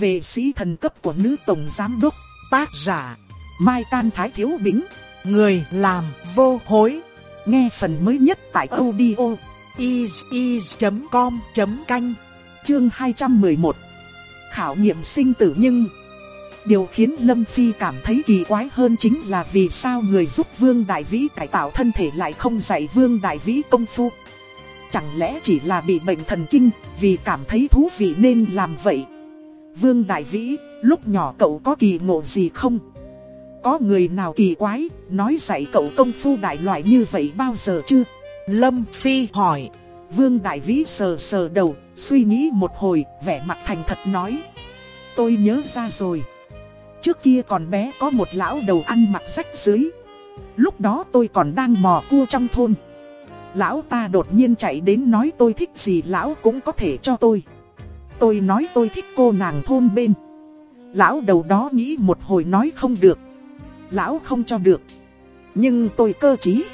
về sĩ thần cấp của nữ tổng giám đốc, tác giả, Mai Can Thái Thiếu Bính, người làm vô hối. Nghe phần mới nhất tại audio is.com.canh, chương 211. Khảo nghiệm sinh tử nhưng... Điều khiến Lâm Phi cảm thấy kỳ quái hơn chính là vì sao người giúp Vương Đại Vĩ cải tạo thân thể lại không dạy Vương Đại Vĩ công phu. Chẳng lẽ chỉ là bị bệnh thần kinh, vì cảm thấy thú vị nên làm vậy. Vương Đại Vĩ, lúc nhỏ cậu có kỳ ngộ gì không? Có người nào kỳ quái, nói dạy cậu công phu đại loại như vậy bao giờ chưa? Lâm Phi hỏi. Vương Đại Vĩ sờ sờ đầu, suy nghĩ một hồi, vẻ mặt thành thật nói. Tôi nhớ ra rồi. Trước kia còn bé có một lão đầu ăn mặc rách dưới. Lúc đó tôi còn đang mò cua trong thôn. Lão ta đột nhiên chạy đến nói tôi thích gì lão cũng có thể cho tôi. Tôi nói tôi thích cô nàng thôn bên. Lão đầu đó nghĩ một hồi nói không được. Lão không cho được. Nhưng tôi cơ trí.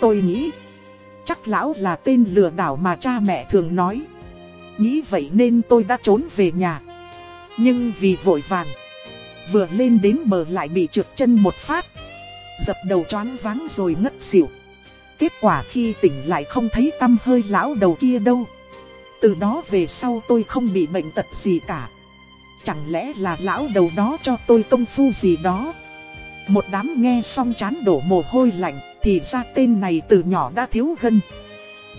Tôi nghĩ. Chắc lão là tên lừa đảo mà cha mẹ thường nói. Nghĩ vậy nên tôi đã trốn về nhà. Nhưng vì vội vàng. Vừa lên đến bờ lại bị trượt chân một phát. Dập đầu choáng váng rồi ngất xỉu. Kết quả khi tỉnh lại không thấy tâm hơi lão đầu kia đâu. Từ đó về sau tôi không bị bệnh tật gì cả. Chẳng lẽ là lão đầu đó cho tôi công phu gì đó. Một đám nghe xong chán đổ mồ hôi lạnh, thì ra tên này từ nhỏ đã thiếu gân.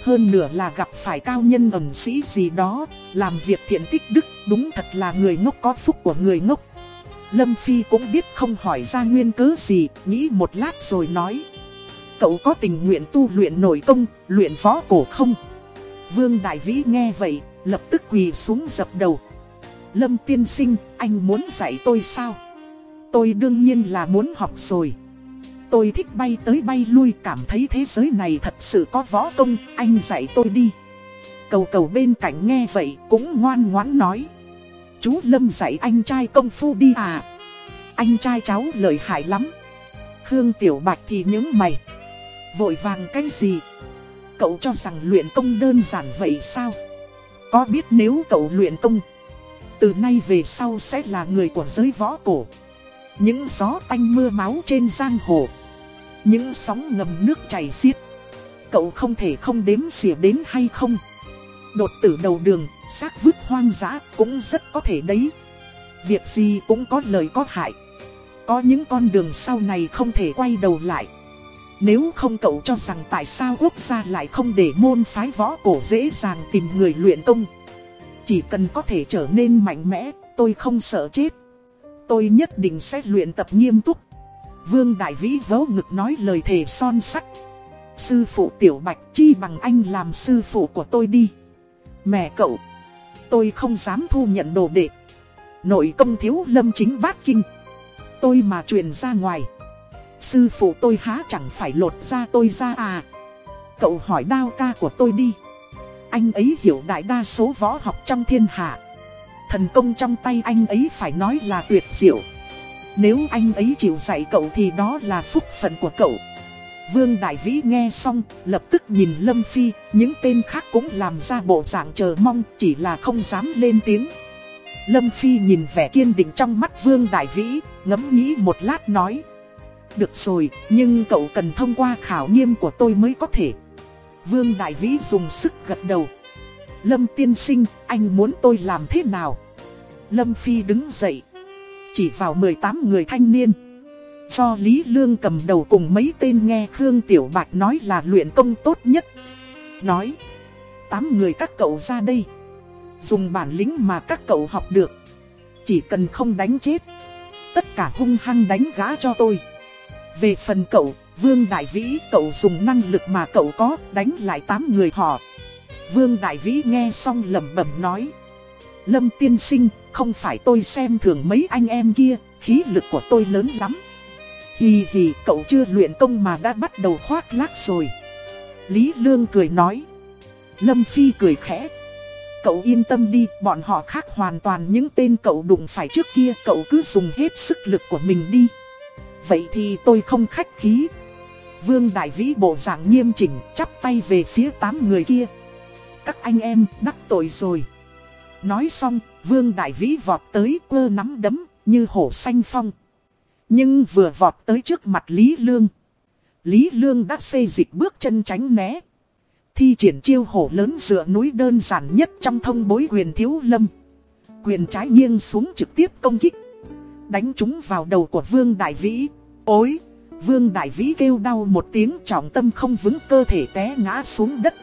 Hơn nữa là gặp phải cao nhân ẩn sĩ gì đó, làm việc thiện tích đức, đúng thật là người ngốc có phúc của người ngốc. Lâm Phi cũng biết không hỏi ra nguyên cớ gì, nghĩ một lát rồi nói. Cậu có tình nguyện tu luyện nội công, luyện võ cổ không? Vương Đại Vĩ nghe vậy, lập tức quỳ xuống dập đầu. Lâm tiên sinh, anh muốn dạy tôi sao? Tôi đương nhiên là muốn học rồi. Tôi thích bay tới bay lui cảm thấy thế giới này thật sự có võ công, anh dạy tôi đi. Cầu cầu bên cạnh nghe vậy cũng ngoan ngoãn nói. Chú Lâm dạy anh trai công phu đi à. Anh trai cháu lợi hại lắm. Khương Tiểu Bạch thì những mày. Vội vàng cái gì? Cậu cho rằng luyện công đơn giản vậy sao? Có biết nếu cậu luyện công, từ nay về sau sẽ là người của giới võ cổ. Những gió tanh mưa máu trên giang hồ, những sóng ngầm nước chảy xiết. Cậu không thể không đếm xỉa đến hay không? Đột tử đầu đường, xác vứt hoang dã cũng rất có thể đấy. Việc gì cũng có lời có hại. Có những con đường sau này không thể quay đầu lại. Nếu không cậu cho rằng tại sao quốc gia lại không để môn phái võ cổ dễ dàng tìm người luyện công. Chỉ cần có thể trở nên mạnh mẽ, tôi không sợ chết. Tôi nhất định sẽ luyện tập nghiêm túc. Vương Đại Vĩ vớ ngực nói lời thề son sắc. Sư phụ Tiểu Bạch chi bằng anh làm sư phụ của tôi đi. Mẹ cậu, tôi không dám thu nhận đồ đệ. Nội công thiếu lâm chính bát kinh. Tôi mà truyền ra ngoài. Sư phụ tôi há chẳng phải lột ra tôi ra à Cậu hỏi đao ca của tôi đi Anh ấy hiểu đại đa số võ học trong thiên hạ Thần công trong tay anh ấy phải nói là tuyệt diệu Nếu anh ấy chịu dạy cậu thì đó là phúc phận của cậu Vương Đại Vĩ nghe xong, lập tức nhìn Lâm Phi, những tên khác cũng làm ra bộ dạng chờ mong, chỉ là không dám lên tiếng. Lâm Phi nhìn vẻ kiên định trong mắt Vương Đại Vĩ, ngẫm nghĩ một lát nói. Được rồi, nhưng cậu cần thông qua khảo nghiêm của tôi mới có thể. Vương Đại Vĩ dùng sức gật đầu. Lâm tiên sinh, anh muốn tôi làm thế nào? Lâm Phi đứng dậy. Chỉ vào 18 người thanh niên. Do Lý Lương cầm đầu cùng mấy tên nghe Khương Tiểu Bạch nói là luyện công tốt nhất. Nói. Tám người các cậu ra đây. Dùng bản lĩnh mà các cậu học được. Chỉ cần không đánh chết. Tất cả hung hăng đánh gã cho tôi. Về phần cậu, Vương Đại Vĩ, cậu dùng năng lực mà cậu có, đánh lại 8 người họ. Vương Đại Vĩ nghe xong lẩm bẩm nói. Lâm tiên sinh, không phải tôi xem thường mấy anh em kia, khí lực của tôi lớn lắm. Hì hì, cậu chưa luyện công mà đã bắt đầu khoác lác rồi. Lý Lương cười nói. Lâm Phi cười khẽ. Cậu yên tâm đi, bọn họ khác hoàn toàn những tên cậu đụng phải trước kia, cậu cứ dùng hết sức lực của mình đi. Vậy thì tôi không khách khí. Vương Đại Vĩ bộ dạng nghiêm chỉnh, chắp tay về phía tám người kia. Các anh em, đắc tội rồi. Nói xong, Vương Đại Vĩ vọt tới quơ nắm đấm như hổ xanh phong. Nhưng vừa vọt tới trước mặt Lý Lương. Lý Lương đã xê dịch bước chân tránh né. Thi triển chiêu hổ lớn dựa núi đơn giản nhất trong thông bối quyền thiếu lâm. Quyền trái nghiêng xuống trực tiếp công kích. Đánh chúng vào đầu của Vương Đại Vĩ. Ôi! Vương Đại Vĩ kêu đau một tiếng trọng tâm không vững, cơ thể té ngã xuống đất.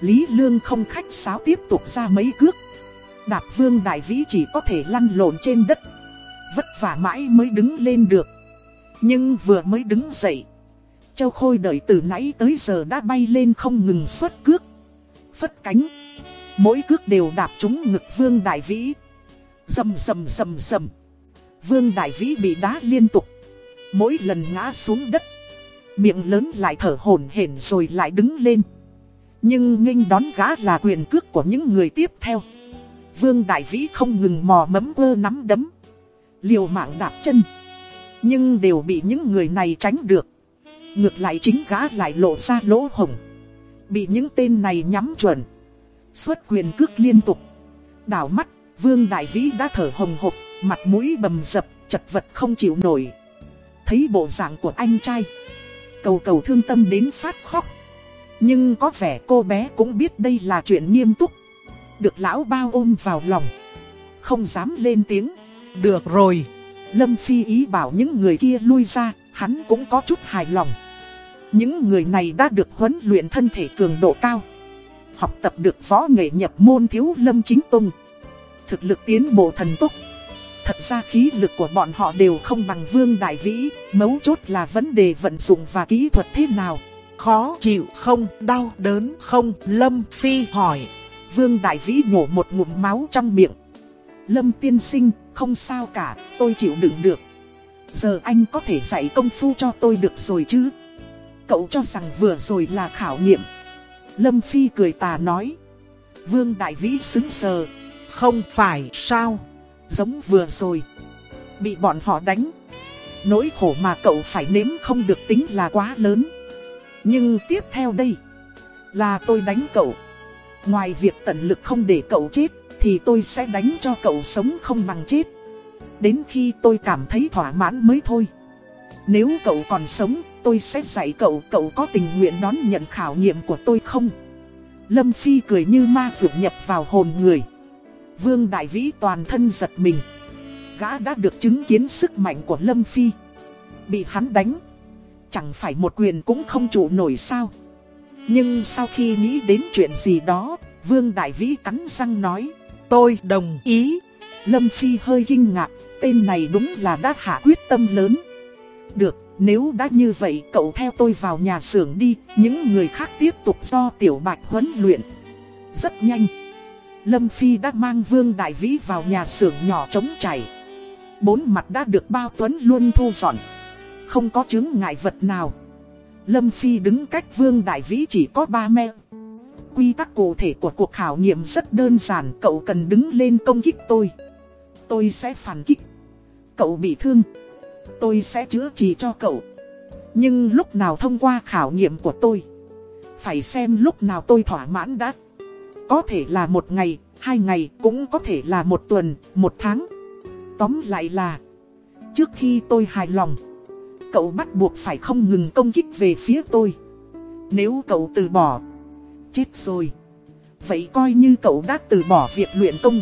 Lý Lương không khách sáo tiếp tục ra mấy cước. Đạp Vương Đại Vĩ chỉ có thể lăn lộn trên đất. Vất vả mãi mới đứng lên được. Nhưng vừa mới đứng dậy. Châu Khôi đợi từ nãy tới giờ đã bay lên không ngừng xuất cước. Phất cánh. Mỗi cước đều đạp trúng ngực Vương Đại Vĩ. Dầm dầm dầm dầm. Vương Đại Vĩ bị đá liên tục. Mỗi lần ngã xuống đất. Miệng lớn lại thở hổn hển rồi lại đứng lên. Nhưng nghênh đón gã là quyền cước của những người tiếp theo. Vương Đại Vĩ không ngừng mò mấm quơ nắm đấm. Liều mạng đạp chân. Nhưng đều bị những người này tránh được. Ngược lại chính gã lại lộ ra lỗ hồng. Bị những tên này nhắm chuẩn. Xuất quyền cước liên tục. Đảo mắt, Vương Đại Vĩ đã thở hồng hộc, mặt mũi bầm dập, chật vật không chịu nổi. Thấy bộ dạng của anh trai. Cầu cầu thương tâm đến phát khóc. Nhưng có vẻ cô bé cũng biết đây là chuyện nghiêm túc. Được lão bao ôm vào lòng. Không dám lên tiếng. Được rồi. Lâm Phi ý bảo những người kia lui ra, hắn cũng có chút hài lòng. Những người này đã được huấn luyện thân thể cường độ cao. Học tập được võ nghệ nhập môn thiếu lâm chính tung. Thực lực tiến bộ thần tốc. Thật ra khí lực của bọn họ đều không bằng vương đại vĩ, mấu chốt là vấn đề vận dụng và kỹ thuật thế nào. Khó chịu không, đau đớn không, Lâm Phi hỏi. Vương đại vĩ nhổ một ngụm máu trong miệng. Lâm tiên sinh, không sao cả, tôi chịu đựng được. Giờ anh có thể dạy công phu cho tôi được rồi chứ? Cậu cho rằng vừa rồi là khảo nghiệm. Lâm Phi cười tà nói. Vương Đại Vĩ xứng sờ. Không phải sao? Giống vừa rồi. Bị bọn họ đánh. Nỗi khổ mà cậu phải nếm không được tính là quá lớn. Nhưng tiếp theo đây. Là tôi đánh cậu. Ngoài việc tận lực không để cậu chết. Thì tôi sẽ đánh cho cậu sống không bằng chết. Đến khi tôi cảm thấy thỏa mãn mới thôi. Nếu cậu còn sống, tôi sẽ dạy cậu, cậu có tình nguyện đón nhận khảo nghiệm của tôi không? Lâm Phi cười như ma rượu nhập vào hồn người. Vương Đại Vĩ toàn thân giật mình. Gã đã được chứng kiến sức mạnh của Lâm Phi. Bị hắn đánh. Chẳng phải một quyền cũng không trụ nổi sao. Nhưng sau khi nghĩ đến chuyện gì đó, Vương Đại Vĩ cắn răng nói. Tôi đồng ý. Lâm Phi hơi kinh ngạc, tên này đúng là đã hạ quyết tâm lớn. Được, nếu đã như vậy cậu theo tôi vào nhà xưởng đi, những người khác tiếp tục do Tiểu Bạch huấn luyện. Rất nhanh. Lâm Phi đã mang Vương Đại Vĩ vào nhà xưởng nhỏ trống chảy. Bốn mặt đã được bao tuấn luôn thu dọn. Không có chứng ngại vật nào. Lâm Phi đứng cách Vương Đại Vĩ chỉ có 3 mét. Quy tắc cụ thể của cuộc khảo nghiệm rất đơn giản, cậu cần đứng lên công kích tôi. Tôi sẽ phản kích. Cậu bị thương. Tôi sẽ chữa trị cho cậu. Nhưng lúc nào thông qua khảo nghiệm của tôi. Phải xem lúc nào tôi thỏa mãn đã. Có thể là một ngày, hai ngày, cũng có thể là một tuần, một tháng. Tóm lại là, trước khi tôi hài lòng, cậu bắt buộc phải không ngừng công kích về phía tôi. Nếu cậu từ bỏ, chết rồi. Vậy coi như cậu đã từ bỏ việc luyện công.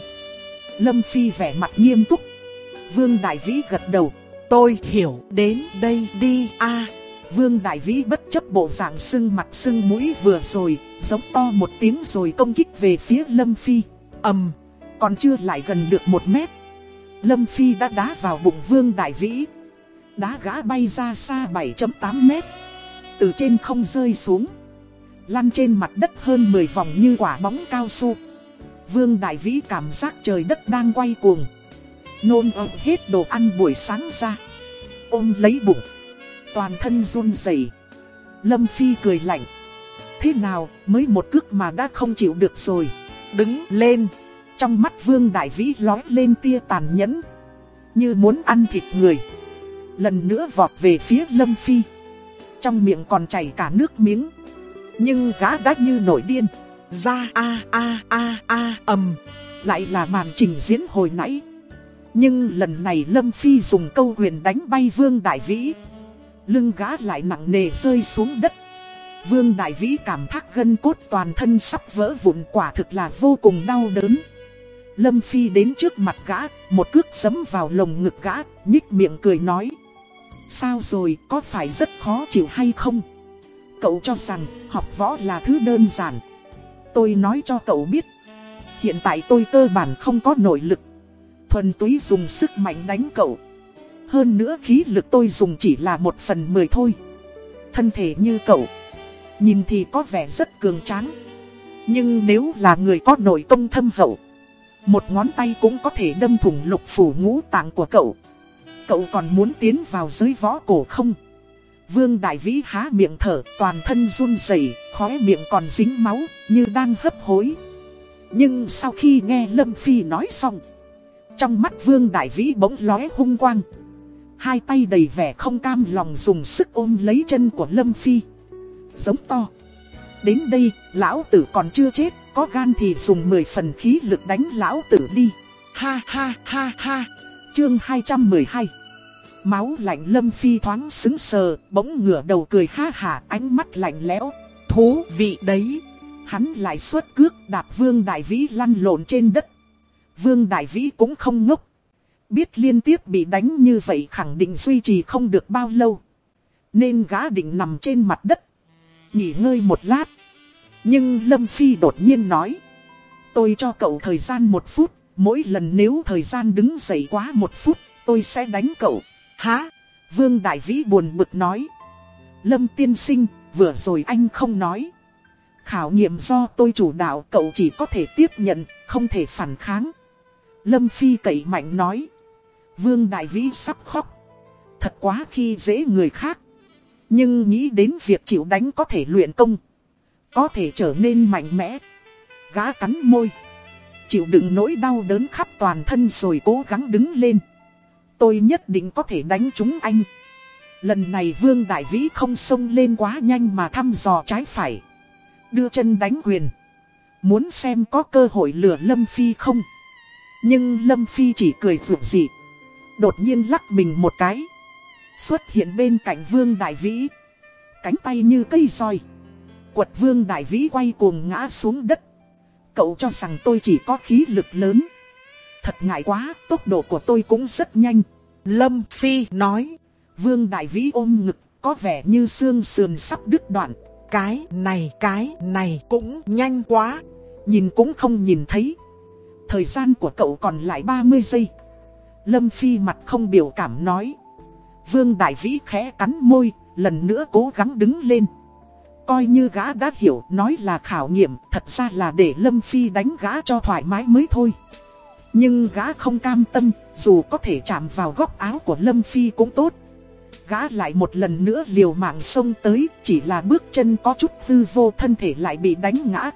Lâm Phi vẻ mặt nghiêm túc. Vương Đại Vĩ gật đầu. Tôi hiểu đến đây đi a Vương Đại Vĩ bất chấp bộ dạng sưng mặt sưng mũi vừa rồi, giống to một tiếng rồi công kích về phía Lâm Phi. ầm, còn chưa lại gần được một mét. Lâm Phi đã đá vào bụng Vương Đại Vĩ. Đá gã bay ra xa 7.8 mét. Từ trên không rơi xuống. Lăn trên mặt đất hơn 10 vòng như quả bóng cao su. Vương Đại Vĩ cảm giác trời đất đang quay cuồng. Nôn ợt hết đồ ăn buổi sáng ra. Ôm lấy bụng. Toàn thân run rẩy. Lâm Phi cười lạnh. Thế nào, mới một cước mà đã không chịu được rồi. Đứng lên. Trong mắt Vương Đại Vĩ lói lên tia tàn nhẫn. Như muốn ăn thịt người. Lần nữa vọt về phía Lâm Phi. Trong miệng còn chảy cả nước miếng. Nhưng gã đã như nổi điên. Ra a a a a ầm. Lại là màn trình diễn hồi nãy Nhưng lần này Lâm Phi dùng câu huyền đánh bay Vương Đại Vĩ Lưng gã lại nặng nề rơi xuống đất. Vương Đại Vĩ cảm thác gân cốt toàn thân sắp vỡ vụn quả thực là vô cùng đau đớn. Lâm Phi đến trước mặt gã, một cước sấm vào lồng ngực gã, nhích miệng cười nói. Sao rồi, có phải rất khó chịu hay không? Cậu cho rằng học võ là thứ đơn giản. Tôi nói cho cậu biết Hiện tại tôi cơ bản không có nội lực. Thuần túy dùng sức mạnh đánh cậu. Hơn nữa khí lực tôi dùng chỉ là một phần mười thôi Thân thể như cậu Nhìn thì có vẻ rất cường tráng Nhưng nếu là người có nội công thâm hậu Một ngón tay cũng có thể đâm thủng lục phủ ngũ tạng của cậu Cậu còn muốn tiến vào giới võ cổ không? Vương Đại Vĩ há miệng thở, toàn thân run rẩy, khóe miệng còn dính máu, như đang hấp hối. Nhưng sau khi nghe Lâm Phi nói xong, trong mắt Vương Đại Vĩ bỗng lóe hung quang. Hai tay đầy vẻ không cam lòng dùng sức ôm lấy chân của Lâm Phi. Giống to. Đến đây, lão tử còn chưa chết, có gan thì dùng 10 phần khí lực đánh lão tử đi. Ha ha ha ha. Chương 212 Máu lạnh Lâm Phi thoáng xứng sờ, bỗng ngửa đầu cười ha hả ánh mắt lạnh lẽo. Thú vị đấy. Hắn lại xuất cước đạp Vương Đại Vĩ lăn lộn trên đất. Vương Đại Vĩ cũng không ngốc. Biết liên tiếp bị đánh như vậy khẳng định duy trì không được bao lâu. Nên gã định nằm trên mặt đất. Nghỉ ngơi một lát. Nhưng Lâm Phi đột nhiên nói. Tôi cho cậu thời gian một phút. Mỗi lần nếu thời gian đứng dậy quá một phút, tôi sẽ đánh cậu. Hả? Vương Đại Vĩ buồn bực nói. Lâm tiên sinh, vừa rồi anh không nói. Khảo nghiệm do tôi chủ đạo cậu chỉ có thể tiếp nhận, không thể phản kháng. Lâm Phi cậy mạnh nói. Vương Đại Vĩ sắp khóc. Thật quá khi dễ người khác. Nhưng nghĩ đến việc chịu đánh có thể luyện công. Có thể trở nên mạnh mẽ. Gã cắn môi. Chịu đựng nỗi đau đớn khắp toàn thân rồi cố gắng đứng lên. Tôi nhất định có thể đánh chúng anh. Lần này Vương Đại Vĩ không xông lên quá nhanh mà thăm dò trái phải. Đưa chân đánh quyền. Muốn xem có cơ hội lừa Lâm Phi không. Nhưng Lâm Phi chỉ cười rụt dị. Đột nhiên lắc mình một cái. Xuất hiện bên cạnh Vương Đại Vĩ. Cánh tay như cây roi. Quật Vương Đại Vĩ quay cuồng ngã xuống đất. Cậu cho rằng tôi chỉ có khí lực lớn. Thật ngại quá, tốc độ của tôi cũng rất nhanh. Lâm Phi nói. Vương Đại Vĩ ôm ngực, có vẻ như xương sườn sắp đứt đoạn. Cái này, cái này cũng nhanh quá. Nhìn cũng không nhìn thấy. Thời gian của cậu còn lại 30 giây. Lâm Phi mặt không biểu cảm nói. Vương Đại Vĩ khẽ cắn môi, lần nữa cố gắng đứng lên. Coi như gã đã hiểu nói là khảo nghiệm, thật ra là để Lâm Phi đánh gã cho thoải mái mới thôi. Nhưng gã không cam tâm, dù có thể chạm vào góc áo của Lâm Phi cũng tốt. Gã lại một lần nữa liều mạng xông tới, chỉ là bước chân có chút hư vô thân thể lại bị đánh ngã.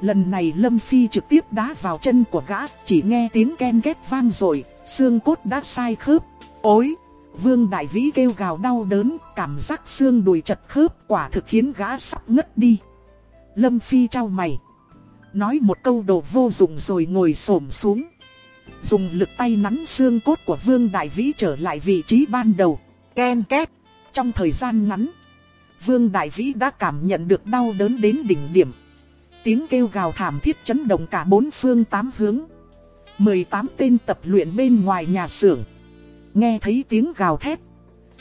Lần này Lâm Phi trực tiếp đá vào chân của gã, chỉ nghe tiếng ken két vang rồi, xương cốt đã sai khớp. Ôi! Vương Đại Vĩ kêu gào đau đớn, cảm giác xương đùi chật khớp quả thực khiến gã sắp ngất đi. Lâm Phi trao mày. Nói một câu đồ vô dụng rồi ngồi xổm xuống. Dùng lực tay nắn xương cốt của Vương Đại Vĩ trở lại vị trí ban đầu. Ken két. Trong thời gian ngắn, Vương Đại Vĩ đã cảm nhận được đau đớn đến đỉnh điểm. Tiếng kêu gào thảm thiết chấn động cả bốn phương tám hướng. 18 tên tập luyện bên ngoài nhà xưởng. Nghe thấy tiếng gào thét.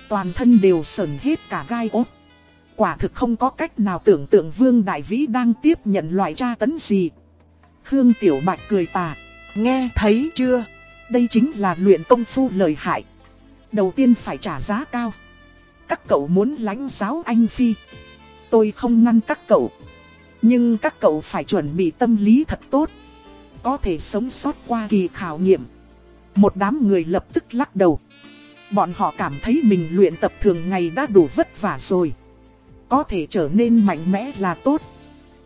Toàn thân đều sờn hết cả gai ốt. Quả thực không có cách nào tưởng tượng Vương Đại Vĩ đang tiếp nhận loại tra tấn gì. Khương Tiểu Bạch cười tà. Nghe thấy chưa? Đây chính là luyện công phu lợi hại. Đầu tiên phải trả giá cao. Các cậu muốn lãnh giáo anh Phi. Tôi không ngăn các cậu. Nhưng các cậu phải chuẩn bị tâm lý thật tốt. Có thể sống sót qua kỳ khảo nghiệm. Một đám người lập tức lắc đầu. Bọn họ cảm thấy mình luyện tập thường ngày đã đủ vất vả rồi. Có thể trở nên mạnh mẽ là tốt.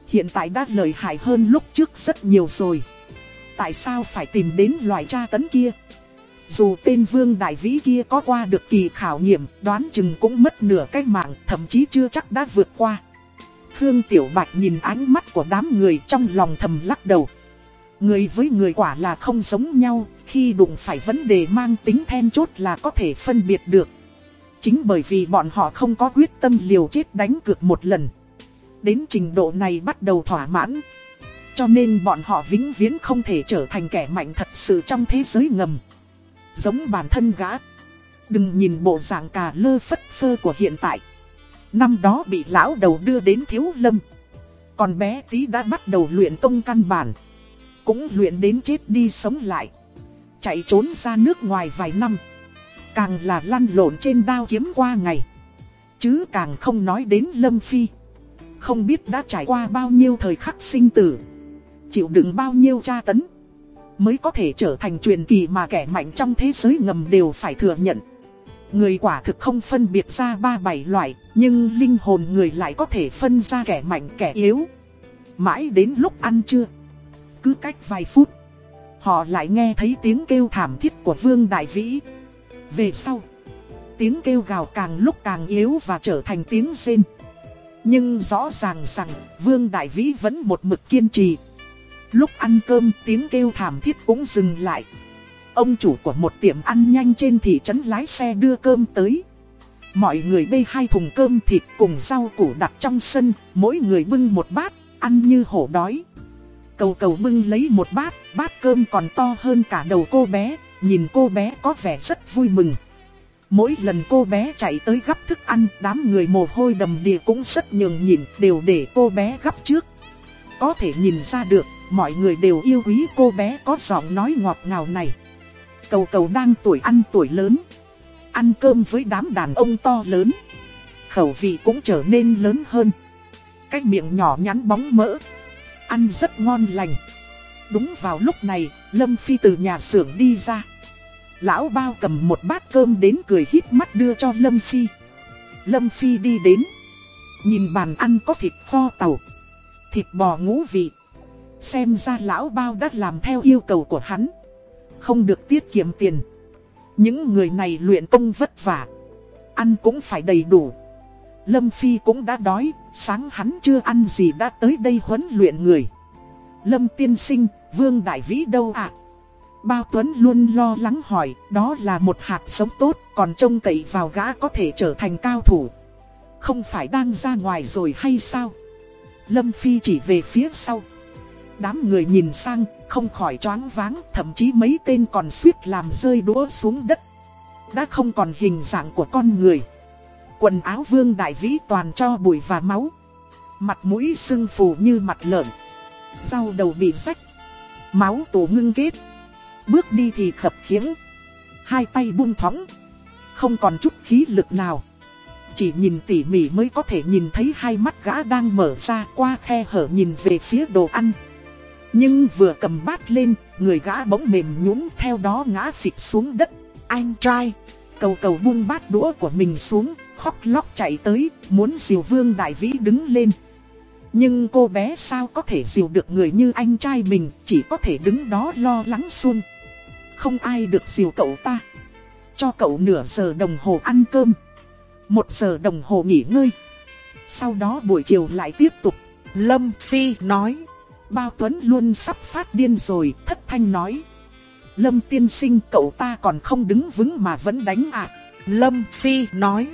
Hiện tại đã lợi hại hơn lúc trước rất nhiều rồi. Tại sao phải tìm đến loại tra tấn kia? Dù tên vương đại vĩ kia có qua được kỳ khảo nghiệm, đoán chừng cũng mất nửa cái mạng, thậm chí chưa chắc đã vượt qua. Khương Tiểu Bạch nhìn ánh mắt của đám người trong lòng thầm lắc đầu. Người với người quả là không giống nhau, khi đụng phải vấn đề mang tính then chốt là có thể phân biệt được. Chính bởi vì bọn họ không có quyết tâm liều chết đánh cược một lần. Đến trình độ này bắt đầu thỏa mãn. Cho nên bọn họ vĩnh viễn không thể trở thành kẻ mạnh thật sự trong thế giới ngầm. Giống bản thân gã. Đừng nhìn bộ dạng cà lơ phất phơ của hiện tại. Năm đó bị lão đầu đưa đến thiếu lâm. Còn bé tí đã bắt đầu luyện tông căn bản. Cũng luyện đến chết đi sống lại. Chạy trốn ra nước ngoài vài năm. Càng là lăn lộn trên đao kiếm qua ngày. Chứ càng không nói đến Lâm Phi. Không biết đã trải qua bao nhiêu thời khắc sinh tử. Chịu đựng bao nhiêu tra tấn. Mới có thể trở thành truyền kỳ mà kẻ mạnh trong thế giới ngầm đều phải thừa nhận. Người quả thực không phân biệt ra ba bảy loại, nhưng linh hồn người lại có thể phân ra kẻ mạnh kẻ yếu. Mãi đến lúc ăn trưa, cứ cách vài phút, họ lại nghe thấy tiếng kêu thảm thiết của Vương Đại Vĩ. Về sau, tiếng kêu gào càng lúc càng yếu và trở thành tiếng rên. Nhưng rõ ràng rằng Vương Đại Vĩ vẫn một mực kiên trì. Lúc ăn cơm tiếng kêu thảm thiết cũng dừng lại. Ông chủ của một tiệm ăn nhanh trên thị trấn lái xe đưa cơm tới. Mọi người bê hai thùng cơm thịt cùng rau củ đặt trong sân, mỗi người bưng một bát, ăn như hổ đói. Cầu cầu bưng lấy một bát, bát cơm còn to hơn cả đầu cô bé, nhìn cô bé có vẻ rất vui mừng. Mỗi lần cô bé chạy tới gắp thức ăn, đám người mồ hôi đầm đìa cũng rất nhường nhịn, đều để cô bé gắp trước. Có thể nhìn ra được, mọi người đều yêu quý cô bé có giọng nói ngọt ngào này. Cầu cầu đang tuổi ăn tuổi lớn. Ăn cơm với đám đàn ông to lớn. Khẩu vị cũng trở nên lớn hơn. Cái miệng nhỏ nhắn bóng mỡ. Ăn rất ngon lành. Đúng vào lúc này, Lâm Phi từ nhà xưởng đi ra. Lão bao cầm một bát cơm đến cười hít mắt đưa cho Lâm Phi. Lâm Phi đi đến. Nhìn bàn ăn có thịt kho tàu. Thịt bò ngũ vị. Xem ra lão bao đã làm theo yêu cầu của hắn không được tiết kiệm tiền. Những người này luyện công vất vả, ăn cũng phải đầy đủ. Lâm Phi cũng đã đói, sáng hắn chưa ăn gì đã tới đây huấn luyện người. Lâm tiên sinh, Vương Đại Vĩ đâu ạ? Bao Tuấn luôn lo lắng hỏi, đó là một hạt sống tốt, còn trông cậy vào gã có thể trở thành cao thủ. Không phải đang ra ngoài rồi hay sao? Lâm Phi chỉ về phía sau. Đám người nhìn sang, không khỏi choáng váng, thậm chí mấy tên còn suýt làm rơi đũa xuống đất. Đã không còn hình dạng của con người. Quần áo vương đại vĩ toàn cho bụi và máu. Mặt mũi sưng phù như mặt lợn. Rau đầu bị rách. Máu tổ ngưng kết. Bước đi thì khập khiễng. Hai tay buông thõng. Không còn chút khí lực nào. Chỉ nhìn tỉ mỉ mới có thể nhìn thấy hai mắt gã đang mở ra qua khe hở nhìn về phía đồ ăn. Nhưng vừa cầm bát lên, người gã bỗng mềm nhũn theo đó ngã phịch xuống đất. Anh trai, cầu cầu buông bát đũa của mình xuống, khóc lóc chạy tới, muốn diều vương đại vĩ đứng lên. Nhưng cô bé sao có thể diều được người như anh trai mình, chỉ có thể đứng đó lo lắng xuân. Không ai được diều cậu ta. Cho cậu nửa giờ đồng hồ ăn cơm. Một giờ đồng hồ nghỉ ngơi. Sau đó buổi chiều lại tiếp tục. Lâm Phi nói. Bao Tuấn luôn sắp phát điên rồi, thất thanh nói. Lâm tiên sinh cậu ta còn không đứng vững mà vẫn đánh ạ. Lâm Phi nói.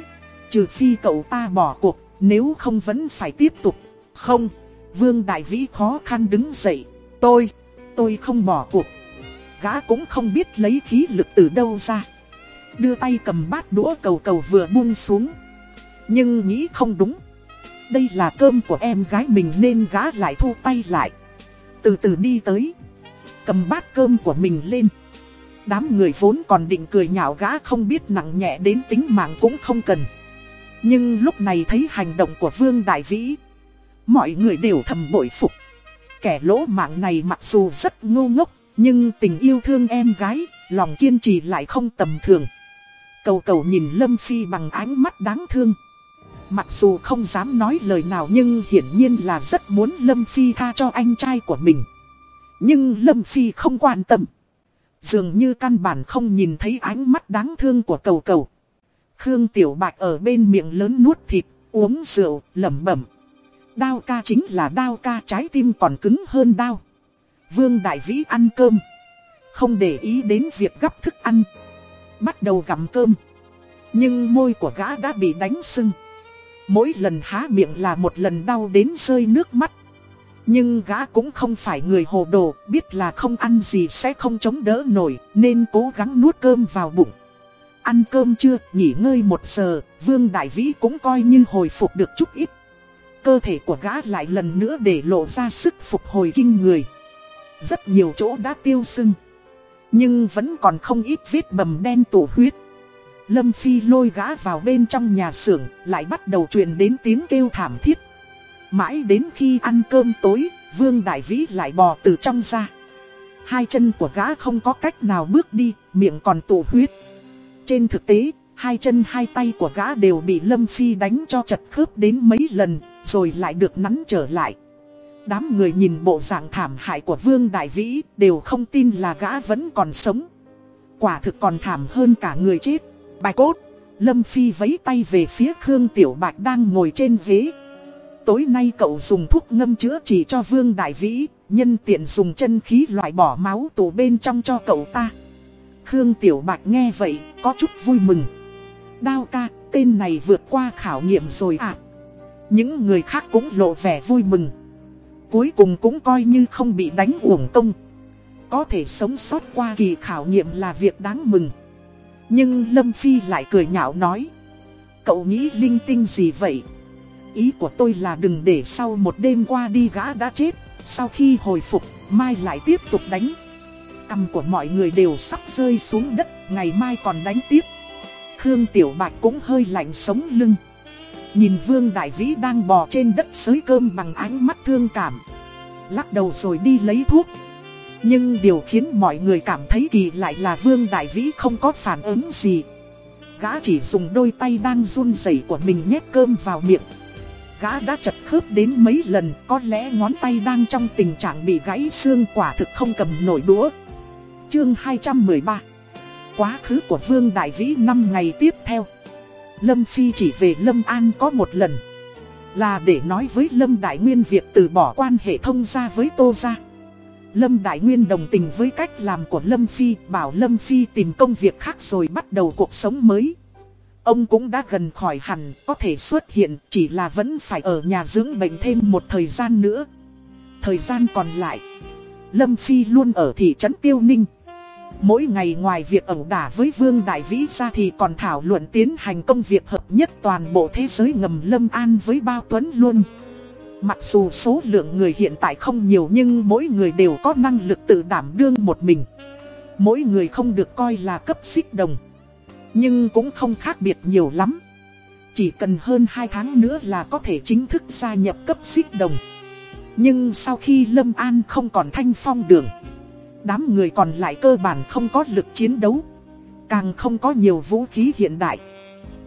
Trừ phi cậu ta bỏ cuộc, nếu không vẫn phải tiếp tục. Không, Vương Đại Vĩ khó khăn đứng dậy. Tôi, tôi không bỏ cuộc. Gã cũng không biết lấy khí lực từ đâu ra. Đưa tay cầm bát đũa cầu cầu vừa buông xuống. Nhưng nghĩ không đúng. Đây là cơm của em gái mình nên gã lại thu tay lại. Từ từ đi tới Cầm bát cơm của mình lên. Đám người vốn còn định cười nhạo gã không biết nặng nhẹ đến tính mạng cũng không cần. Nhưng lúc này thấy hành động của Vương Đại Vĩ, Mọi người đều thầm bội phục. Kẻ lỗ mạng này mặc dù rất ngu ngốc, Nhưng tình yêu thương em gái, Lòng kiên trì lại không tầm thường. Cầu cầu nhìn Lâm Phi bằng ánh mắt đáng thương. Mặc dù không dám nói lời nào nhưng hiển nhiên là rất muốn Lâm Phi tha cho anh trai của mình. Nhưng Lâm Phi không quan tâm. Dường như căn bản không nhìn thấy ánh mắt đáng thương của cầu cầu. Khương Tiểu Bạch ở bên miệng lớn nuốt thịt, uống rượu, lẩm bẩm. Đao ca chính là đao ca trái tim còn cứng hơn đao. Vương Đại Vĩ ăn cơm. Không để ý đến việc gắp thức ăn. Bắt đầu gặm cơm. Nhưng môi của gã đã bị đánh sưng. Mỗi lần há miệng là một lần đau đến rơi nước mắt. Nhưng gã cũng không phải người hồ đồ, biết là không ăn gì sẽ không chống đỡ nổi, nên cố gắng nuốt cơm vào bụng. Ăn cơm chưa, nghỉ ngơi một giờ, Vương Đại Vĩ cũng coi như hồi phục được chút ít. Cơ thể của gã lại lần nữa để lộ ra sức phục hồi kinh người. Rất nhiều chỗ đã tiêu sưng. Nhưng vẫn còn không ít vết bầm đen tụ huyết. Lâm Phi lôi gã vào bên trong nhà xưởng, lại bắt đầu truyền đến tiếng kêu thảm thiết. Mãi đến khi ăn cơm tối, Vương Đại Vĩ lại bò từ trong ra. Hai chân của gã không có cách nào bước đi, miệng còn tụ huyết. Trên thực tế, hai chân hai tay của gã đều bị Lâm Phi đánh cho chật khớp đến mấy lần, rồi lại được nắn trở lại. Đám người nhìn bộ dạng thảm hại của Vương Đại Vĩ đều không tin là gã vẫn còn sống. Quả thực còn thảm hơn cả người chết. Bài cốt, Lâm Phi vấy tay về phía Khương Tiểu Bạch đang ngồi trên ghế. Tối nay cậu dùng thuốc ngâm chữa trị cho Vương Đại Vĩ, nhân tiện dùng chân khí loại bỏ máu tù bên trong cho cậu ta. Khương Tiểu Bạch nghe vậy, có chút vui mừng. Đao ca, tên này vượt qua khảo nghiệm rồi à. Những người khác cũng lộ vẻ vui mừng. Cuối cùng cũng coi như không bị đánh uổng công. Có thể sống sót qua kỳ khảo nghiệm là việc đáng mừng. Nhưng Lâm Phi lại cười nhạo nói. Cậu nghĩ linh tinh gì vậy? Ý của tôi là đừng để sau một đêm qua đi gã đã chết. Sau khi hồi phục, mai lại tiếp tục đánh. Cầm của mọi người đều sắp rơi xuống đất, ngày mai còn đánh tiếp. Khương Tiểu Bạch cũng hơi lạnh sống lưng. Nhìn Vương Đại Vĩ đang bò trên đất sới cơm bằng ánh mắt thương cảm. Lắc đầu rồi đi lấy thuốc. Nhưng điều khiến mọi người cảm thấy kỳ lại là Vương Đại Vĩ không có phản ứng gì. Gã chỉ dùng đôi tay đang run rẩy của mình nhét cơm vào miệng. Gã đã chật khớp đến mấy lần, có lẽ ngón tay đang trong tình trạng bị gãy xương quả thực không cầm nổi đũa. Chương 213 Quá khứ của Vương Đại Vĩ 5 ngày tiếp theo. Lâm Phi chỉ về Lâm An có một lần. Là để nói với Lâm Đại Nguyên việc từ bỏ quan hệ thông gia với Tô Gia. Lâm Đại Nguyên đồng tình với cách làm của Lâm Phi Bảo Lâm Phi tìm công việc khác rồi bắt đầu cuộc sống mới. Ông cũng đã gần khỏi hẳn, Có thể xuất hiện, chỉ là vẫn phải ở nhà dưỡng bệnh thêm một thời gian nữa Thời gian còn lại, Lâm Phi luôn ở thị trấn Tiêu Ninh Mỗi ngày ngoài việc ẩu đả với Vương Đại Vĩ ra thì còn thảo luận tiến hành công việc hợp nhất toàn bộ thế giới ngầm Lâm An với Bao Tuấn luôn. Mặc dù số lượng người hiện tại không nhiều nhưng mỗi người đều có năng lực tự đảm đương một mình. Mỗi người không được coi là cấp xích đồng. Nhưng cũng không khác biệt nhiều lắm. Chỉ cần hơn 2 tháng nữa là có thể chính thức gia nhập cấp xích đồng. Nhưng sau khi Lâm An không còn thanh phong đường, Đám người còn lại cơ bản không có lực chiến đấu Càng không có nhiều vũ khí hiện đại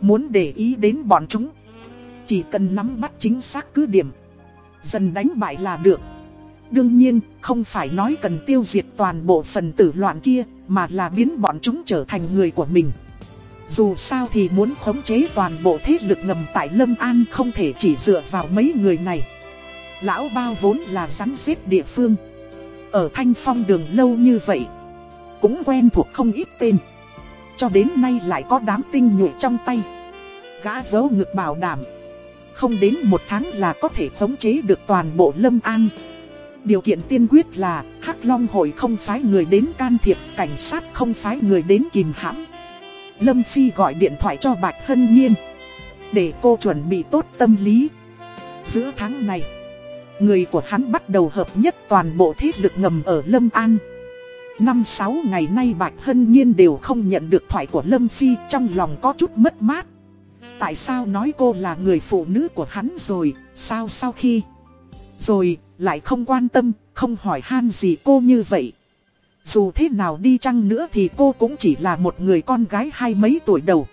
Muốn để ý đến bọn chúng, Chỉ cần nắm bắt chính xác cứ điểm, Dần đánh bại là được Đương nhiên, không phải nói cần tiêu diệt toàn bộ phần tử loạn kia, Mà là biến bọn chúng trở thành người của mình dù sao thì muốn khống chế toàn bộ thế lực ngầm tại Lâm An không thể chỉ dựa vào mấy người này. Lão bao vốn là rắn xếp địa phương. Ở Thanh Phong đường lâu như vậy, Cũng quen thuộc không ít tên. Cho đến nay lại có đám tinh nhuệ trong tay. Gã vớ ngực bảo đảm, Không đến một tháng là có thể khống chế được toàn bộ Lâm An. Điều kiện tiên quyết là Hắc Long hội không phái người đến can thiệp, Cảnh sát không phái người đến kìm hãm. Lâm Phi gọi điện thoại cho Bạch Hân Nhiên Để cô chuẩn bị tốt tâm lý Giữa tháng này Người của hắn bắt đầu hợp nhất toàn bộ thế lực ngầm ở Lâm An. Năm sáu ngày nay Bạch Hân Nhiên đều không nhận được thoại của Lâm Phi trong lòng có chút mất mát. Tại sao nói cô là người phụ nữ của hắn rồi, sao sau khi... Rồi, lại không quan tâm, không hỏi han gì cô như vậy. Dù thế nào đi chăng nữa thì cô cũng chỉ là một người con gái hai mấy tuổi đầu.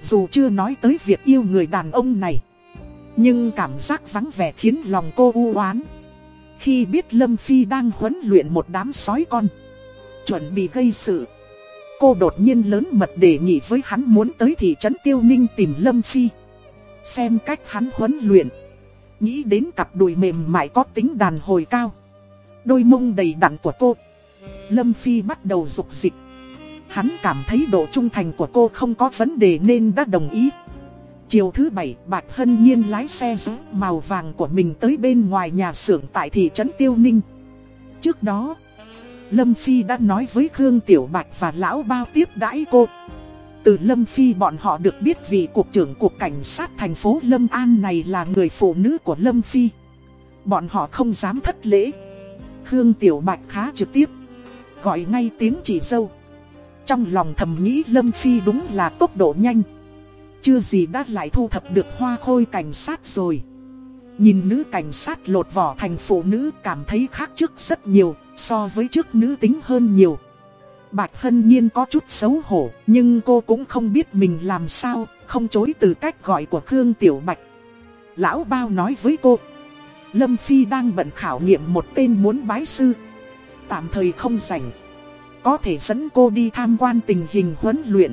Dù chưa nói tới việc yêu người đàn ông này. Nhưng cảm giác vắng vẻ khiến lòng cô u oán Khi biết Lâm Phi đang huấn luyện một đám sói con Chuẩn bị gây sự Cô đột nhiên lớn mật đề nghị với hắn muốn tới thị trấn Tiêu Ninh tìm Lâm Phi Xem cách hắn huấn luyện Nghĩ đến cặp đùi mềm mại có tính đàn hồi cao đôi mông đầy đặn của cô. Lâm Phi bắt đầu dục dịch. Hắn cảm thấy độ trung thành của cô không có vấn đề nên đã đồng ý. Chiều thứ bảy, Bạch Hân Nhiên lái xe giữ màu vàng của mình tới bên ngoài nhà xưởng tại thị trấn Tiêu Ninh. Trước đó, Lâm Phi đã nói với Khương Tiểu Bạch và Lão Bao tiếp đãi cô. Từ Lâm Phi bọn họ được biết vị cục trưởng cục cảnh sát thành phố Lâm An này là người phụ nữ của Lâm Phi. Bọn họ không dám thất lễ. Khương Tiểu Bạch khá trực tiếp. Gọi ngay tiếng chỉ dâu. Trong lòng thầm nghĩ Lâm Phi đúng là tốc độ nhanh. Chưa gì đã lại thu thập được hoa khôi cảnh sát rồi. Nhìn nữ cảnh sát lột vỏ thành phụ nữ cảm thấy khác trước rất nhiều, so với trước nữ tính hơn nhiều. Bạch Hân Nhiên có chút xấu hổ, nhưng cô cũng không biết mình làm sao, không chối từ cách gọi của Khương Tiểu Bạch. Lão Bao nói với cô, Lâm Phi đang bận khảo nghiệm một tên muốn bái sư. Tạm thời không rảnh. Có thể dẫn cô đi tham quan tình hình huấn luyện.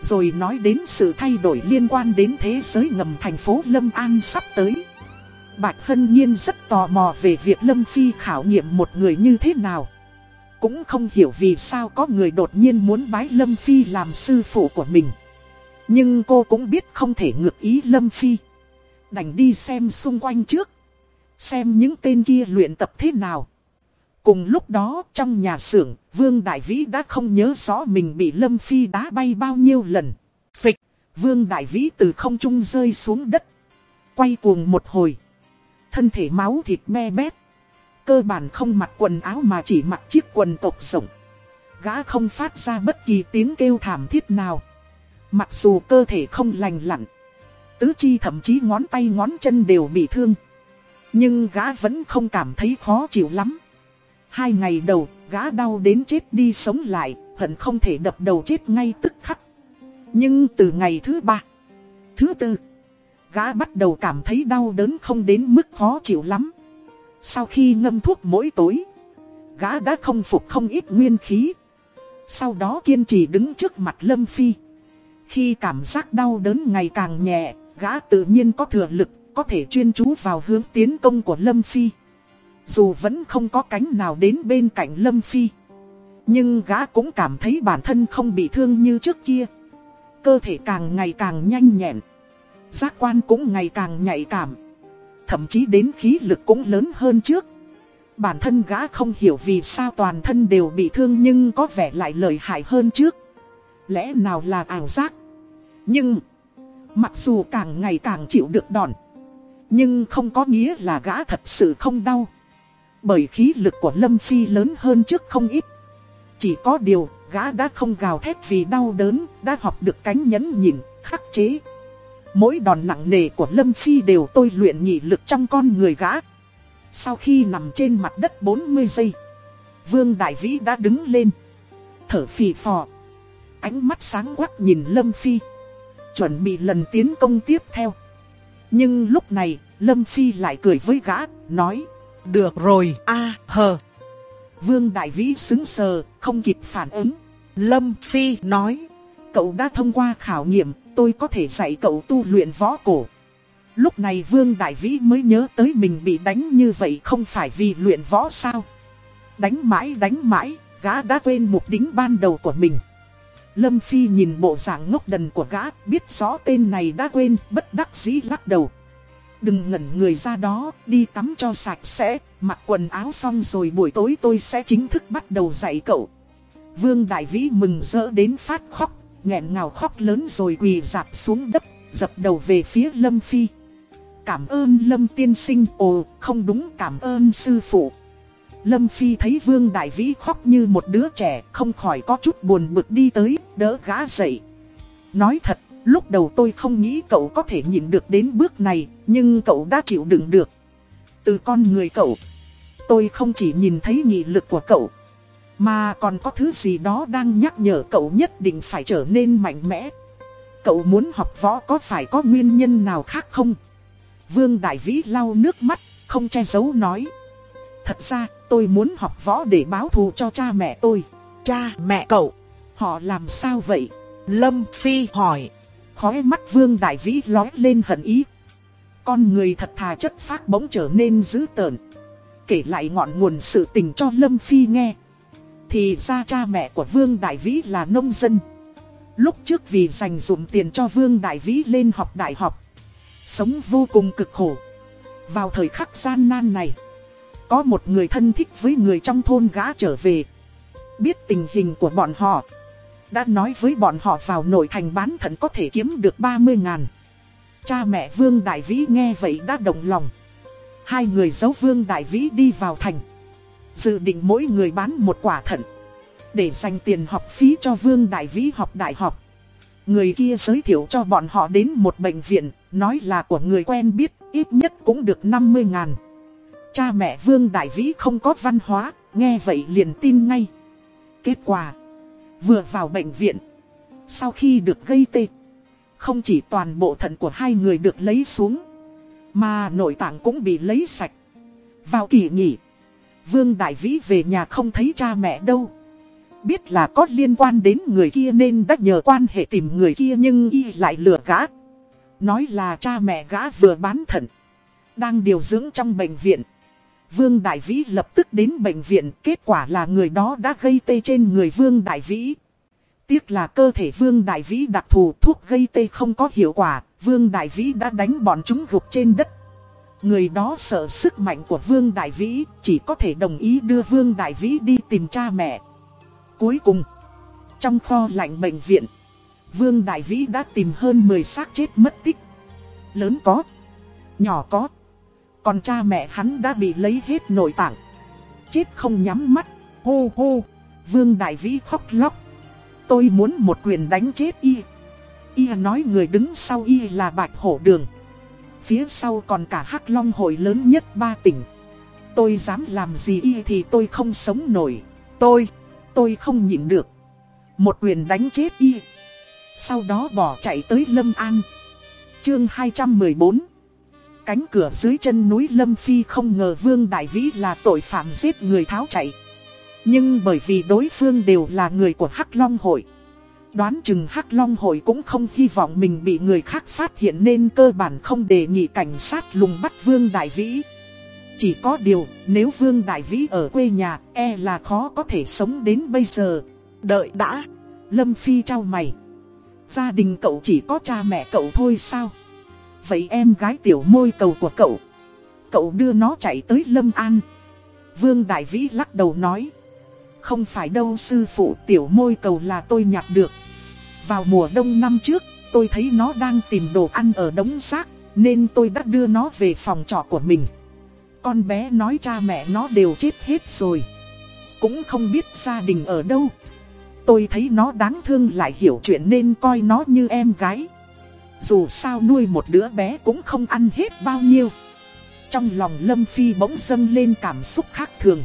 Rồi nói đến sự thay đổi liên quan đến thế giới ngầm thành phố Lâm An sắp tới. Bạch Hân Nhiên rất tò mò về việc Lâm Phi khảo nghiệm một người như thế nào. Cũng không hiểu vì sao có người đột nhiên muốn bái Lâm Phi làm sư phụ của mình. Nhưng cô cũng biết không thể ngược ý Lâm Phi. Đành đi xem xung quanh trước. Xem những tên kia luyện tập thế nào. Cùng lúc đó trong nhà xưởng, Vương Đại Vĩ đã không nhớ rõ mình bị Lâm Phi đá bay bao nhiêu lần. Phịch, Vương Đại Vĩ từ không trung rơi xuống đất. Quay cuồng một hồi. Thân thể máu thịt me bét. Cơ bản không mặc quần áo mà chỉ mặc chiếc quần tộc rộng. Gã không phát ra bất kỳ tiếng kêu thảm thiết nào. Mặc dù cơ thể không lành lặn. Tứ chi thậm chí ngón tay ngón chân đều bị thương. Nhưng gã vẫn không cảm thấy khó chịu lắm. Hai ngày đầu, gã đau đến chết đi sống lại, hận không thể đập đầu chết ngay tức khắc. Nhưng từ ngày thứ ba, thứ tư, gã bắt đầu cảm thấy đau đớn không đến mức khó chịu lắm. Sau khi ngâm thuốc mỗi tối, gã đã không phục không ít nguyên khí. Sau đó kiên trì đứng trước mặt Lâm Phi. Khi cảm giác đau đớn ngày càng nhẹ, gã tự nhiên có thừa lực, có thể chuyên chú vào hướng tiến công của Lâm Phi. Dù vẫn không có cánh nào đến bên cạnh Lâm Phi. Nhưng gã cũng cảm thấy bản thân không bị thương như trước kia. Cơ thể càng ngày càng nhanh nhẹn. Giác quan cũng ngày càng nhạy cảm. Thậm chí đến khí lực cũng lớn hơn trước. Bản thân gã không hiểu vì sao toàn thân đều bị thương nhưng có vẻ lại lợi hại hơn trước. Lẽ nào là ảo giác? Nhưng, mặc dù càng ngày càng chịu được đòn, nhưng không có nghĩa là gã thật sự không đau. Bởi khí lực của Lâm Phi lớn hơn trước không ít. Chỉ có điều, gã đã không gào thét vì đau đớn, đã học được cánh nhẫn nhịn, khắc chế. Mỗi đòn nặng nề của Lâm Phi đều tôi luyện nhị lực trong con người gã. Sau khi nằm trên mặt đất 40 giây, Vương Đại Vĩ đã đứng lên. Thở phì phò. Ánh mắt sáng quắc nhìn Lâm Phi. Chuẩn bị lần tiến công tiếp theo. Nhưng lúc này, Lâm Phi lại cười với gã, nói. Được rồi, a hờ. Vương Đại Vĩ xứng sờ, không kịp phản ứng. Lâm Phi nói. Cậu đã thông qua khảo nghiệm, tôi có thể dạy cậu tu luyện võ cổ. Lúc này Vương Đại Vĩ mới nhớ tới mình bị đánh như vậy không phải vì luyện võ sao. Đánh mãi đánh mãi, gã đã quên mục đích ban đầu của mình. Lâm Phi nhìn bộ dạng ngốc đần của gã, biết rõ tên này đã quên, bất đắc dĩ lắc đầu. Đừng ngẩn người ra đó, đi tắm cho sạch sẽ, mặc quần áo xong rồi buổi tối tôi sẽ chính thức bắt đầu dạy cậu. Vương Đại Vĩ mừng rỡ đến phát khóc, nghẹn ngào khóc lớn rồi quỳ dạp xuống đất, dập đầu về phía Lâm Phi. Cảm ơn Lâm tiên sinh, ồ, không đúng cảm ơn sư phụ. Lâm Phi thấy Vương Đại Vĩ khóc như một đứa trẻ, không khỏi có chút buồn bực đi tới, đỡ gã dậy. Nói thật, lúc đầu tôi không nghĩ cậu có thể nhìn được đến bước này, nhưng cậu đã chịu đựng được. Từ con người cậu, tôi không chỉ nhìn thấy nghị lực của cậu, mà còn có thứ gì đó đang nhắc nhở cậu nhất định phải trở nên mạnh mẽ. Cậu muốn học võ có phải có nguyên nhân nào khác không? Vương Đại Vĩ lau nước mắt, không che giấu nói. Thật ra, tôi muốn học võ để báo thù cho cha mẹ tôi. Cha mẹ cậu, họ làm sao vậy? Lâm Phi hỏi. Khói mắt Vương Đại Vĩ lói lên hận ý. Con người thật thà chất phác bỗng trở nên dữ tợn. kể lại ngọn nguồn sự tình cho Lâm Phi nghe. Thì ra cha mẹ của Vương Đại Vĩ là nông dân. Lúc trước vì dành dụm tiền cho Vương Đại Vĩ lên học đại học. Sống vô cùng cực khổ. Vào thời khắc gian nan này. Có một người thân thích với người trong thôn gã trở về. Biết tình hình của bọn họ. Đã nói với bọn họ vào nội thành bán thận có thể kiếm được 30 ngàn. Cha mẹ Vương Đại Vĩ nghe vậy đã động lòng. Hai người giấu Vương Đại Vĩ đi vào thành. Dự định mỗi người bán một quả thận. Để dành tiền học phí cho Vương Đại Vĩ học đại học. Người kia giới thiệu cho bọn họ đến một bệnh viện, nói là của người quen biết, ít nhất cũng được 50 ngàn. Cha mẹ Vương Đại Vĩ không có văn hóa, nghe vậy liền tin ngay. Kết quả, vừa vào bệnh viện, sau khi được gây tê, không chỉ toàn bộ thận của hai người được lấy xuống, mà nội tạng cũng bị lấy sạch. Vào kỳ nghỉ, Vương Đại Vĩ về nhà không thấy cha mẹ đâu. Biết là có liên quan đến người kia nên đã nhờ quan hệ tìm người kia nhưng y lại lừa gã. Nói là cha mẹ gã vừa bán thận. Đang điều dưỡng trong bệnh viện. Vương Đại Vĩ lập tức đến bệnh viện. Kết quả là người đó đã gây tê trên người Vương Đại Vĩ. Tiếc là cơ thể Vương Đại Vĩ đặc thù thuốc gây tê không có hiệu quả. Vương Đại Vĩ đã đánh bọn chúng gục trên đất. Người đó sợ sức mạnh của Vương Đại Vĩ, chỉ có thể đồng ý đưa Vương Đại Vĩ đi tìm cha mẹ. Cuối cùng, trong kho lạnh bệnh viện, Vương Đại Vĩ đã tìm hơn 10 xác chết mất tích. Lớn có, nhỏ có, còn cha mẹ hắn đã bị lấy hết nội tạng. Chết không nhắm mắt, hô hô, Vương Đại Vĩ khóc lóc. Tôi muốn một quyền đánh chết y. Y nói người đứng sau y là Bạch Hổ Đường. Phía sau còn cả hắc long hội lớn nhất ba tỉnh. Tôi dám làm gì y thì tôi không sống nổi. Tôi, tôi không nhịn được. Một quyền đánh chết y. Sau đó bỏ chạy tới Lâm An. Chương 214 Cánh cửa dưới chân núi Lâm Phi không ngờ Vương Đại Vĩ là tội phạm giết người tháo chạy. Nhưng bởi vì đối phương đều là người của Hắc Long Hội. Đoán chừng Hắc Long Hội cũng không hy vọng mình bị người khác phát hiện nên cơ bản không đề nghị cảnh sát lùng bắt Vương Đại Vĩ. Chỉ có điều, nếu Vương Đại Vĩ ở quê nhà, e là khó có thể sống đến bây giờ. Đợi đã, Lâm Phi trao mày. Gia đình cậu chỉ có cha mẹ cậu thôi sao? Vậy em gái tiểu môi cầu của cậu, cậu đưa nó chạy tới Lâm An. Vương Đại Vĩ lắc đầu nói. Không phải đâu sư phụ tiểu môi cầu là tôi nhặt được. Vào mùa đông năm trước, tôi thấy nó đang tìm đồ ăn ở đống xác, nên tôi đã đưa nó về phòng trọ của mình. Con bé nói cha mẹ nó đều chết hết rồi. Cũng không biết gia đình ở đâu. Tôi thấy nó đáng thương lại hiểu chuyện nên coi nó như em gái. Dù sao nuôi một đứa bé cũng không ăn hết bao nhiêu. Trong lòng Lâm Phi bỗng dâng lên cảm xúc khác thường.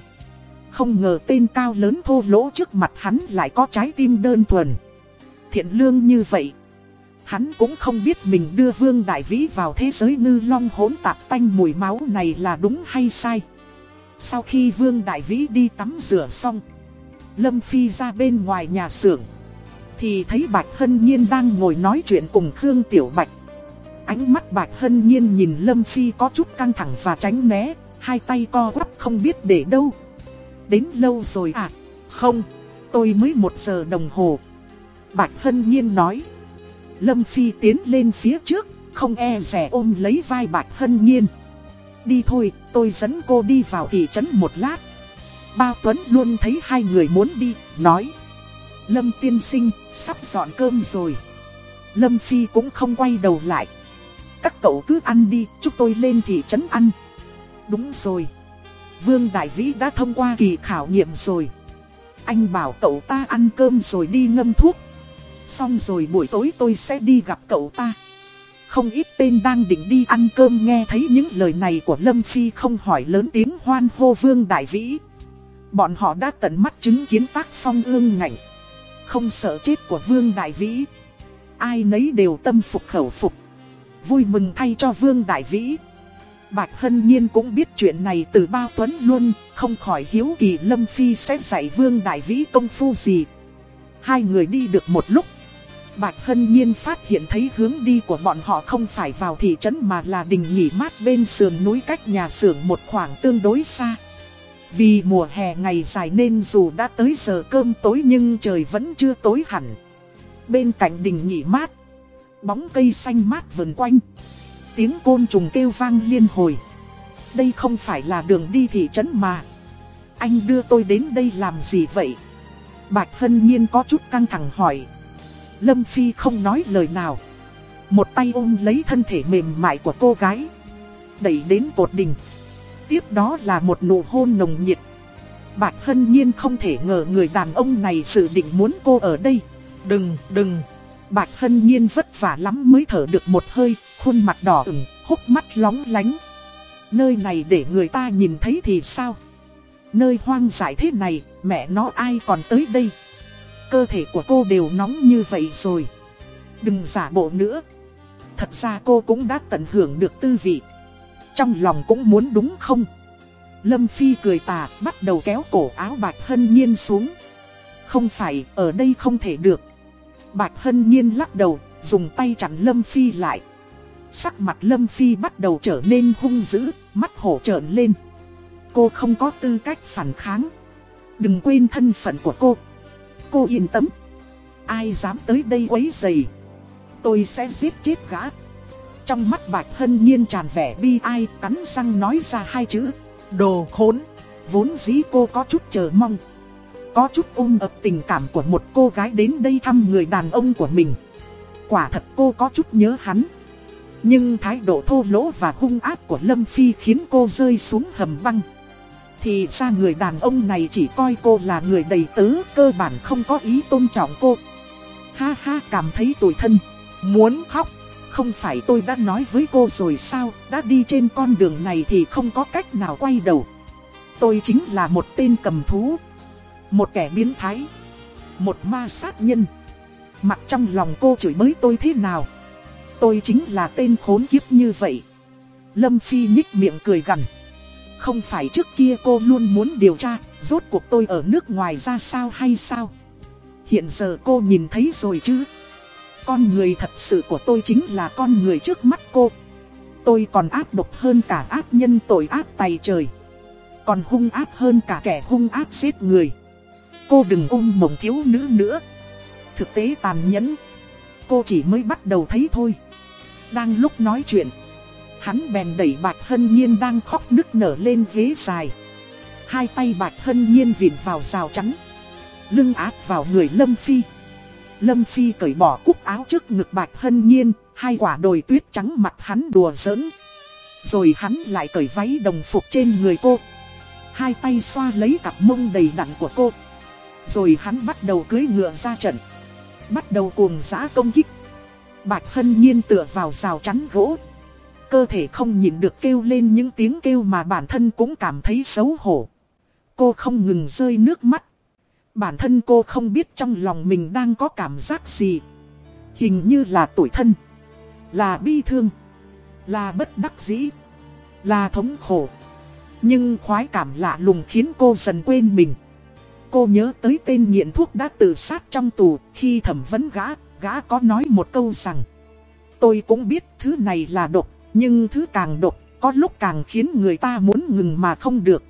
Không ngờ tên cao lớn thô lỗ trước mặt hắn lại có trái tim đơn thuần. Thiện lương như vậy. Hắn cũng không biết mình đưa Vương Đại Vĩ vào thế giới ngư long hỗn tạp tanh mùi máu này là đúng hay sai. Sau khi Vương Đại Vĩ đi tắm rửa xong, Lâm Phi ra bên ngoài nhà xưởng thì thấy Bạch Hân Nhiên đang ngồi nói chuyện cùng Khương Tiểu Bạch. Ánh mắt Bạch Hân Nhiên nhìn Lâm Phi có chút căng thẳng và tránh né, hai tay co quắp không biết để đâu. Đến lâu rồi à? Không, tôi mới một giờ đồng hồ. Bạch Hân Nhiên nói. Lâm Phi tiến lên phía trước, không e rẻ ôm lấy vai Bạch Hân Nhiên. Đi thôi, tôi dẫn cô đi vào thị trấn một lát. Bao Tuấn luôn thấy hai người muốn đi, nói. Lâm tiên sinh, sắp dọn cơm rồi. Lâm Phi cũng không quay đầu lại. Các cậu cứ ăn đi, chúng tôi lên thị trấn ăn. Đúng rồi. Vương Đại Vĩ đã thông qua kỳ khảo nghiệm rồi. Anh bảo cậu ta ăn cơm rồi đi ngâm thuốc. Xong rồi buổi tối tôi sẽ đi gặp cậu ta. Không ít tên đang định đi ăn cơm nghe thấy những lời này của Lâm Phi không hỏi lớn tiếng hoan hô Vương Đại Vĩ. Bọn họ đã tận mắt chứng kiến tác phong ương ngạnh. Không sợ chết của Vương Đại Vĩ. Ai nấy đều tâm phục khẩu phục. Vui mừng thay cho Vương Đại Vĩ. Bạch Hân Nhiên cũng biết chuyện này từ bao tuấn luôn, không khỏi hiếu kỳ Lâm Phi sẽ dạy Vương Đại Vĩ công phu gì. Hai người đi được một lúc. Bạch Hân Nhiên phát hiện thấy hướng đi của bọn họ không phải vào thị trấn mà là đình nghỉ mát bên sườn núi cách nhà xưởng một khoảng tương đối xa. Vì mùa hè ngày dài nên dù đã tới giờ cơm tối nhưng trời vẫn chưa tối hẳn. Bên cạnh đình nghỉ mát, bóng cây xanh mát vần quanh. Tiếng côn trùng kêu vang liên hồi. Đây không phải là đường đi thị trấn mà. Anh đưa tôi đến đây làm gì vậy? Bạch Hân Nhiên có chút căng thẳng hỏi. Lâm Phi không nói lời nào. Một tay ôm lấy thân thể mềm mại của cô gái. Đẩy đến cột đình. Tiếp đó là một nụ hôn nồng nhiệt. Bạch Hân Nhiên không thể ngờ người đàn ông này dự định muốn cô ở đây. Đừng, đừng. Bạch Hân Nhiên vất vả lắm mới thở được một hơi, khuôn mặt đỏ ửng, hốc mắt lóng lánh. Nơi này để người ta nhìn thấy thì sao? Nơi hoang dại thế này, mẹ nó ai còn tới đây? Cơ thể của cô đều nóng như vậy rồi. Đừng giả bộ nữa. Thật ra cô cũng đã tận hưởng được tư vị. Trong lòng cũng muốn đúng không? Lâm Phi cười tà, bắt đầu kéo cổ áo Bạch Hân Nhiên xuống. Không phải, ở đây không thể được. Bạch Hân Nhiên lắc đầu, dùng tay chặn Lâm Phi lại. Sắc mặt Lâm Phi bắt đầu trở nên hung dữ, mắt hổ trợn lên. Cô không có tư cách phản kháng. Đừng quên thân phận của cô. Cô yên tâm. Ai dám tới đây quấy dày. Tôi sẽ giết chết gã. Trong mắt Bạch Hân Nhiên tràn vẻ bi ai cắn răng nói ra hai chữ. Đồ khốn. Vốn dĩ cô có chút chờ mong. Có chút ôm ập tình cảm của một cô gái đến đây thăm người đàn ông của mình. Quả thật cô có chút nhớ hắn. Nhưng thái độ thô lỗ và hung ác của Lâm Phi khiến cô rơi xuống hầm băng. Thì ra người đàn ông này chỉ coi cô là người đầy tớ, cơ bản không có ý tôn trọng cô. Ha ha cảm thấy tủi thân, muốn khóc. Không phải tôi đã nói với cô rồi sao, đã đi trên con đường này thì không có cách nào quay đầu. Tôi chính là một tên cầm thú, một kẻ biến thái, một ma sát nhân. mặt trong lòng cô chửi bới tôi thế nào? Tôi chính là tên khốn kiếp như vậy. Lâm Phi nhích miệng cười gằn. Không phải trước kia cô luôn muốn điều tra, rốt cuộc tôi ở nước ngoài ra sao hay sao? Hiện giờ cô nhìn thấy rồi chứ? Con người thật sự của tôi chính là con người trước mắt cô. Tôi còn ác độc hơn cả ác nhân tội ác tay trời. Còn hung ác hơn cả kẻ hung ác giết người. Cô đừng ôm mộng thiếu nữ nữa. Thực tế tàn nhẫn. Cô chỉ mới bắt đầu thấy thôi. Đang lúc nói chuyện. Hắn bèn đẩy Bạch Hân Nhiên đang khóc nức nở lên ghế dài. Hai tay Bạch Hân Nhiên vịn vào rào chắn. Lưng áp vào người Lâm Phi. Lâm Phi cởi bỏ cúc áo trước ngực Bạch Hân Nhiên, hai quả đồi tuyết trắng mặt hắn đùa giỡn. Rồi hắn lại cởi váy đồng phục trên người cô. Hai tay xoa lấy cặp mông đầy đặn của cô. Rồi hắn bắt đầu cưới ngựa ra trận. Bắt đầu cuồng giã công kích. Bạch Hân Nhiên tựa vào rào chắn gỗ. Cơ thể không nhịn được kêu lên những tiếng kêu mà bản thân cũng cảm thấy xấu hổ. Cô không ngừng rơi nước mắt. Bản thân cô không biết trong lòng mình đang có cảm giác gì. Hình như là tuổi thân. Là bi thương. Là bất đắc dĩ. Là thống khổ. Nhưng khoái cảm lạ lùng khiến cô dần quên mình. Cô nhớ tới tên nghiện thuốc đã tự sát trong tù khi thẩm vấn gã, gã có nói một câu rằng Tôi cũng biết thứ này là độc, nhưng thứ càng độc, có lúc càng khiến người ta muốn ngừng mà không được.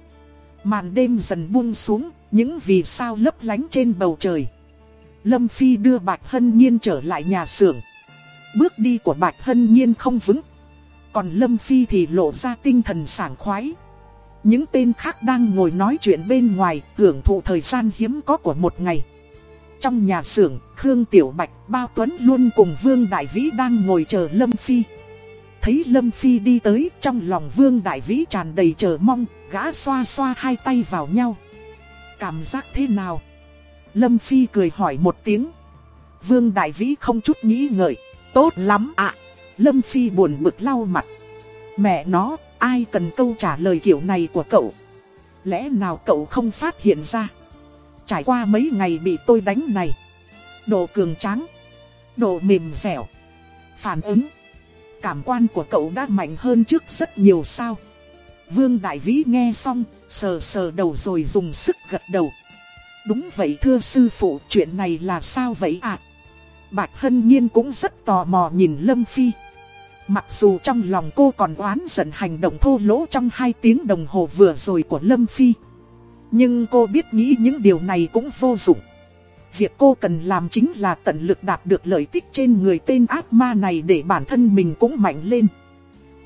Màn đêm dần buông xuống, những vì sao lấp lánh trên bầu trời. Lâm Phi đưa Bạch Hân Nhiên trở lại nhà xưởng. Bước đi của Bạch Hân Nhiên không vững. Còn Lâm Phi thì lộ ra tinh thần sảng khoái. Những tên khác đang ngồi nói chuyện bên ngoài, hưởng thụ thời gian hiếm có của một ngày. Trong nhà xưởng, Khương Tiểu Bạch, Bao Tuấn luôn cùng Vương Đại Vĩ đang ngồi chờ Lâm Phi. Thấy Lâm Phi đi tới, trong lòng Vương Đại Vĩ tràn đầy chờ mong, gã xoa xoa hai tay vào nhau. Cảm giác thế nào? Lâm Phi cười hỏi một tiếng. Vương Đại Vĩ không chút nghĩ ngợi. Tốt lắm ạ. À, Lâm Phi buồn bực lau mặt. Mẹ nó, ai cần câu trả lời kiểu này của cậu? Lẽ nào cậu không phát hiện ra? Trải qua mấy ngày bị tôi đánh này. Độ cường tráng. Độ mềm dẻo. Phản ứng. Cảm quan của cậu đã mạnh hơn trước rất nhiều sao. Vương Đại Vĩ nghe xong, sờ sờ đầu rồi dùng sức gật đầu. Đúng vậy thưa sư phụ, chuyện này là sao vậy ạ? À? Bạch Hân Nhiên cũng rất tò mò nhìn Lâm Phi. Mặc dù trong lòng cô còn oán giận hành động thô lỗ trong hai tiếng đồng hồ vừa rồi của Lâm Phi. Nhưng cô biết nghĩ những điều này cũng vô dụng. Việc cô cần làm chính là tận lực đạt được lợi tích trên người tên ác ma này để bản thân mình cũng mạnh lên.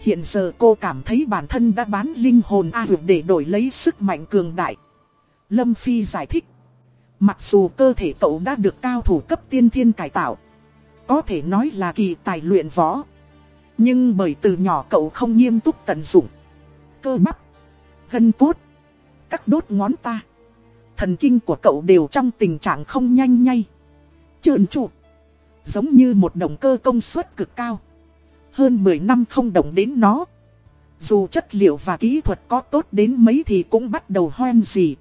Hiện giờ cô cảm thấy bản thân đã bán linh hồn A để đổi lấy sức mạnh cường đại. Lâm Phi giải thích. Mặc dù cơ thể cậu đã được cao thủ cấp tiên thiên cải tạo. Có thể nói là kỳ tài luyện võ. Nhưng bởi từ nhỏ cậu không nghiêm túc tận dụng. Cơ bắp, gân cốt, các đốt ngón ta. Thần kinh của cậu đều trong tình trạng không nhanh nhay, Trơn trụ. Giống như một động cơ công suất cực cao. Hơn 10 năm không động đến nó. Dù chất liệu và kỹ thuật có tốt đến mấy thì cũng bắt đầu hoen gì.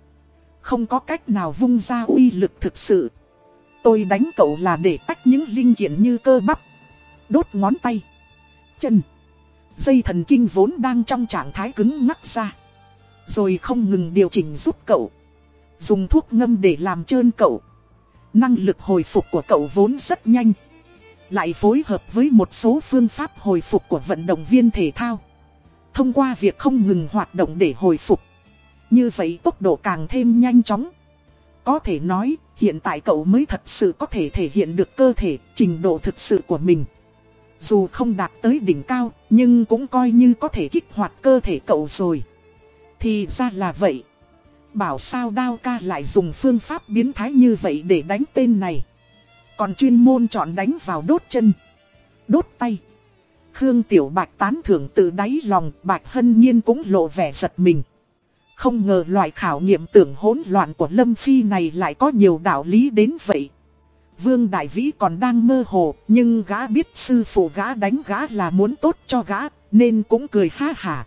Không có cách nào vung ra uy lực thực sự. Tôi đánh cậu là để tách những linh kiện như cơ bắp, đốt ngón tay, chân, dây thần kinh vốn đang trong trạng thái cứng ngắc ra. Rồi không ngừng điều chỉnh giúp cậu. Dùng thuốc ngâm để làm trơn cậu. Năng lực hồi phục của cậu vốn rất nhanh. Lại phối hợp với một số phương pháp hồi phục của vận động viên thể thao. Thông qua việc không ngừng hoạt động để hồi phục. Như vậy tốc độ càng thêm nhanh chóng. Có thể nói, hiện tại cậu mới thật sự có thể thể hiện được cơ thể, trình độ thực sự của mình. Dù không đạt tới đỉnh cao, nhưng cũng coi như có thể kích hoạt cơ thể cậu rồi. Thì ra là vậy. Bảo sao Đao ca lại dùng phương pháp biến thái như vậy để đánh tên này. Còn chuyên môn chọn đánh vào đốt chân, đốt tay. Khương Tiểu Bạch tán thưởng từ đáy lòng, Bạch Hân Nhiên cũng lộ vẻ giật mình. Không ngờ loại khảo nghiệm tưởng hỗn loạn của Lâm Phi này lại có nhiều đạo lý đến vậy. Vương Đại Vĩ còn đang mơ hồ, nhưng gã biết sư phụ gã đánh gã là muốn tốt cho gã, nên cũng cười ha hả.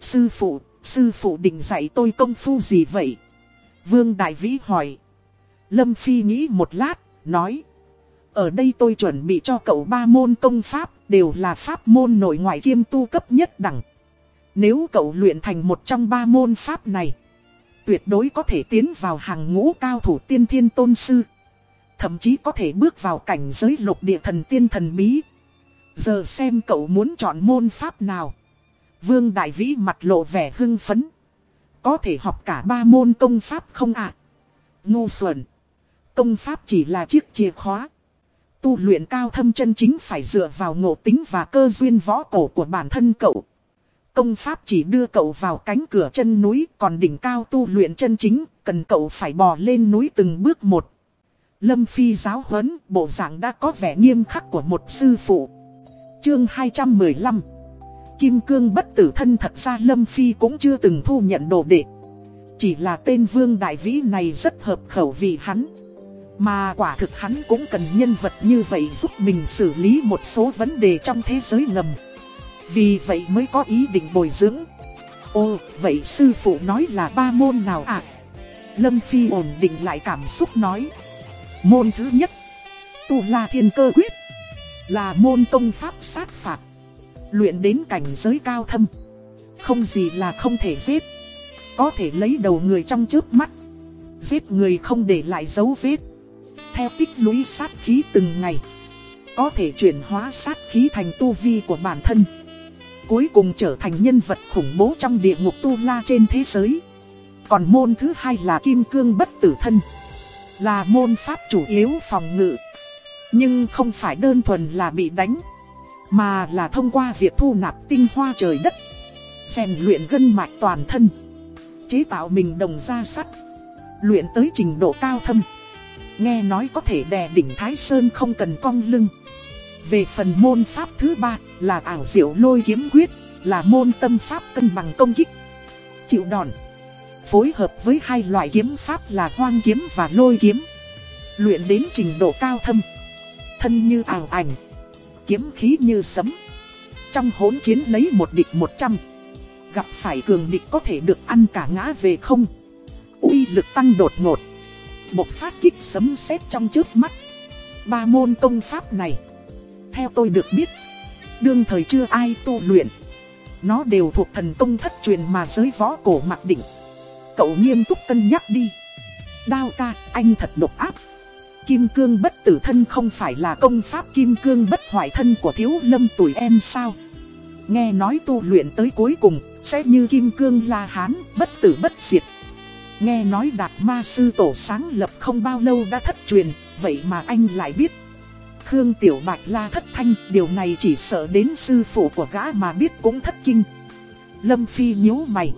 Sư phụ, sư phụ định dạy tôi công phu gì vậy? Vương Đại Vĩ hỏi. Lâm Phi nghĩ một lát, nói. Ở đây tôi chuẩn bị cho cậu ba môn công pháp, đều là pháp môn nội ngoại kiêm tu cấp nhất đẳng. Nếu cậu luyện thành một trong ba môn pháp này, tuyệt đối có thể tiến vào hàng ngũ cao thủ tiên thiên tôn sư. Thậm chí có thể bước vào cảnh giới lục địa thần tiên thần bí. Giờ xem cậu muốn chọn môn pháp nào. Vương Đại Vĩ mặt lộ vẻ hưng phấn. Có thể học cả ba môn công pháp không ạ? À? Ngu xuẩn. Công pháp chỉ là chiếc chìa khóa. Tu luyện cao thâm chân chính phải dựa vào ngộ tính và cơ duyên võ cổ của bản thân cậu. Công pháp chỉ đưa cậu vào cánh cửa chân núi, còn đỉnh cao tu luyện chân chính, cần cậu phải bò lên núi từng bước một. Lâm Phi giáo huấn, bộ dạng đã có vẻ nghiêm khắc của một sư phụ. Chương 215 Kim cương bất tử thân thật ra Lâm Phi cũng chưa từng thu nhận đồ đệ. Chỉ là tên vương đại vĩ này rất hợp khẩu vị hắn. Mà quả thực hắn cũng cần nhân vật như vậy giúp mình xử lý một số vấn đề trong thế giới ngầm. Vì vậy mới có ý định bồi dưỡng. ô vậy sư phụ nói là ba môn nào ạ? À? Lâm Phi ổn định lại cảm xúc nói. Môn thứ nhất, Tu La Thiên Cơ Quyết, là môn công pháp sát phạt. Luyện đến cảnh giới cao thâm. Không gì là không thể giết. Có thể lấy đầu người trong trước mắt. Giết người không để lại dấu vết. Theo tích lũy sát khí từng ngày. Có thể chuyển hóa sát khí thành tu vi của bản thân cuối cùng trở thành nhân vật khủng bố trong địa ngục tu la trên thế giới. Còn môn thứ hai là kim cương bất tử thân. Là môn pháp chủ yếu phòng ngự. Nhưng không phải đơn thuần là bị đánh. Mà là thông qua việc thu nạp tinh hoa trời đất. rèn luyện gân mạch toàn thân. Chế tạo mình đồng ra sắt. Luyện tới trình độ cao thâm. Nghe nói có thể đè đỉnh Thái Sơn không cần cong lưng. Về phần môn pháp thứ ba là ảo diệu lôi kiếm quyết, là môn tâm pháp cân bằng công kích. Chịu đòn. Phối hợp với hai loại kiếm pháp là hoang kiếm và lôi kiếm. Luyện đến trình độ cao thâm. Thân như ảo ảnh. Kiếm khí như sấm. Trong hỗn chiến lấy một địch một trăm. Gặp phải cường địch có thể được ăn cả ngã về không. uy lực tăng đột ngột. Một phát kích sấm sét trong trước mắt. Ba môn công pháp này theo tôi được biết, đương thời chưa ai tu luyện. Nó đều thuộc thần công thất truyền mà giới võ cổ mặc định. Cậu nghiêm túc cân nhắc đi. Đao ca, anh thật độc áp. Kim cương bất tử thân không phải là công pháp kim cương bất hoại thân của thiếu lâm tuổi em sao? Nghe nói tu luyện tới cuối cùng, sẽ như kim cương la hán, bất tử bất diệt. Nghe nói đạt ma sư tổ sáng lập không bao lâu đã thất truyền, vậy mà anh lại biết. Khương Tiểu Bạch la thất thanh, điều này chỉ sợ đến sư phụ của gã mà biết cũng thất kinh. Lâm Phi nhíu mày.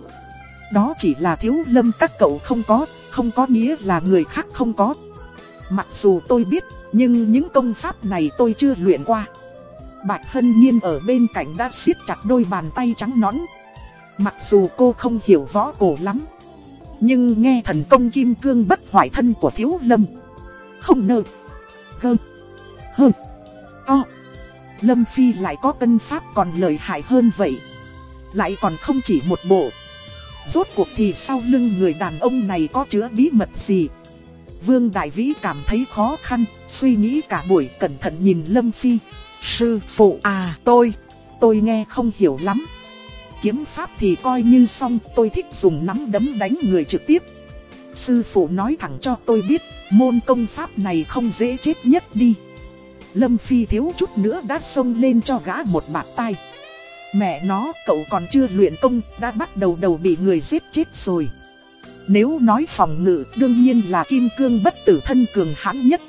Đó chỉ là thiếu lâm các cậu không có, không có nghĩa là người khác không có. Mặc dù tôi biết, nhưng những công pháp này tôi chưa luyện qua. Bạch Hân Nhiên ở bên cạnh đã siết chặt đôi bàn tay trắng nõn. Mặc dù cô không hiểu võ cổ lắm, nhưng nghe thần công kim cương bất hoại thân của thiếu lâm. Không nơ, gơ, hơ, to. Lâm Phi lại có cân pháp còn lợi hại hơn vậy. Lại còn không chỉ một bộ. Rốt cuộc thì sau lưng người đàn ông này có chứa bí mật gì? Vương Đại Vĩ cảm thấy khó khăn, suy nghĩ cả buổi cẩn thận nhìn Lâm Phi. Sư phụ à tôi, tôi nghe không hiểu lắm. Kiếm pháp thì coi như xong, tôi thích dùng nắm đấm đánh người trực tiếp. Sư phụ nói thẳng cho tôi biết, môn công pháp này không dễ chết nhất đi. Lâm Phi thiếu chút nữa đã xông lên cho gã một bạt tay. Mẹ nó, cậu còn chưa luyện công, đã bắt đầu đầu bị người giết chết rồi. Nếu nói phòng ngự, đương nhiên là kim cương bất tử thân cường hãn nhất.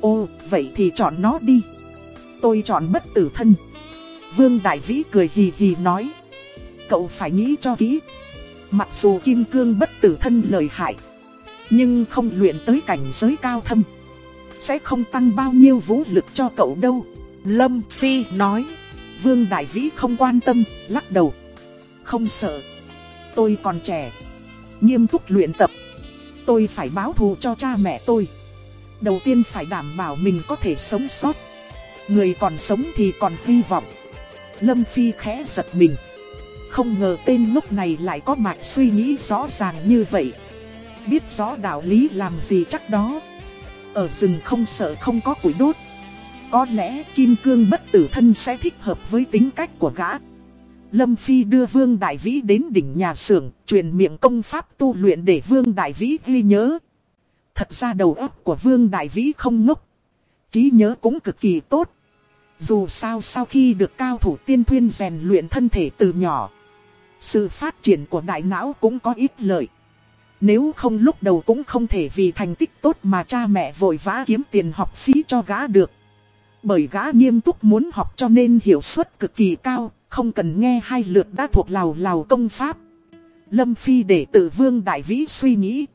Ô, vậy thì chọn nó đi. Tôi chọn bất tử thân. Vương Đại Vĩ cười hì hì nói. Cậu phải nghĩ cho kỹ. Mặc dù kim cương bất tử thân lợi hại, nhưng không luyện tới cảnh giới cao thâm. Sẽ không tăng bao nhiêu vũ lực cho cậu đâu. Lâm Phi nói. Vương Đại Vĩ không quan tâm, lắc đầu. Không sợ. Tôi còn trẻ. Nghiêm túc luyện tập. Tôi phải báo thù cho cha mẹ tôi. Đầu tiên phải đảm bảo mình có thể sống sót. Người còn sống thì còn hy vọng. Lâm Phi khẽ giật mình. Không ngờ tên lúc này lại có mạch suy nghĩ rõ ràng như vậy. Biết rõ đạo lý làm gì chắc đó. Ở rừng không sợ không có củi đốt. Có lẽ kim cương bất tử thân sẽ thích hợp với tính cách của gã. Lâm Phi đưa Vương Đại Vĩ đến đỉnh nhà xưởng, truyền miệng công pháp tu luyện để Vương Đại Vĩ ghi nhớ. Thật ra đầu óc của Vương Đại Vĩ không ngốc. trí nhớ cũng cực kỳ tốt. Dù sao sau khi được cao thủ tiên thuyên rèn luyện thân thể từ nhỏ, sự phát triển của đại não cũng có ít lợi. Nếu không lúc đầu cũng không thể vì thành tích tốt mà cha mẹ vội vã kiếm tiền học phí cho gã được. Bởi gã nghiêm túc muốn học cho nên hiệu suất cực kỳ cao, không cần nghe hai lượt đã thuộc lào lào công pháp. Lâm Phi để tự vương đại vĩ suy nghĩ.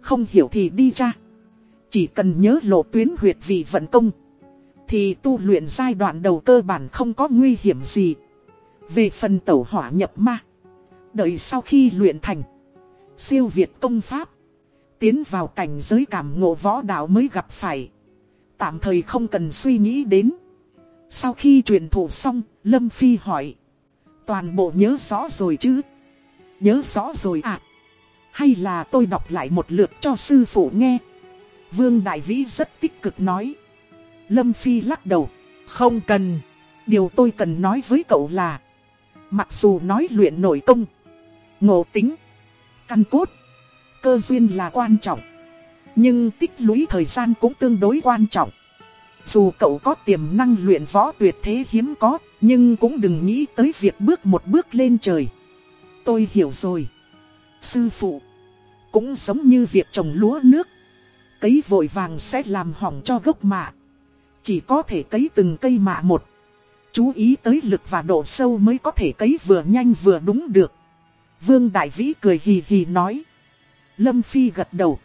Không hiểu thì đi ra. Chỉ cần nhớ lộ tuyến huyệt vị vận công. Thì tu luyện giai đoạn đầu cơ bản không có nguy hiểm gì. Về phần tẩu hỏa nhập ma. Đợi sau khi luyện thành. Siêu việt công pháp. Tiến vào cảnh giới cảm ngộ võ đạo mới gặp phải. Tạm thời không cần suy nghĩ đến. Sau khi truyền thụ xong, Lâm Phi hỏi. Toàn bộ nhớ rõ rồi chứ? Nhớ rõ rồi à? Hay là tôi đọc lại một lượt cho sư phụ nghe? Vương Đại Vĩ rất tích cực nói. Lâm Phi lắc đầu. Không cần. Điều tôi cần nói với cậu là. Mặc dù nói luyện nội công. Ngộ tính. Căn cốt. Cơ duyên là quan trọng. Nhưng tích lũy thời gian cũng tương đối quan trọng. Dù cậu có tiềm năng luyện võ tuyệt thế hiếm có, nhưng cũng đừng nghĩ tới việc bước một bước lên trời. Tôi hiểu rồi. Sư phụ, cũng giống như việc trồng lúa nước. Cấy vội vàng sẽ làm hỏng cho gốc mạ. Chỉ có thể cấy từng cây mạ một. Chú ý tới lực và độ sâu mới có thể cấy vừa nhanh vừa đúng được. Vương Đại Vĩ cười hì hì nói. Lâm Phi gật đầu.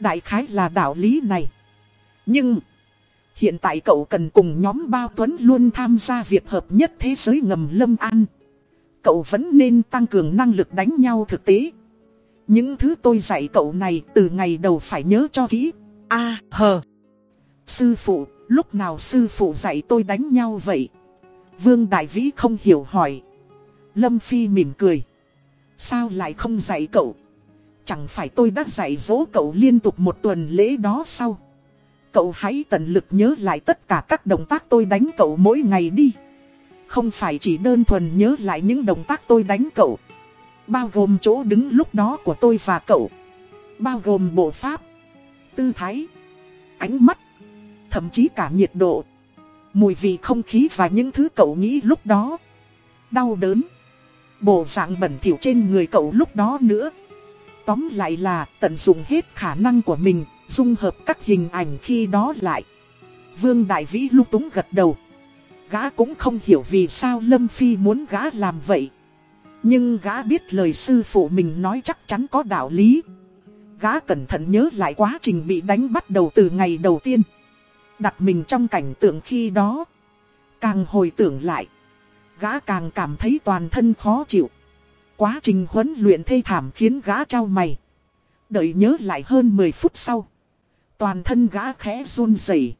Đại khái là đạo lý này. Nhưng... Hiện tại cậu cần cùng nhóm Bao Tuấn luôn tham gia việc hợp nhất thế giới ngầm Lâm An. Cậu vẫn nên tăng cường năng lực đánh nhau thực tế. Những thứ tôi dạy cậu này từ ngày đầu phải nhớ cho kỹ. A hờ. Sư phụ, lúc nào sư phụ dạy tôi đánh nhau vậy? Vương Đại Vĩ không hiểu hỏi. Lâm Phi mỉm cười. Sao lại không dạy cậu? Chẳng phải tôi đã dạy dỗ cậu liên tục một tuần lễ đó sao? Cậu hãy tận lực nhớ lại tất cả các động tác tôi đánh cậu mỗi ngày đi. Không phải chỉ đơn thuần nhớ lại những động tác tôi đánh cậu. Bao gồm chỗ đứng lúc đó của tôi và cậu. Bao gồm bộ pháp, tư thái, ánh mắt, thậm chí cả nhiệt độ, mùi vị không khí và những thứ cậu nghĩ lúc đó. Đau đớn, bộ dạng bẩn thỉu trên người cậu lúc đó nữa. Tóm lại là tận dụng hết khả năng của mình, dung hợp các hình ảnh khi đó lại. Vương Đại Vĩ lúc túng gật đầu. Gã cũng không hiểu vì sao Lâm Phi muốn gã làm vậy. Nhưng gã biết lời sư phụ mình nói chắc chắn có đạo lý. Gã cẩn thận nhớ lại quá trình bị đánh bắt đầu từ ngày đầu tiên. Đặt mình trong cảnh tượng khi đó. Càng hồi tưởng lại. Gã càng cảm thấy toàn thân khó chịu. Quá trình huấn luyện thê thảm khiến gã trao mày. Đợi nhớ lại hơn 10 phút sau. Toàn thân gã khẽ run rẩy,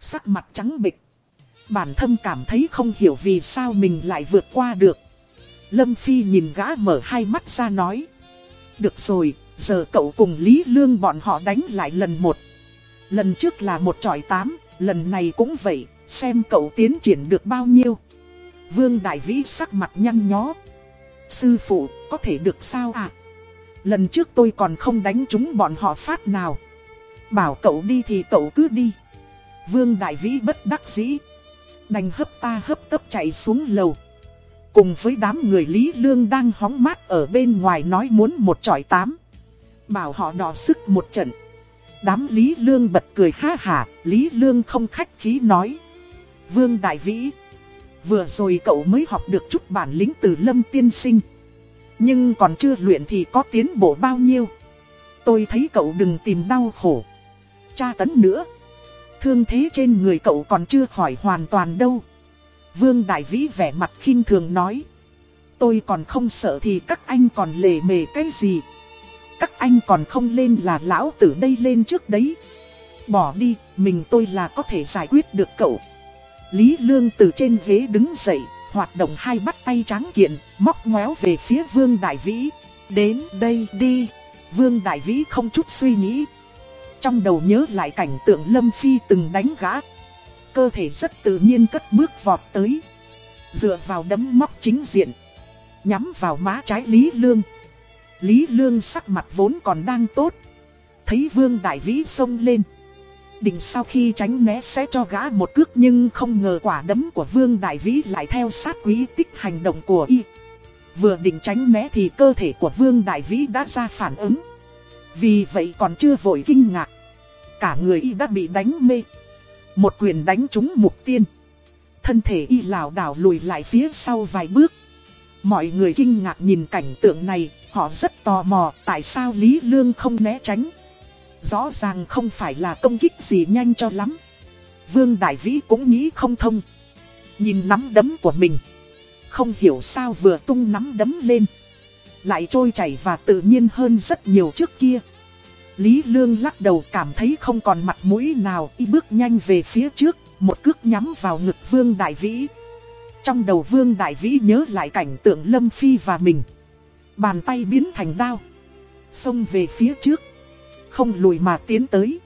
Sắc mặt trắng bịch. Bản thân cảm thấy không hiểu vì sao mình lại vượt qua được. Lâm Phi nhìn gã mở hai mắt ra nói. Được rồi, giờ cậu cùng Lý Lương bọn họ đánh lại lần một. Lần trước là một tròi tám, lần này cũng vậy, xem cậu tiến triển được bao nhiêu. Vương Đại Vĩ sắc mặt nhăn nhó. Sư phụ, có thể được sao ạ? À? Lần trước tôi còn không đánh chúng bọn họ phát nào. Bảo cậu đi thì cậu cứ đi. Vương Đại Vĩ bất đắc dĩ. Đành hấp ta hấp tấp chạy xuống lầu. Cùng với đám người Lý Lương đang hóng mát ở bên ngoài nói muốn một tròi tám. Bảo họ đỏ sức một trận. Đám Lý Lương bật cười ha hà, Lý Lương không khách khí nói. Vương Đại Vĩ, vừa rồi cậu mới học được chút bản lĩnh từ Lâm Tiên Sinh. Nhưng còn chưa luyện thì có tiến bộ bao nhiêu. Tôi thấy cậu đừng tìm đau khổ. tra tấn nữa. Thương thế trên người cậu còn chưa khỏi hoàn toàn đâu. Vương Đại Vĩ vẻ mặt khinh thường nói. Tôi còn không sợ thì các anh còn lề mề cái gì. Các anh còn không lên là lão tử đây lên trước đấy. Bỏ đi, mình tôi là có thể giải quyết được cậu. Lý Lương từ trên ghế đứng dậy, hoạt động hai bắt tay trắng kiện, móc ngoéo về phía Vương Đại Vĩ. Đến đây đi. Vương Đại Vĩ không chút suy nghĩ. Trong đầu nhớ lại cảnh tượng Lâm Phi từng đánh gã. Cơ thể rất tự nhiên cất bước vọt tới. Dựa vào đấm móc chính diện. Nhắm vào má trái Lý Lương. Lý Lương sắc mặt vốn còn đang tốt. Thấy Vương Đại Vĩ xông lên. Định sau khi tránh né sẽ cho gã một cước nhưng không ngờ quả đấm của Vương Đại Vĩ lại theo sát quý tích hành động của y. Vừa định tránh né thì cơ thể của Vương Đại Vĩ đã ra phản ứng. Vì vậy còn chưa vội kinh ngạc. Cả người y đã bị đánh mê. Một quyền đánh trúng mục tiên. Thân thể y lảo đảo lùi lại phía sau vài bước. Mọi người kinh ngạc nhìn cảnh tượng này, họ rất tò mò tại sao Lý Lương không né tránh. Rõ ràng không phải là công kích gì nhanh cho lắm. Vương Đại Vĩ cũng nghĩ không thông. Nhìn nắm đấm của mình. Không hiểu sao vừa tung nắm đấm lên. Lại trôi chảy và tự nhiên hơn rất nhiều trước kia. Lý Lương lắc đầu cảm thấy không còn mặt mũi nào y bước nhanh về phía trước, một cước nhắm vào ngực Vương Đại Vĩ. Trong đầu Vương Đại Vĩ nhớ lại cảnh tượng Lâm Phi và mình. Bàn tay biến thành đao. Xông về phía trước. Không lùi mà tiến tới.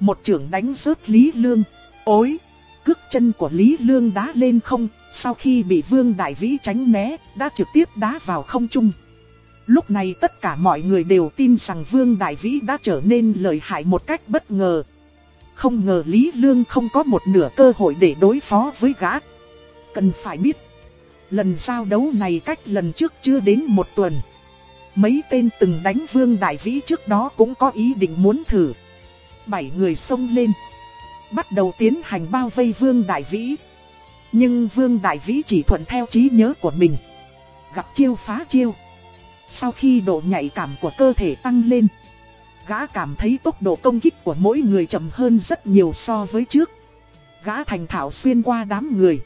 Một trưởng đánh rớt Lý Lương. Ôi! Cước chân của Lý Lương đá lên không. Sau khi bị Vương Đại Vĩ tránh né, đã trực tiếp đá vào không trung. Lúc này tất cả mọi người đều tin rằng Vương Đại Vĩ đã trở nên lợi hại một cách bất ngờ. Không ngờ Lý Lương không có một nửa cơ hội để đối phó với gã. Cần phải biết, lần giao đấu này cách lần trước chưa đến một tuần. Mấy tên từng đánh Vương Đại Vĩ trước đó cũng có ý định muốn thử. Bảy người xông lên, bắt đầu tiến hành bao vây Vương Đại Vĩ. Nhưng Vương Đại Vĩ chỉ thuận theo trí nhớ của mình. Gặp chiêu phá chiêu. Sau khi độ nhạy cảm của cơ thể tăng lên, gã cảm thấy tốc độ công kích của mỗi người chậm hơn rất nhiều so với trước. Gã thành thạo xuyên qua đám người.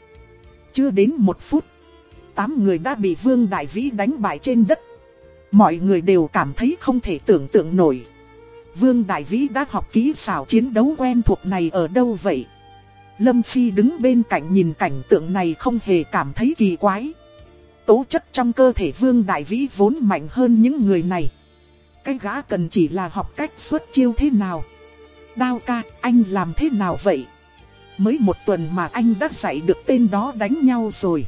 Chưa đến một phút, tám người đã bị Vương Đại Vĩ đánh bại trên đất. Mọi người đều cảm thấy không thể tưởng tượng nổi. Vương Đại Vĩ đã học kỹ xảo chiến đấu quen thuộc này ở đâu vậy? Lâm Phi đứng bên cạnh nhìn cảnh tượng này không hề cảm thấy kỳ quái. Tố chất trong cơ thể Vương Đại Vĩ vốn mạnh hơn những người này. Cái gã cần chỉ là học cách xuất chiêu thế nào. Đao ca, anh làm thế nào vậy? Mới một tuần mà anh đã dạy được tên đó đánh nhau rồi.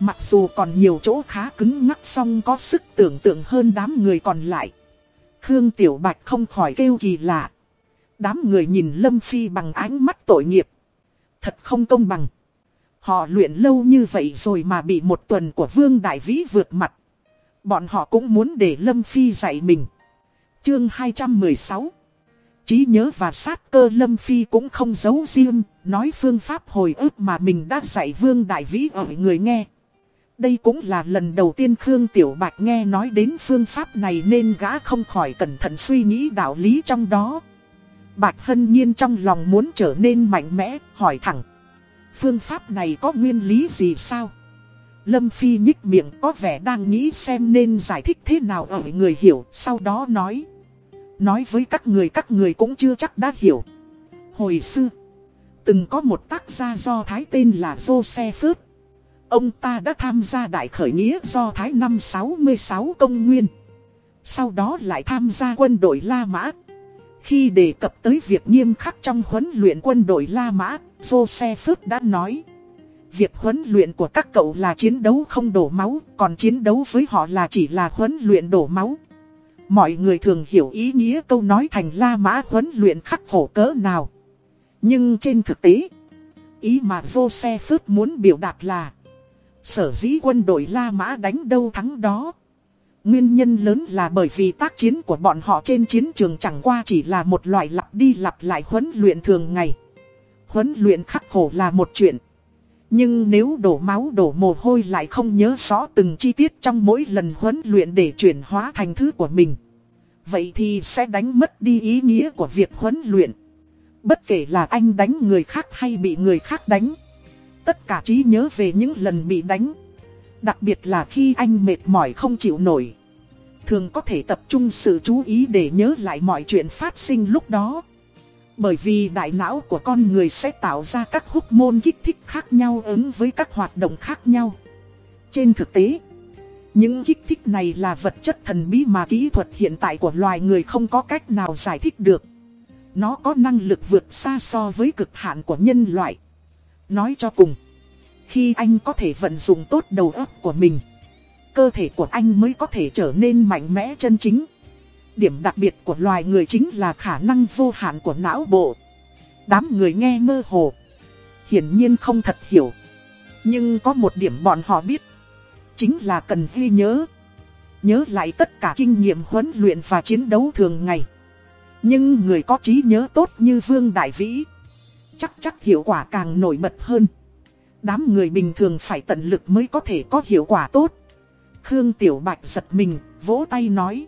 Mặc dù còn nhiều chỗ khá cứng ngắc song có sức tưởng tượng hơn đám người còn lại. Khương Tiểu Bạch không khỏi kêu kỳ lạ. Đám người nhìn Lâm Phi bằng ánh mắt tội nghiệp. Thật không công bằng. Họ luyện lâu như vậy rồi mà bị một tuần của Vương Đại Vĩ vượt mặt. Bọn họ cũng muốn để Lâm Phi dạy mình. Chương 216 trí nhớ và sát cơ Lâm Phi cũng không giấu riêng, nói phương pháp hồi ức mà mình đã dạy Vương Đại Vĩ ở người nghe. Đây cũng là lần đầu tiên Khương Tiểu Bạch nghe nói đến phương pháp này nên gã không khỏi cẩn thận suy nghĩ đạo lý trong đó. Bạch Hân Nhiên trong lòng muốn trở nên mạnh mẽ, hỏi thẳng. Phương pháp này có nguyên lý gì sao? Lâm Phi nhích miệng có vẻ đang nghĩ xem nên giải thích thế nào ở người hiểu, sau đó nói. Nói với các người các người cũng chưa chắc đã hiểu. Hồi xưa, từng có một tác gia do Thái tên là Joseph Ông ta đã tham gia đại khởi nghĩa do Thái năm 66 công nguyên. Sau đó lại tham gia quân đội La Mã. Khi đề cập tới việc nghiêm khắc trong huấn luyện quân đội La Mã, Joseph đã nói. Việc huấn luyện của các cậu là chiến đấu không đổ máu, còn chiến đấu với họ là chỉ là huấn luyện đổ máu. Mọi người thường hiểu ý nghĩa câu nói thành La Mã huấn luyện khắc khổ cỡ nào. Nhưng trên thực tế, ý mà Joseph muốn biểu đạt là Sở dĩ quân đội La Mã đánh đâu thắng đó. Nguyên nhân lớn là bởi vì tác chiến của bọn họ trên chiến trường chẳng qua chỉ là một loại lặp đi lặp lại huấn luyện thường ngày. Huấn luyện khắc khổ là một chuyện. Nhưng nếu đổ máu đổ mồ hôi lại không nhớ rõ từng chi tiết trong mỗi lần huấn luyện để chuyển hóa thành thứ của mình. Vậy thì sẽ đánh mất đi ý nghĩa của việc huấn luyện. Bất kể là anh đánh người khác hay bị người khác đánh. Tất cả trí nhớ về những lần bị đánh. Đặc biệt là khi anh mệt mỏi không chịu nổi. Thường có thể tập trung sự chú ý để nhớ lại mọi chuyện phát sinh lúc đó. Bởi vì đại não của con người sẽ tạo ra các hốc môn kích thích khác nhau ứng với các hoạt động khác nhau. Trên thực tế, những kích thích này là vật chất thần bí mà kỹ thuật hiện tại của loài người không có cách nào giải thích được. Nó có năng lực vượt xa so với cực hạn của nhân loại. Nói cho cùng, khi anh có thể vận dụng tốt đầu óc của mình, cơ thể của anh mới có thể trở nên mạnh mẽ chân chính. Điểm đặc biệt của loài người chính là khả năng vô hạn của não bộ. Đám người nghe mơ hồ. Hiển nhiên không thật hiểu. Nhưng có một điểm bọn họ biết. Chính là cần ghi nhớ. Nhớ lại tất cả kinh nghiệm huấn luyện và chiến đấu thường ngày. Nhưng người có trí nhớ tốt như Vương Đại Vĩ. Chắc chắc hiệu quả càng nổi bật hơn. Đám người bình thường phải tận lực mới có thể có hiệu quả tốt. Khương Tiểu Bạch giật mình, vỗ tay nói.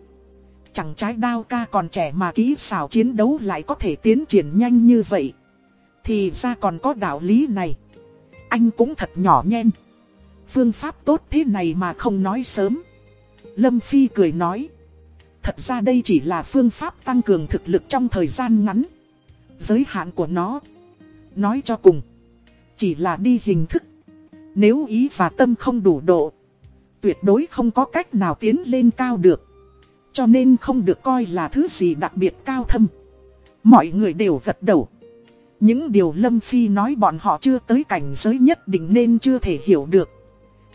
Chẳng trái đao ca còn trẻ mà kỹ xảo chiến đấu lại có thể tiến triển nhanh như vậy. Thì ra còn có đạo lý này. Anh cũng thật nhỏ nhen. Phương pháp tốt thế này mà không nói sớm. Lâm Phi cười nói. Thật ra đây chỉ là phương pháp tăng cường thực lực trong thời gian ngắn. Giới hạn của nó. Nói cho cùng. Chỉ là đi hình thức. Nếu ý và tâm không đủ độ. Tuyệt đối không có cách nào tiến lên cao được. Cho nên không được coi là thứ gì đặc biệt cao thâm. Mọi người đều gật đầu. Những điều Lâm Phi nói bọn họ chưa tới cảnh giới nhất định nên chưa thể hiểu được.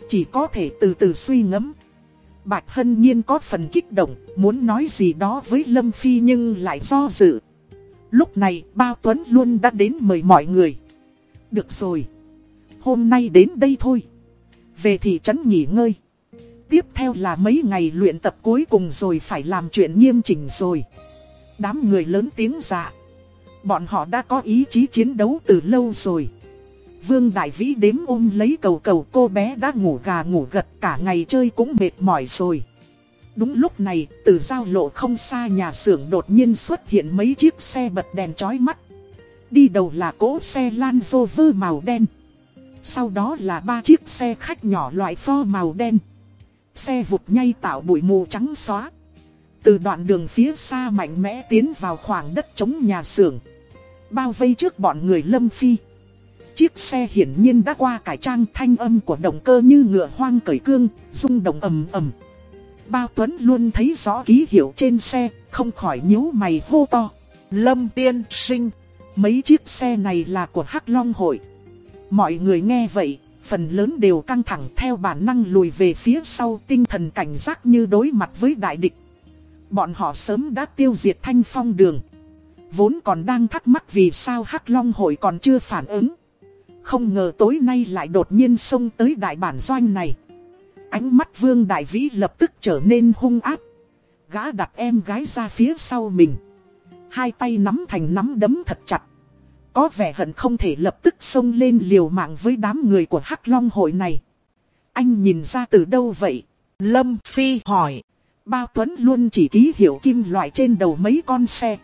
Chỉ có thể từ từ suy ngẫm. Bạch Hân Nhiên có phần kích động, muốn nói gì đó với Lâm Phi nhưng lại do dự. Lúc này, Bao Tuấn luôn đã đến mời mọi người. Được rồi. Hôm nay đến đây thôi. Về thị trấn nghỉ ngơi. Tiếp theo là mấy ngày luyện tập cuối cùng rồi phải làm chuyện nghiêm chỉnh rồi. Đám người lớn tiếng dạ. Bọn họ đã có ý chí chiến đấu từ lâu rồi. Vương Đại Vĩ đếm ôm lấy cầu cầu cô bé đã ngủ gà ngủ gật cả ngày chơi cũng mệt mỏi rồi. Đúng lúc này, từ giao lộ không xa nhà xưởng đột nhiên xuất hiện mấy chiếc xe bật đèn chói mắt. Đi đầu là cỗ xe Land Rover màu đen. Sau đó là ba chiếc xe khách nhỏ loại pho màu đen. Xe vụt nhay tạo bụi mù trắng xóa. Từ đoạn đường phía xa mạnh mẽ tiến vào khoảng đất chống nhà xưởng. Bao vây trước bọn người lâm phi. Chiếc xe hiển nhiên đã qua cải trang thanh âm của động cơ như ngựa hoang cởi cương, rung động ầm ầm. Bao Tuấn luôn thấy rõ ký hiệu trên xe, không khỏi nhíu mày hô to. Lâm tiên sinh, mấy chiếc xe này là của Hắc Long hội. Mọi người nghe vậy, phần lớn đều căng thẳng theo bản năng lùi về phía sau tinh thần cảnh giác như đối mặt với đại địch. Bọn họ sớm đã tiêu diệt thanh phong đường. Vốn còn đang thắc mắc vì sao Hắc Long hội còn chưa phản ứng. Không ngờ tối nay lại đột nhiên xông tới đại bản doanh này. Ánh mắt vương đại vĩ lập tức trở nên hung áp. Gã đặt em gái ra phía sau mình. Hai tay nắm thành nắm đấm thật chặt. Có vẻ hận không thể lập tức xông lên liều mạng với đám người của Hắc Long hội này. Anh nhìn ra từ đâu vậy? Lâm Phi hỏi. Bao Tuấn luôn chỉ ký hiệu kim loại trên đầu mấy con xe.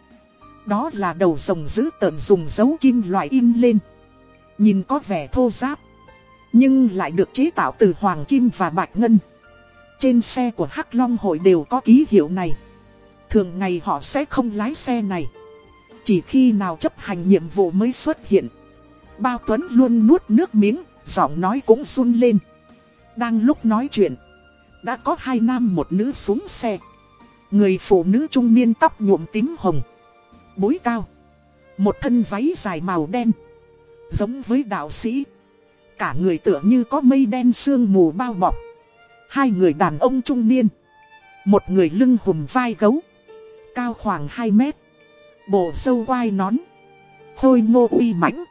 Đó là đầu rồng giữ tợn dùng dấu kim loại in lên. Nhìn có vẻ thô giáp. Nhưng lại được chế tạo từ hoàng kim và bạch ngân. Trên xe của Hắc Long hội đều có ký hiệu này. Thường ngày họ sẽ không lái xe này. Chỉ khi nào chấp hành nhiệm vụ mới xuất hiện. Bao Tuấn luôn nuốt nước miếng, giọng nói cũng run lên. Đang lúc nói chuyện, đã có hai nam một nữ xuống xe. Người phụ nữ trung niên tóc nhuộm tím hồng. Bối cao. Một thân váy dài màu đen. Giống với đạo sĩ. Cả người tựa như có mây đen sương mù bao bọc. Hai người đàn ông trung niên. Một người lưng hùm vai gấu. Cao khoảng 2 mét. Bộ sâu quai nón. Khôi ngô uy mãnh.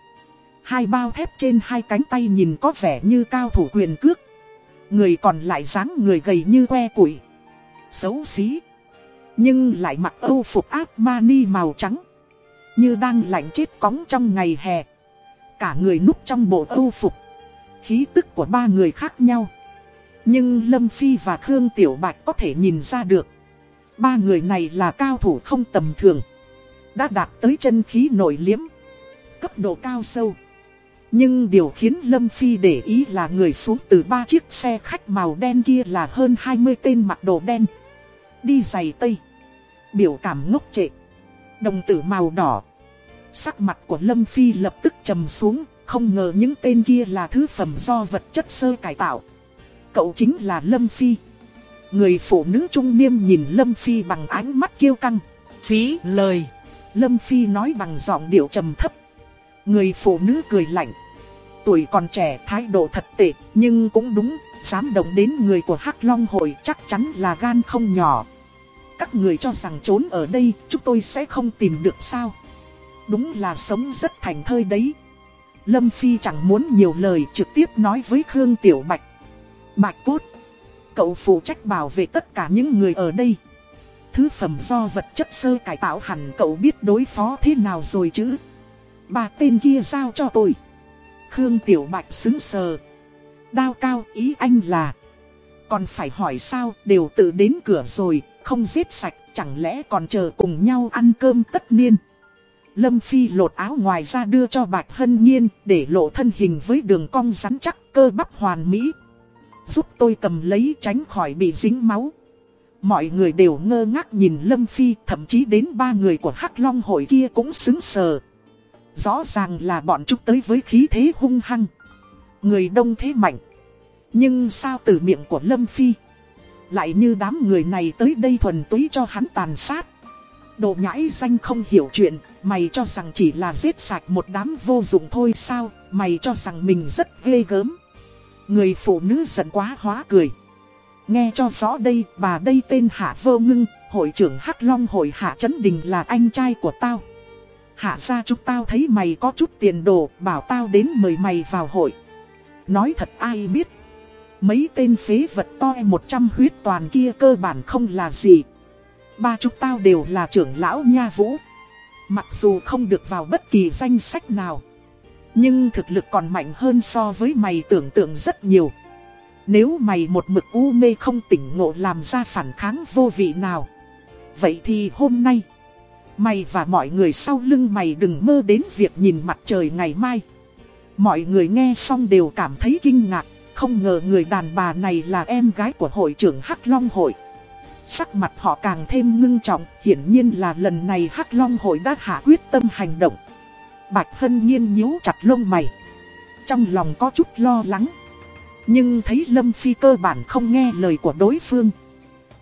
Hai bao thép trên hai cánh tay nhìn có vẻ như cao thủ quyền cước. Người còn lại dáng người gầy như que củi. Xấu xí. Nhưng lại mặc âu phục áp mani màu trắng. Như đang lạnh chết cóng trong ngày hè. Cả người núp trong bộ âu phục. Khí tức của ba người khác nhau. Nhưng Lâm Phi và Khương Tiểu Bạch có thể nhìn ra được. Ba người này là cao thủ không tầm thường. Đã đạt tới chân khí nội liếm. Cấp độ cao sâu. Nhưng điều khiến Lâm Phi để ý là người xuống từ ba chiếc xe khách màu đen kia là hơn 20 tên mặc đồ đen. Đi giày tây. Biểu cảm ngốc trệ. Đồng tử màu đỏ. Sắc mặt của Lâm Phi lập tức trầm xuống, không ngờ những tên kia là thứ phẩm do vật chất sơ cải tạo. Cậu chính là Lâm Phi. Người phụ nữ trung niên nhìn Lâm Phi bằng ánh mắt kiêu căng. Phí lời. Lâm Phi nói bằng giọng điệu trầm thấp. Người phụ nữ cười lạnh. Tuổi còn trẻ thái độ thật tệ, nhưng cũng đúng, dám động đến người của Hắc Long hội chắc chắn là gan không nhỏ. Các người cho rằng trốn ở đây, chúng tôi sẽ không tìm được sao. Đúng là sống rất thành thơi đấy. Lâm Phi chẳng muốn nhiều lời trực tiếp nói với Khương Tiểu Bạch. Bạch Cốt, cậu phụ trách bảo vệ tất cả những người ở đây. Thứ phẩm do vật chất sơ cải tạo hẳn cậu biết đối phó thế nào rồi chứ. Ba tên kia giao cho tôi. Khương Tiểu Bạch xứng sờ. Đao cao ý anh là. Còn phải hỏi sao đều tự đến cửa rồi, không giết sạch, chẳng lẽ còn chờ cùng nhau ăn cơm tất niên. Lâm Phi lột áo ngoài ra đưa cho Bạch Hân Nhiên để lộ thân hình với đường cong rắn chắc cơ bắp hoàn mỹ. Giúp tôi cầm lấy tránh khỏi bị dính máu. Mọi người đều ngơ ngác nhìn Lâm Phi, thậm chí đến ba người của Hắc Long hội kia cũng xứng sờ. Rõ ràng là bọn chúng tới với khí thế hung hăng. Người đông thế mạnh. Nhưng sao từ miệng của Lâm Phi Lại như đám người này tới đây thuần túy cho hắn tàn sát Đồ nhãi danh không hiểu chuyện, Mày cho rằng chỉ là giết sạch một đám vô dụng thôi sao, Mày cho rằng mình rất ghê gớm. Người phụ nữ giận quá hóa cười. Nghe cho rõ đây, bà đây tên Hạ Vô Ngưng, Hội trưởng Hắc Long hội Hạ Trấn Đình là anh trai của tao. Hạ ra chúng tao thấy mày có chút tiền đồ, Bảo tao đến mời mày vào hội. Nói thật ai biết, Mấy tên phế vật to e 100 huyết toàn kia cơ bản không là gì. Ba chúng tao đều là trưởng lão nha vũ. Mặc dù không được vào bất kỳ danh sách nào, Nhưng thực lực còn mạnh hơn so với mày tưởng tượng rất nhiều. Nếu mày một mực u mê không tỉnh ngộ làm ra phản kháng vô vị nào, Vậy thì hôm nay, Mày và mọi người sau lưng mày đừng mơ đến việc nhìn mặt trời ngày mai. Mọi người nghe xong đều cảm thấy kinh ngạc, Không ngờ người đàn bà này là em gái của hội trưởng Hắc Long hội. Sắc mặt họ càng thêm ngưng trọng, Hiển nhiên là lần này Hắc Long hội đã hạ quyết tâm hành động. Bạch Hân nhiên nhíu chặt lông mày. Trong lòng có chút lo lắng. Nhưng thấy Lâm Phi cơ bản không nghe lời của đối phương,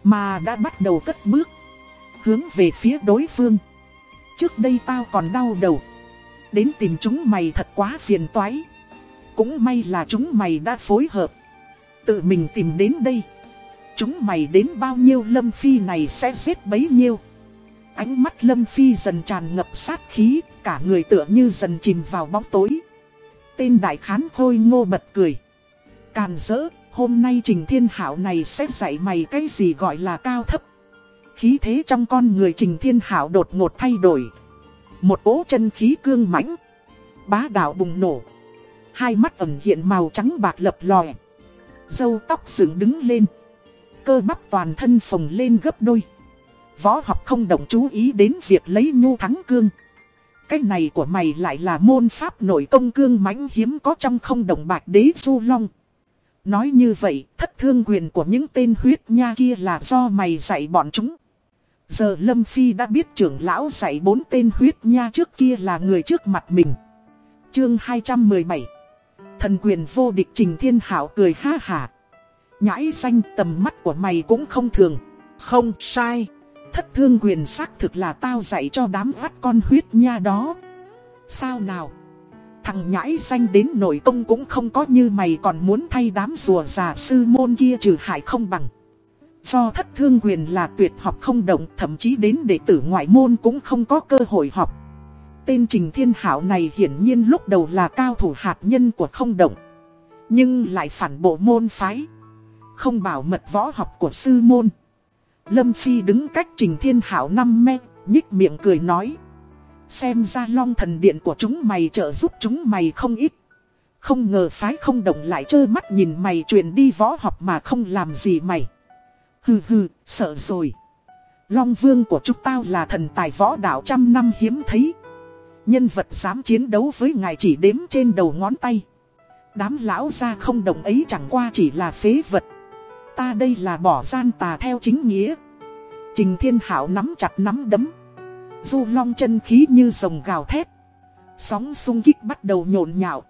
Mà đã bắt đầu cất bước, Hướng về phía đối phương. Trước đây tao còn đau đầu. Đến tìm chúng mày thật quá phiền toái. Cũng may là chúng mày đã phối hợp. Tự mình tìm đến đây. Chúng mày đến bao nhiêu Lâm Phi này sẽ giết bấy nhiêu Ánh mắt Lâm Phi dần tràn ngập sát khí Cả người tựa như dần chìm vào bóng tối Tên đại khán khôi ngô bật cười Càn rỡ Hôm nay Trình Thiên Hảo này sẽ dạy mày cái gì gọi là cao thấp Khí thế trong con người Trình Thiên Hảo đột ngột thay đổi. Một cỗ chân khí cương mãnh, bá đạo bùng nổ. Hai mắt ẩn hiện màu trắng bạc lập lòe. Dâu tóc dựng đứng lên. Cơ bắp toàn thân phồng lên gấp đôi. Võ học không động chú ý đến việc lấy nhu thắng cương. Cái này của mày lại là môn pháp nội công cương mãnh hiếm có trong không đồng bạc đế du long. Nói như vậy, thất thương quyền của những tên huyết nha kia là do mày dạy bọn chúng. Giờ Lâm Phi đã biết trưởng lão dạy bốn tên huyết nha trước kia là người trước mặt mình. Chương 217 Thần quyền vô địch Trình Thiên Hảo cười ha hả. Nhãi xanh tầm mắt của mày cũng không thường. Không sai. Thất thương quyền xác thực là tao dạy cho đám vắt con huyết nha đó. Sao nào? Thằng nhãi xanh đến nội công cũng không có như mày còn muốn thay đám rùa già sư môn kia trừ hại không bằng. Do thất thương quyền là tuyệt học không động, thậm chí đến đệ tử ngoại môn cũng không có cơ hội học. Tên Trình Thiên Hảo này hiển nhiên lúc đầu là cao thủ hạt nhân của không động. Nhưng lại phản bộ môn phái. Không bảo mật võ học của sư môn. Lâm Phi đứng cách Trình Thiên Hảo 5 mét, nhích miệng cười nói. Xem ra long thần điện của chúng mày trợ giúp chúng mày không ít. Không ngờ phái không động lại trơ mắt nhìn mày truyền đi võ học mà không làm gì mày. Hừ hừ, sợ rồi. Long vương của chúng tao là thần tài võ đạo trăm năm hiếm thấy. Nhân vật dám chiến đấu với ngài chỉ đếm trên đầu ngón tay. Đám lão gia không đồng ấy chẳng qua chỉ là phế vật. Ta đây là bỏ gian tà theo chính nghĩa. Trình Thiên Hảo nắm chặt nắm đấm. Du long chân khí như rồng gào thét. Sóng sung kích bắt đầu nhộn nhạo.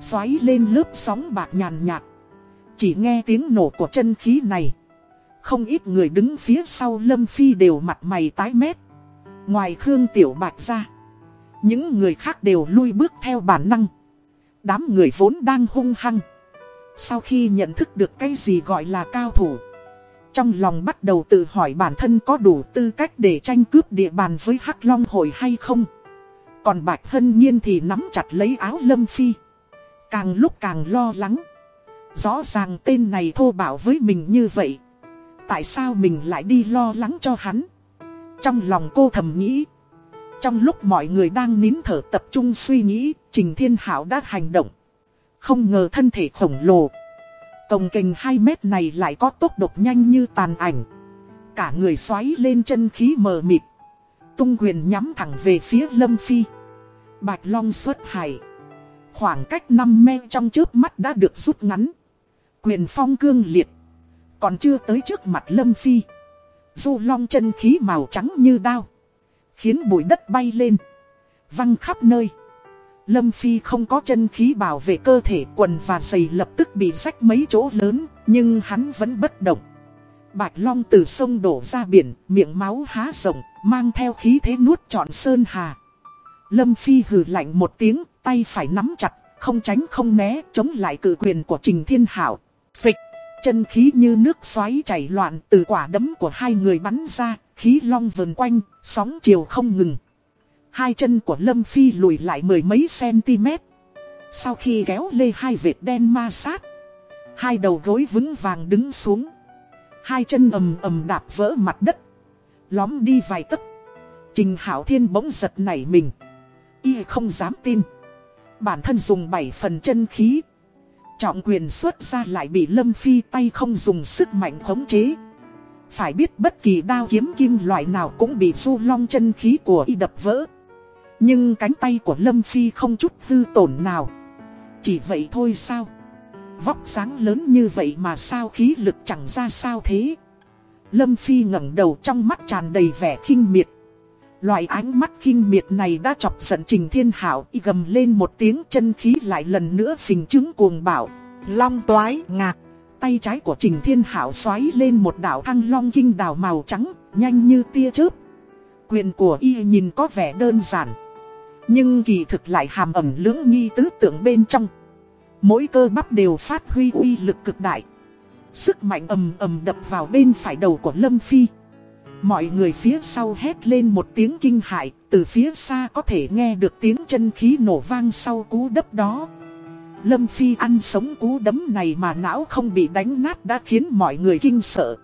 Xoáy lên lớp sóng bạc nhàn nhạt. Chỉ nghe tiếng nổ của chân khí này. Không ít người đứng phía sau Lâm Phi đều mặt mày tái mét. Ngoài Khương Tiểu Bạch ra. Những người khác đều lui bước theo bản năng. Đám người vốn đang hung hăng. Sau khi nhận thức được cái gì gọi là cao thủ. Trong lòng bắt đầu tự hỏi bản thân có đủ tư cách để tranh cướp địa bàn với Hắc Long hội hay không. Còn Bạch Hân Nhiên thì nắm chặt lấy áo Lâm Phi. Càng lúc càng lo lắng. Rõ ràng tên này thô bảo với mình như vậy. Tại sao mình lại đi lo lắng cho hắn? Trong lòng cô thầm nghĩ. Trong lúc mọi người đang nín thở tập trung suy nghĩ, Trình Thiên Hảo đã hành động. Không ngờ thân thể khổng lồ. Cồng kềnh 2 mét này lại có tốc độ nhanh như tàn ảnh. Cả người xoáy lên chân khí mờ mịt. Tung quyền nhắm thẳng về phía Lâm Phi. Bạch Long xuất hải. Khoảng cách 5 mét trong trước mắt đã được rút ngắn. Quyền phong cương liệt. Còn chưa tới trước mặt Lâm Phi. Du long chân khí màu trắng như đao. Khiến bụi đất bay lên. Văng khắp nơi. Lâm Phi không có chân khí bảo vệ cơ thể quần và giày lập tức bị rách mấy chỗ lớn, nhưng hắn vẫn bất động. Bạch Long từ sông đổ ra biển, miệng máu há rộng, mang theo khí thế nuốt trọn sơn hà. Lâm Phi hừ lạnh một tiếng, tay phải nắm chặt, không tránh không né, chống lại cự quyền của Trình Thiên Hảo. Phịch, chân khí như nước xoáy chảy loạn từ quả đấm của hai người bắn ra, khí long vần quanh, sóng chiều không ngừng. Hai chân của Lâm Phi lùi lại mười mấy cm. Sau khi kéo lê hai vệt đen ma sát, hai đầu gối vững vàng đứng xuống. Hai chân ầm ầm đạp vỡ mặt đất, lóm đi vài tấc. Trình Hảo Thiên bỗng giật nảy mình. Y không dám tin. Bản thân dùng bảy phần chân khí. Trọng quyền xuất ra lại bị Lâm Phi tay không dùng sức mạnh khống chế. Phải biết bất kỳ đao kiếm kim loại nào cũng bị du long chân khí của y đập vỡ. Nhưng cánh tay của Lâm Phi không chút hư tổn nào. Chỉ vậy thôi sao? Vóc dáng lớn như vậy mà sao khí lực chẳng ra sao thế? Lâm Phi ngẩng đầu trong mắt tràn đầy vẻ khinh miệt. Loại ánh mắt khinh miệt này đã chọc giận Trình Thiên Hảo y gầm lên một tiếng chân khí lại lần nữa phình chứng cuồng bảo. Long toái ngạc. Tay trái của Trình Thiên Hảo xoáy lên một đảo thăng long kinh đảo màu trắng, nhanh như tia chớp. Quyền của y nhìn có vẻ đơn giản. Nhưng kỳ thực lại hàm ẩm lưỡng nghi tứ tưởng bên trong. Mỗi cơ bắp đều phát huy uy lực cực đại. Sức mạnh ầm ầm đập vào bên phải đầu của Lâm Phi. Mọi người phía sau hét lên một tiếng kinh hại, từ phía xa có thể nghe được tiếng chân khí nổ vang sau cú đấm đó. Lâm Phi ăn sống cú đấm này mà não không bị đánh nát đã khiến mọi người kinh sợ.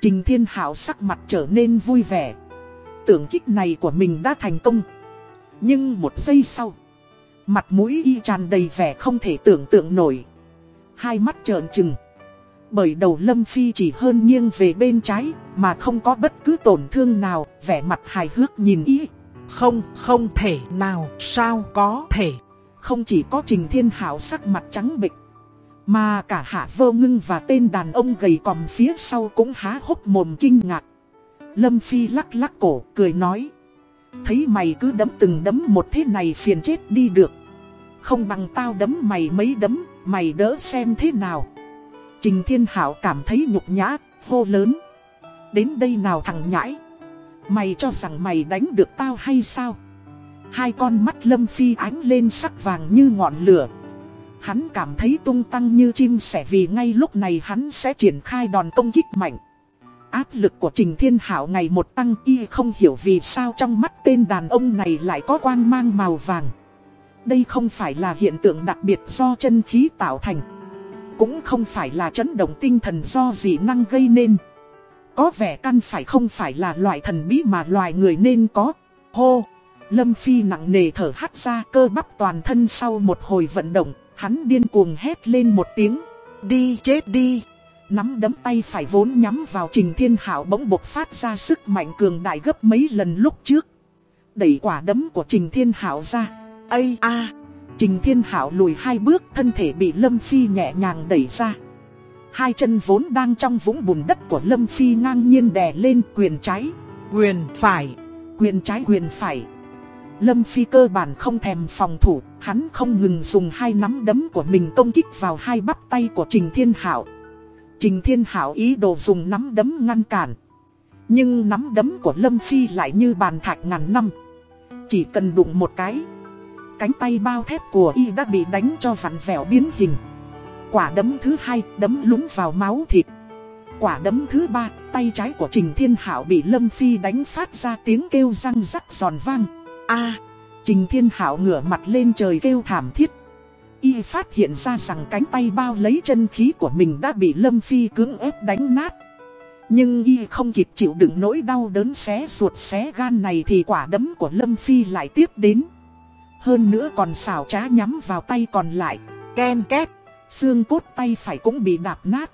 Trình Thiên Hảo sắc mặt trở nên vui vẻ. Tưởng kích này của mình đã thành công. Nhưng một giây sau, mặt mũi y tràn đầy vẻ không thể tưởng tượng nổi. Hai mắt trợn trừng. Bởi đầu Lâm Phi chỉ hơn nghiêng về bên trái, mà không có bất cứ tổn thương nào, vẻ mặt hài hước nhìn y. Không, không thể nào, sao có thể. Không chỉ có Trình Thiên Hảo sắc mặt trắng bệch, mà cả Hạ Vô Ngưng và tên đàn ông gầy còm phía sau cũng há hốc mồm kinh ngạc. Lâm Phi lắc lắc cổ, cười nói. Thấy mày cứ đấm từng đấm một thế này phiền chết đi được. Không bằng tao đấm mày mấy đấm, mày đỡ xem thế nào. Trình Thiên Hảo cảm thấy nhục nhã, hô lớn. Đến đây nào thằng nhãi. Mày cho rằng mày đánh được tao hay sao? Hai con mắt Lâm Phi ánh lên sắc vàng như ngọn lửa. Hắn cảm thấy tung tăng như chim sẻ vì ngay lúc này hắn sẽ triển khai đòn công kích mạnh. Áp lực của Trình Thiên Hảo ngày một tăng y không hiểu vì sao trong mắt tên đàn ông này lại có quang mang màu vàng. Đây không phải là hiện tượng đặc biệt do chân khí tạo thành. Cũng không phải là chấn động tinh thần do dị năng gây nên. Có vẻ căn phải không phải là loại thần bí mà loài người nên có. Hô! Lâm Phi nặng nề thở hắt ra cơ bắp toàn thân sau một hồi vận động, hắn điên cuồng hét lên một tiếng. Đi chết đi! Nắm đấm tay phải vốn nhắm vào Trình Thiên Hảo bỗng bộc phát ra sức mạnh cường đại gấp mấy lần lúc trước. Đẩy quả đấm của Trình Thiên Hảo ra. Ây a Trình Thiên Hảo lùi hai bước thân thể bị Lâm Phi nhẹ nhàng đẩy ra. Hai chân vốn đang trong vũng bùn đất của Lâm Phi ngang nhiên đè lên quyền trái. Quyền phải. Quyền trái quyền phải. Lâm Phi cơ bản không thèm phòng thủ, hắn không ngừng dùng hai nắm đấm của mình công kích vào hai bắp tay của Trình Thiên Hảo. Trình Thiên Hảo ý đồ dùng nắm đấm ngăn cản. Nhưng nắm đấm của Lâm Phi lại như bàn thạch ngàn năm. Chỉ cần đụng một cái. Cánh tay bao thép của y đã bị đánh cho vặn vẹo biến hình. Quả đấm thứ hai đấm lún vào máu thịt. Quả đấm thứ ba, tay trái của Trình Thiên Hảo bị Lâm Phi đánh phát ra tiếng kêu răng rắc giòn vang. a Trình Thiên Hảo ngửa mặt lên trời kêu thảm thiết. Y phát hiện ra rằng cánh tay bao lấy chân khí của mình đã bị Lâm Phi cưỡng ép đánh nát. Nhưng Y không kịp chịu đựng nỗi đau đớn xé ruột xé gan này thì quả đấm của Lâm Phi lại tiếp đến. Hơn nữa còn xảo trá nhắm vào tay còn lại. Ken két, xương cốt tay phải cũng bị đạp nát.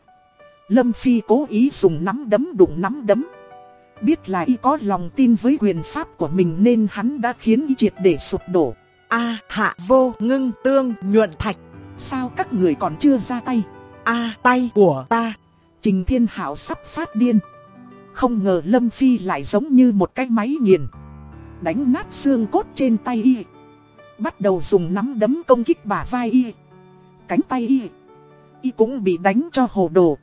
Lâm Phi cố ý dùng nắm đấm đụng nắm đấm. Biết là y có lòng tin với quyền pháp của mình nên hắn đã khiến y triệt để sụp đổ. A hạ vô ngưng tương nhuận thạch. Sao các người còn chưa ra tay? A tay của ta. Trình Thiên Hảo sắp phát điên. Không ngờ Lâm Phi lại giống như một cái máy nghiền. Đánh nát xương cốt trên tay y. Bắt đầu dùng nắm đấm công kích bả vai y. Cánh tay y. Y cũng bị đánh cho hồ đồ.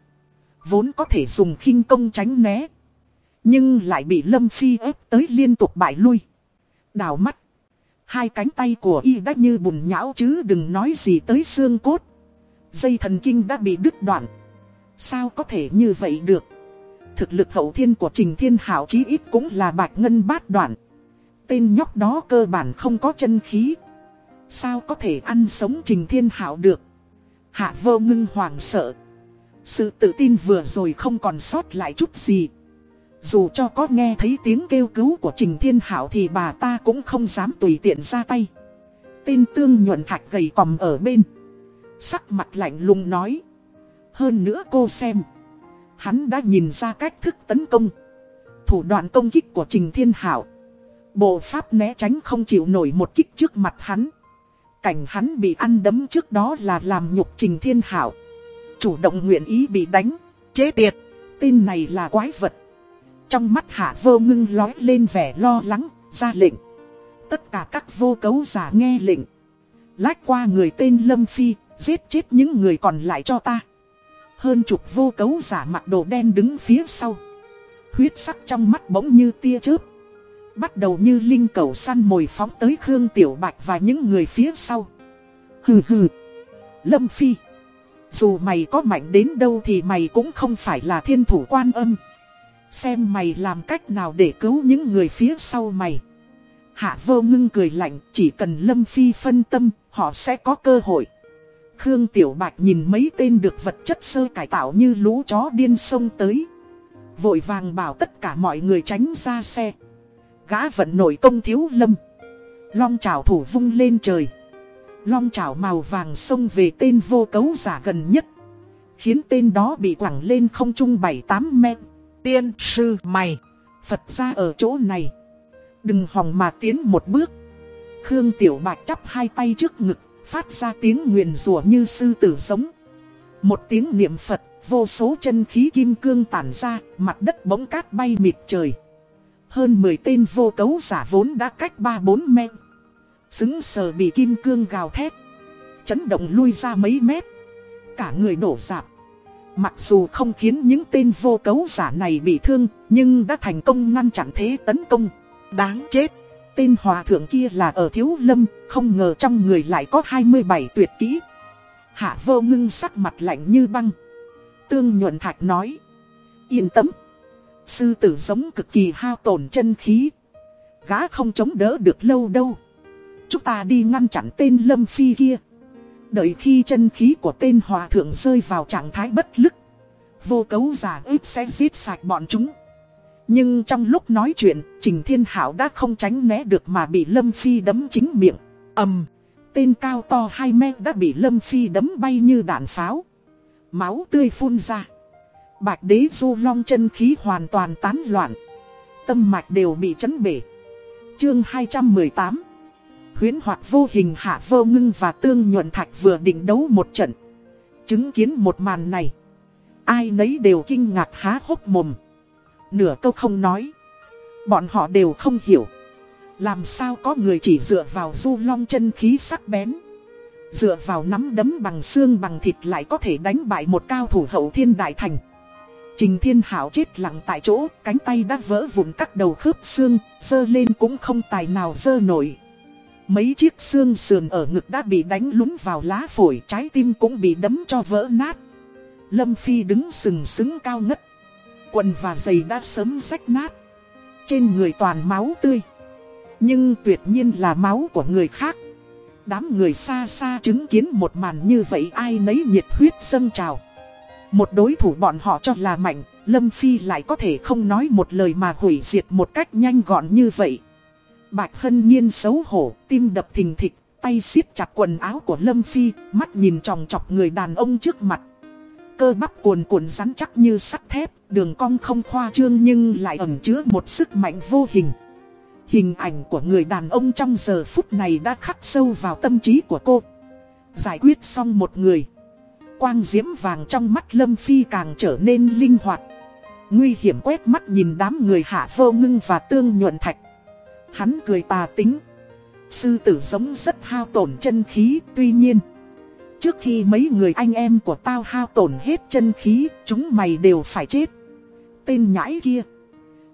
Vốn có thể dùng khinh công tránh né. Nhưng lại bị Lâm Phi ép tới liên tục bại lui. Đào mắt. Hai cánh tay của y đã như bùn nhão chứ đừng nói gì tới xương cốt. Dây thần kinh đã bị đứt đoạn. Sao có thể như vậy được? Thực lực hậu thiên của Trình Thiên Hảo chí ít cũng là bạch ngân bát đoạn. Tên nhóc đó cơ bản không có chân khí. Sao có thể ăn sống Trình Thiên Hảo được? Hạ vô ngưng hoàng sợ. Sự tự tin vừa rồi không còn sót lại chút gì. Dù cho có nghe thấy tiếng kêu cứu của Trình Thiên Hảo thì bà ta cũng không dám tùy tiện ra tay. Tên tương nhuận thạch gầy còm ở bên. Sắc mặt lạnh lùng nói. Hơn nữa cô xem. Hắn đã nhìn ra cách thức tấn công. Thủ đoạn công kích của Trình Thiên Hảo. Bộ pháp né tránh không chịu nổi một kích trước mặt hắn. Cảnh hắn bị ăn đấm trước đó là làm nhục Trình Thiên Hảo. Chủ động nguyện ý bị đánh. Chế tiệt. Tên này là quái vật. Trong mắt hạ vô ngưng lói lên vẻ lo lắng, ra lệnh. Tất cả các vô cấu giả nghe lệnh. Lách qua người tên Lâm Phi, giết chết những người còn lại cho ta. Hơn chục vô cấu giả mặc đồ đen đứng phía sau. Huyết sắc trong mắt bỗng như tia chớp. Bắt đầu như linh cầu săn mồi phóng tới Khương Tiểu Bạch và những người phía sau. Hừ hừ. Lâm Phi. Dù mày có mạnh đến đâu thì mày cũng không phải là thiên thủ quan âm. Xem mày làm cách nào để cứu những người phía sau mày. Hạ vô ngưng cười lạnh, chỉ cần Lâm Phi phân tâm, họ sẽ có cơ hội. Khương Tiểu Bạch nhìn mấy tên được vật chất sơ cải tạo như lũ chó điên sông tới. Vội vàng bảo tất cả mọi người tránh ra xe Gã vận nổi công thiếu lâm Long chảo thủ vung lên trời Long chảo màu vàng xông về tên vô cấu giả gần nhất Khiến tên đó bị quẳng lên không trung 7-8 mét Tiên sư mày, Phật ra ở chỗ này. Đừng hòng mà tiến một bước. Khương Tiểu Bạch chắp hai tay trước ngực, Phát ra tiếng nguyền rủa như sư tử giống. Một tiếng niệm Phật, Vô số chân khí kim cương tản ra, Mặt đất bỗng cát bay mịt trời. Hơn 10 tên vô cấu giả vốn đã cách 3-4 mét. Xứng sờ bị kim cương gào thét. Chấn động lui ra mấy mét. Cả người đổ dạp Mặc dù không khiến những tên vô cấu giả này bị thương, Nhưng đã thành công ngăn chặn thế tấn công. Đáng chết, Tên hòa thượng kia là ở thiếu lâm, Không ngờ trong người lại có 27 tuyệt kỹ. Hạ vô ngưng sắc mặt lạnh như băng. Tương nhuận thạch nói, Yên tâm, Sư tử giống cực kỳ hao tổn chân khí, Gã không chống đỡ được lâu đâu. Chúng ta đi ngăn chặn tên lâm phi kia. Đợi khi chân khí của tên hòa thượng rơi vào trạng thái bất lực. Vô cấu giả ếp sẽ giết sạch bọn chúng. Nhưng trong lúc nói chuyện, Trình Thiên Hảo đã không tránh né được mà bị Lâm Phi đấm chính miệng. Ầm! Tên cao to hai mét đã bị Lâm Phi đấm bay như đạn pháo. Máu tươi phun ra. Bạch đế du long chân khí hoàn toàn tán loạn. Tâm mạch đều bị chấn bể. Chương 218 huyến hoặc vô hình hạ vô ngưng và tương nhuận thạch vừa định đấu một trận. Chứng kiến một màn này. Ai nấy đều kinh ngạc há hốc mồm. Nửa câu không nói. Bọn họ đều không hiểu. Làm sao có người chỉ dựa vào du long chân khí sắc bén. Dựa vào nắm đấm bằng xương bằng thịt lại có thể đánh bại một cao thủ hậu thiên đại thành. Trình Thiên Hảo chết lặng tại chỗ, cánh tay đã vỡ vụn các đầu khớp xương, dơ lên cũng không tài nào dơ nổi. Mấy chiếc xương sườn ở ngực đã bị đánh lún vào lá phổi trái tim cũng bị đấm cho vỡ nát. Lâm Phi đứng sừng sững cao ngất. Quần và giày đã sớm rách nát. Trên người toàn máu tươi. Nhưng tuyệt nhiên là máu của người khác. Đám người xa xa chứng kiến một màn như vậy ai nấy nhiệt huyết dâng trào. Một đối thủ bọn họ cho là mạnh, Lâm Phi lại có thể không nói một lời mà hủy diệt một cách nhanh gọn như vậy. Bạch Hân Nhiên xấu hổ, tim đập thình thịch, tay siết chặt quần áo của Lâm Phi, mắt nhìn tròng chọc người đàn ông trước mặt. Cơ bắp cuồn cuộn rắn chắc như sắt thép, đường cong không khoa trương nhưng lại ẩn chứa một sức mạnh vô hình. Hình ảnh của người đàn ông trong giờ phút này đã khắc sâu vào tâm trí của cô. Giải quyết xong một người. Quang diễm vàng trong mắt Lâm Phi càng trở nên linh hoạt. Nguy hiểm quét mắt nhìn đám người hạ vô ngưng và tương nhuận thạch. Hắn cười tà tính. Sư tử giống rất hao tổn chân khí, tuy nhiên. Trước khi mấy người anh em của tao hao tổn hết chân khí, chúng mày đều phải chết. Tên nhãi kia.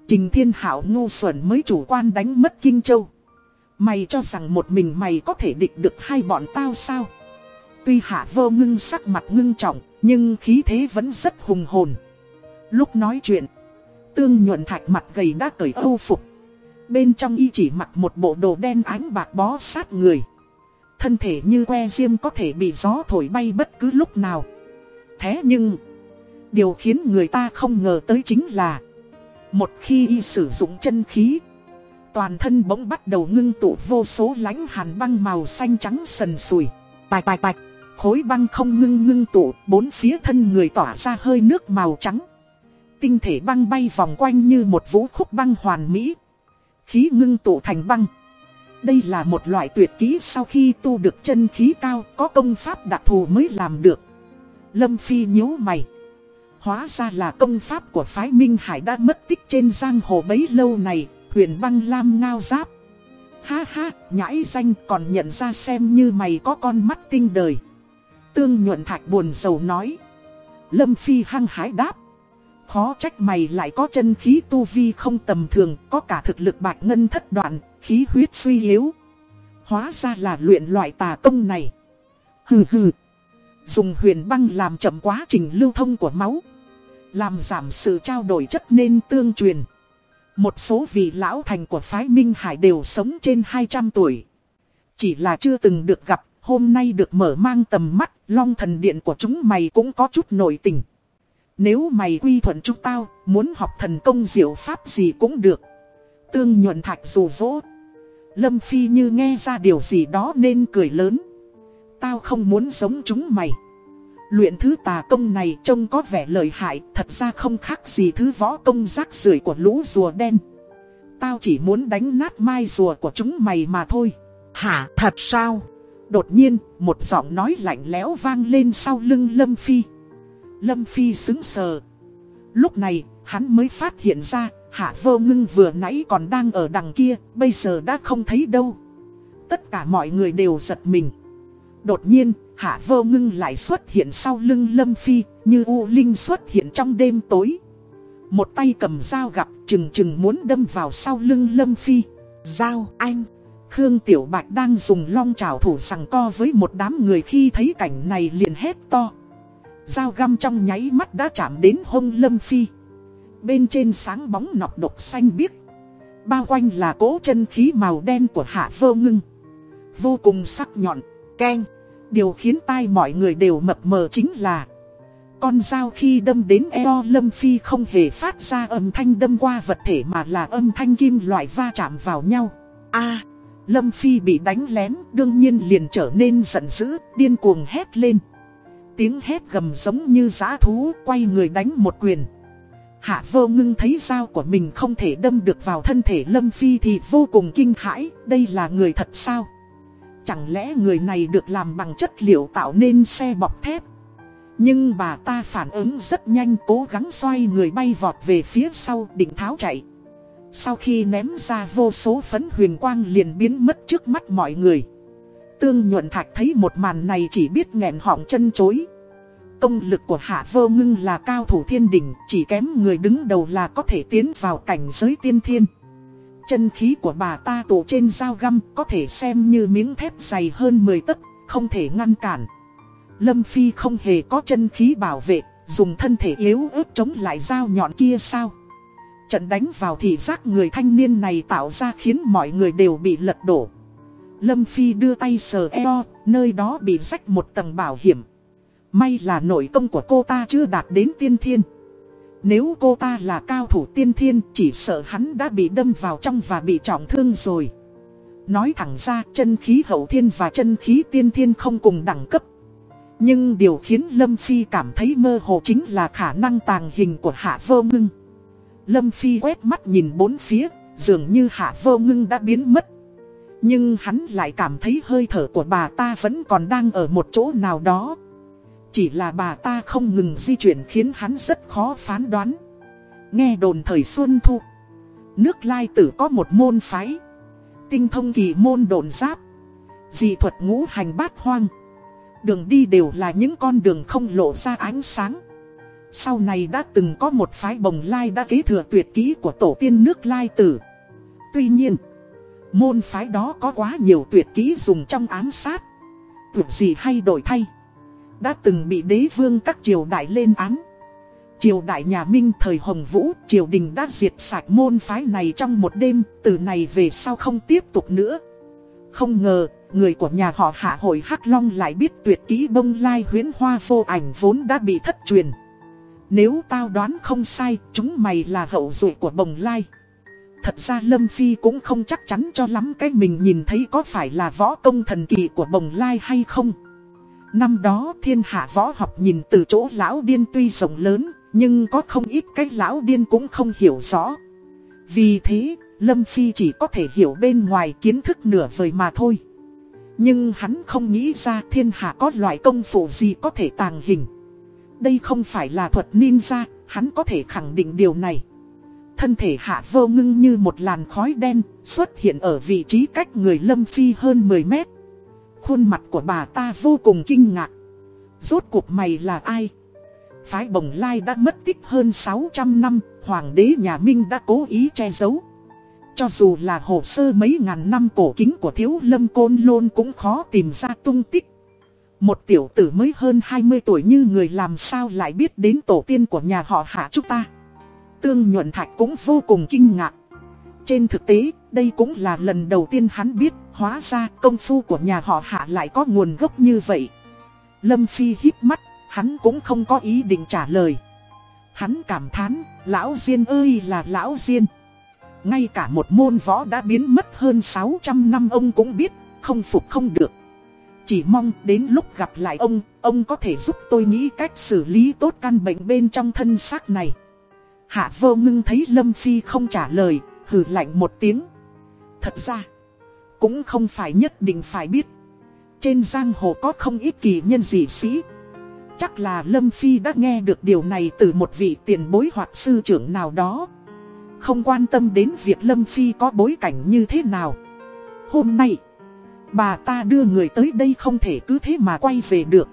Trình Thiên Hảo ngu xuẩn mới chủ quan đánh mất Kinh Châu. Mày cho rằng một mình mày có thể địch được hai bọn tao sao? Tuy hạ vô ngưng sắc mặt ngưng trọng, nhưng khí thế vẫn rất hùng hồn. Lúc nói chuyện, tương nhuận thạch mặt gầy đã cởi âu phục. Bên trong y chỉ mặc một bộ đồ đen ánh bạc bó sát người. Thân thể như que diêm có thể bị gió thổi bay bất cứ lúc nào. Thế nhưng, điều khiến người ta không ngờ tới chính là Một khi y sử dụng chân khí Toàn thân bỗng bắt đầu ngưng tụ vô số lánh hàn băng màu xanh trắng sần sùi Bạch bạch bạch, khối băng không ngưng ngưng tụ Bốn phía thân người tỏa ra hơi nước màu trắng Tinh thể băng bay vòng quanh như một vũ khúc băng hoàn mỹ khí ngưng tụ thành băng. Đây là một loại tuyệt kỹ sau khi tu được chân khí cao có công pháp đặc thù mới làm được. Lâm Phi nhíu mày. Hóa ra là công pháp của phái Minh Hải đã mất tích trên giang hồ bấy lâu này, huyền băng lam ngao giáp. Ha ha, nhãi danh còn nhận ra xem như mày có con mắt tinh đời. Tương nhuận thạch buồn sầu nói. Lâm Phi hăng hái đáp. Khó trách mày lại có chân khí tu vi không tầm thường, có cả thực lực bạch ngân thất đoạn, khí huyết suy yếu. Hóa ra là luyện loại tà công này. Hừ hừ. Dùng huyền băng làm chậm quá trình lưu thông của máu. Làm giảm sự trao đổi chất nên tương truyền. Một số vị lão thành của phái Minh Hải đều sống trên 200 tuổi. Chỉ là chưa từng được gặp, hôm nay được mở mang tầm mắt, long thần điện của chúng mày cũng có chút nổi tình. Nếu mày quy thuận chúng tao, muốn học thần công diệu pháp gì cũng được. Tương nhuận thạch rủ rỗ. Lâm Phi như nghe ra điều gì đó nên cười lớn. Tao không muốn giống chúng mày. Luyện thứ tà công này trông có vẻ lợi hại, thật ra không khác gì thứ võ công rác rưởi của lũ rùa đen. Tao chỉ muốn đánh nát mai rùa của chúng mày mà thôi. Hả thật sao? Đột nhiên, một giọng nói lạnh lẽo vang lên sau lưng Lâm Phi. Lâm Phi xứng sờ. Lúc này, hắn mới phát hiện ra, Hạ Vô Ngưng vừa nãy còn đang ở đằng kia, bây giờ đã không thấy đâu. Tất cả mọi người đều giật mình. Đột nhiên, Hạ Vô Ngưng lại xuất hiện sau lưng Lâm Phi, như U Linh xuất hiện trong đêm tối. Một tay cầm dao gặp, chừng chừng muốn đâm vào sau lưng Lâm Phi. Dao anh. Khương Tiểu Bạch đang dùng long trào thủ sằng co với một đám người khi thấy cảnh này liền hét to. Dao găm trong nháy mắt đã chạm đến hông Lâm Phi. Bên trên sáng bóng nọc độc xanh biếc. Bao quanh là cỗ chân khí màu đen của hạ vô ngưng. Vô cùng sắc nhọn, keng. Điều khiến tai mọi người đều mập mờ chính là Con dao khi đâm đến eo Lâm Phi không hề phát ra âm thanh đâm qua vật thể mà là âm thanh kim loại va chạm vào nhau a Lâm Phi bị đánh lén đương nhiên liền trở nên giận dữ, điên cuồng hét lên Tiếng hét gầm giống như giã thú quay người đánh một quyền Hạ vô ngưng thấy dao của mình không thể đâm được vào thân thể Lâm Phi thì vô cùng kinh hãi, đây là người thật sao? Chẳng lẽ người này được làm bằng chất liệu tạo nên xe bọc thép? Nhưng bà ta phản ứng rất nhanh cố gắng xoay người bay vọt về phía sau định tháo chạy. Sau khi ném ra vô số phấn huyền quang liền biến mất trước mắt mọi người. Tương nhuận thạch thấy một màn này chỉ biết nghẹn họng chân chối. Công lực của Hạ Vô Ngưng là cao thủ thiên đỉnh, chỉ kém người đứng đầu là có thể tiến vào cảnh giới tiên thiên. Chân khí của bà ta tụ trên dao găm có thể xem như miếng thép dày hơn 10 tấc, không thể ngăn cản. Lâm Phi không hề có chân khí bảo vệ, dùng thân thể yếu ớt chống lại dao nhọn kia sao? Trận đánh vào thị giác người thanh niên này tạo ra khiến mọi người đều bị lật đổ. Lâm Phi đưa tay sờ eo, nơi đó bị rách một tầng bảo hiểm. May là nội công của cô ta chưa đạt đến tiên thiên. Nếu cô ta là cao thủ tiên thiên chỉ sợ hắn đã bị đâm vào trong và bị trọng thương rồi. Nói thẳng ra chân khí hậu thiên và chân khí tiên thiên không cùng đẳng cấp. Nhưng điều khiến Lâm Phi cảm thấy mơ hồ chính là khả năng tàng hình của Hạ Vô Ngưng. Lâm Phi quét mắt nhìn bốn phía, dường như Hạ Vô Ngưng đã biến mất. Nhưng hắn lại cảm thấy hơi thở của bà ta vẫn còn đang ở một chỗ nào đó. Chỉ là bà ta không ngừng di chuyển khiến hắn rất khó phán đoán. Nghe đồn thời Xuân Thu. Nước Lai Tử có một môn phái. Tinh thông kỳ môn đồn giáp. Dị thuật ngũ hành bát hoang. Đường đi đều là những con đường không lộ ra ánh sáng. Sau này đã từng có một phái bồng lai đã kế thừa tuyệt kỹ của tổ tiên nước Lai Tử. Tuy nhiên, môn phái đó có quá nhiều tuyệt kỹ dùng trong ám sát. Tuyệt gì hay đổi thay. Đã từng bị đế vương các triều đại lên án Triều đại nhà Minh thời Hồng Vũ, Triều đình đã diệt sạch môn phái này trong một đêm, Từ này về sau không tiếp tục nữa Không ngờ, Người của nhà họ hạ hội Hắc Long lại biết tuyệt kỹ bông lai huyến hoa vô ảnh vốn đã bị thất truyền Nếu tao đoán không sai, Chúng mày là hậu duệ của bồng lai Thật ra Lâm Phi cũng không chắc chắn cho lắm cái mình nhìn thấy có phải là võ công thần kỳ của bồng lai hay không Năm đó thiên hạ võ học nhìn từ chỗ lão điên tuy rộng lớn, nhưng có không ít cái lão điên cũng không hiểu rõ. Vì thế, Lâm Phi chỉ có thể hiểu bên ngoài kiến thức nửa vời mà thôi. Nhưng hắn không nghĩ ra thiên hạ có loại công phu gì có thể tàng hình. Đây không phải là thuật ninja, hắn có thể khẳng định điều này. Thân thể hạ vô ngưng như một làn khói đen, xuất hiện ở vị trí cách người Lâm Phi hơn 10 mét. Khuôn mặt của bà ta vô cùng kinh ngạc. Rốt cuộc mày là ai? Phái bồng lai đã mất tích hơn 600 năm, hoàng đế nhà Minh đã cố ý che giấu. Cho dù là hồ sơ mấy ngàn năm cổ kính của thiếu lâm côn lôn cũng khó tìm ra tung tích. Một tiểu tử mới hơn 20 tuổi như người làm sao lại biết đến tổ tiên của nhà họ hạ chúng ta. Tương nhuận thạch cũng vô cùng kinh ngạc. Trên thực tế, đây cũng là lần đầu tiên hắn biết, hóa ra công phu của nhà họ hạ lại có nguồn gốc như vậy. Lâm Phi hít mắt, hắn cũng không có ý định trả lời. Hắn cảm thán, lão Diên ơi là lão Diên. Ngay cả một môn võ đã biến mất hơn 600 năm ông cũng biết, không phục không được. Chỉ mong đến lúc gặp lại ông, ông có thể giúp tôi nghĩ cách xử lý tốt căn bệnh bên trong thân xác này. Hạ vô ngưng thấy Lâm Phi không trả lời, hừ lạnh một tiếng. Thật ra, cũng không phải nhất định phải biết. Trên giang hồ có không ít kỳ nhân dị sĩ. Chắc là Lâm Phi đã nghe được điều này từ một vị tiền bối hoặc sư trưởng nào đó. Không quan tâm đến việc Lâm Phi có bối cảnh như thế nào. Hôm nay, bà ta đưa người tới đây không thể cứ thế mà quay về được.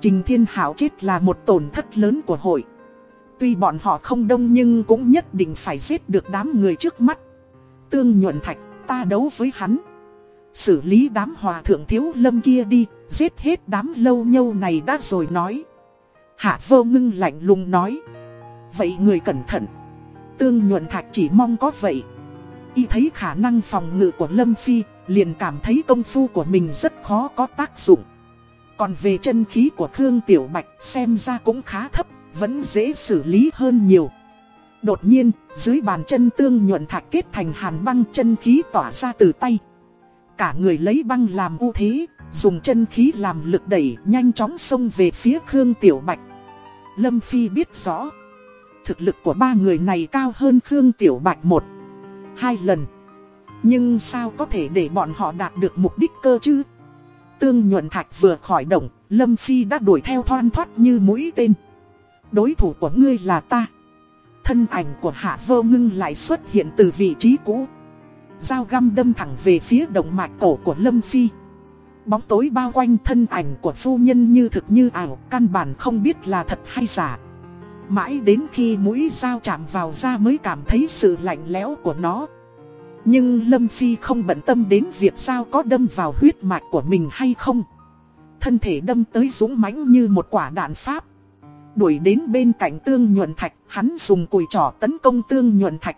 Trình Thiên Hảo chết là một tổn thất lớn của hội. Tuy bọn họ không đông nhưng cũng nhất định phải giết được đám người trước mắt. Tương nhuận thạch, ta đấu với hắn. Xử lý đám hòa thượng thiếu lâm kia đi, giết hết đám lâu nhâu này đã rồi nói. Hạ vô ngưng lạnh lùng nói. Vậy người cẩn thận. Tương nhuận thạch chỉ mong có vậy. Y thấy khả năng phòng ngự của Lâm Phi, liền cảm thấy công phu của mình rất khó có tác dụng. Còn về chân khí của Khương Tiểu Bạch xem ra cũng khá thấp, vẫn dễ xử lý hơn nhiều. Đột nhiên, dưới bàn chân tương nhuận thạch kết thành hàn băng chân khí tỏa ra từ tay. Cả người lấy băng làm ưu thế, dùng chân khí làm lực đẩy nhanh chóng xông về phía Khương Tiểu Bạch. Lâm Phi biết rõ, thực lực của ba người này cao hơn Khương Tiểu Bạch một, hai lần. Nhưng sao có thể để bọn họ đạt được mục đích cơ chứ? Tương nhuận thạch vừa khỏi động, Lâm Phi đã đuổi theo thoan thoát như mũi tên. Đối thủ của ngươi là ta. Thân ảnh của Hạ Vô Ngưng lại xuất hiện từ vị trí cũ. Dao găm đâm thẳng về phía động mạch cổ của Lâm Phi. Bóng tối bao quanh thân ảnh của phu nhân như thực như ảo, căn bản không biết là thật hay giả. Mãi đến khi mũi dao chạm vào da mới cảm thấy sự lạnh lẽo của nó. Nhưng Lâm Phi không bận tâm đến việc dao có đâm vào huyết mạch của mình hay không. Thân thể đâm tới dũng mãnh như một quả đạn pháp. Đuổi đến bên cạnh tương nhuận thạch, hắn dùng cùi trỏ tấn công tương nhuận thạch.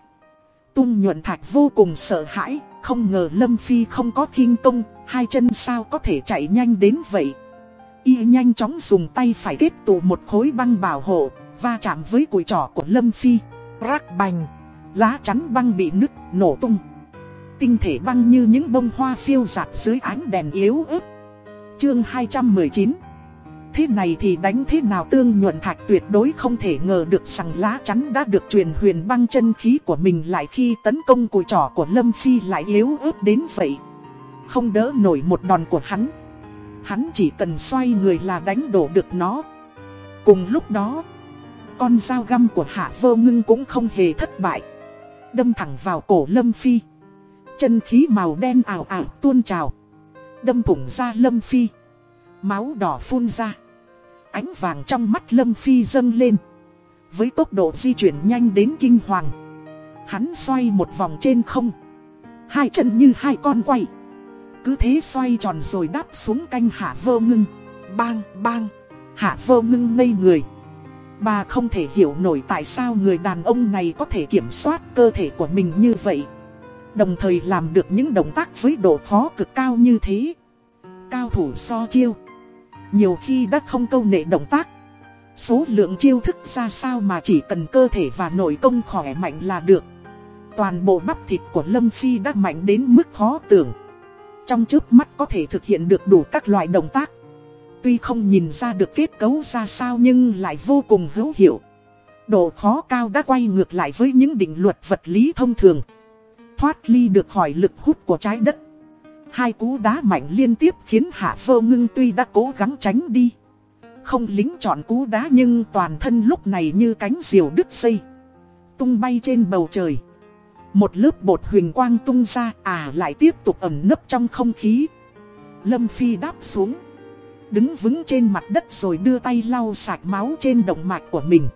Tung nhuận thạch vô cùng sợ hãi, không ngờ Lâm Phi không có kinh công, hai chân sao có thể chạy nhanh đến vậy. Y nhanh chóng dùng tay phải kết tụ một khối băng bảo hộ, va chạm với cùi trỏ của Lâm Phi. Rắc bành, lá chắn băng bị nứt, nổ tung. Tinh thể băng như những bông hoa phiêu giạt dưới ánh đèn yếu ớt. Chương 219 Thế này thì đánh thế nào tương nhuận thạch tuyệt đối không thể ngờ được rằng lá chắn đã được truyền huyền băng chân khí của mình lại khi tấn công cùi trỏ của Lâm Phi lại yếu ớt đến vậy. Không đỡ nổi một đòn của hắn. Hắn chỉ cần xoay người là đánh đổ được nó. Cùng lúc đó, con dao găm của Hạ Vô Ngưng cũng không hề thất bại. Đâm thẳng vào cổ Lâm Phi. Chân khí màu đen ảo ảo tuôn trào. Đâm thủng ra Lâm Phi. Máu đỏ phun ra. Ánh vàng trong mắt Lâm Phi dâng lên. Với tốc độ di chuyển nhanh đến kinh hoàng. Hắn xoay một vòng trên không. Hai chân như hai con quay. Cứ thế xoay tròn rồi đáp xuống canh hạ vô ngưng. Bang, bang. Hạ vô ngưng ngây người. Bà không thể hiểu nổi tại sao người đàn ông này có thể kiểm soát cơ thể của mình như vậy. Đồng thời làm được những động tác với độ khó cực cao như thế. Cao thủ so chiêu. Nhiều khi đã không câu nệ động tác. Số lượng chiêu thức ra sao mà chỉ cần cơ thể và nội công khỏe mạnh là được. Toàn bộ bắp thịt của Lâm Phi đã mạnh đến mức khó tưởng. Trong trước mắt có thể thực hiện được đủ các loại động tác. Tuy không nhìn ra được kết cấu ra sao nhưng lại vô cùng hữu hiệu. Độ khó cao đã quay ngược lại với những định luật vật lý thông thường. Thoát ly được khỏi lực hút của trái đất. Hai cú đá mạnh liên tiếp khiến Hạ Vô Ngưng tuy đã cố gắng tránh đi. Không lính chọn cú đá nhưng toàn thân lúc này như cánh diều đứt dây. Tung bay trên bầu trời. Một lớp bột huyền quang tung ra à lại tiếp tục ẩm nấp trong không khí. Lâm Phi đáp xuống. Đứng vững trên mặt đất rồi đưa tay lau sạch máu trên động mạch của mình.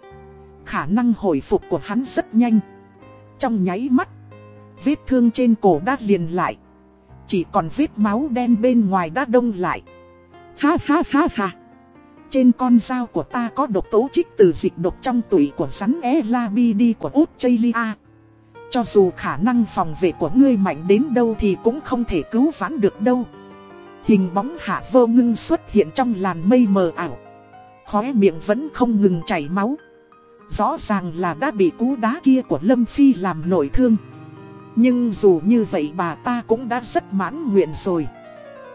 Khả năng hồi phục của hắn rất nhanh. Trong nháy mắt, vết thương trên cổ đã liền lại. Chỉ còn vết máu đen bên ngoài đã đông lại. Ha ha ha ha. Trên con dao của ta có độc tố trích từ dịch độc trong tủy của rắn Elabidi của Australia. Cho dù khả năng phòng vệ của ngươi mạnh đến đâu thì cũng không thể cứu vãn được đâu. Hình bóng hạ vô ngưng xuất hiện trong làn mây mờ ảo. Khóe miệng vẫn không ngừng chảy máu. Rõ ràng là đã bị cú đá kia của Lâm Phi làm nổi thương. Nhưng dù như vậy bà ta cũng đã rất mãn nguyện rồi.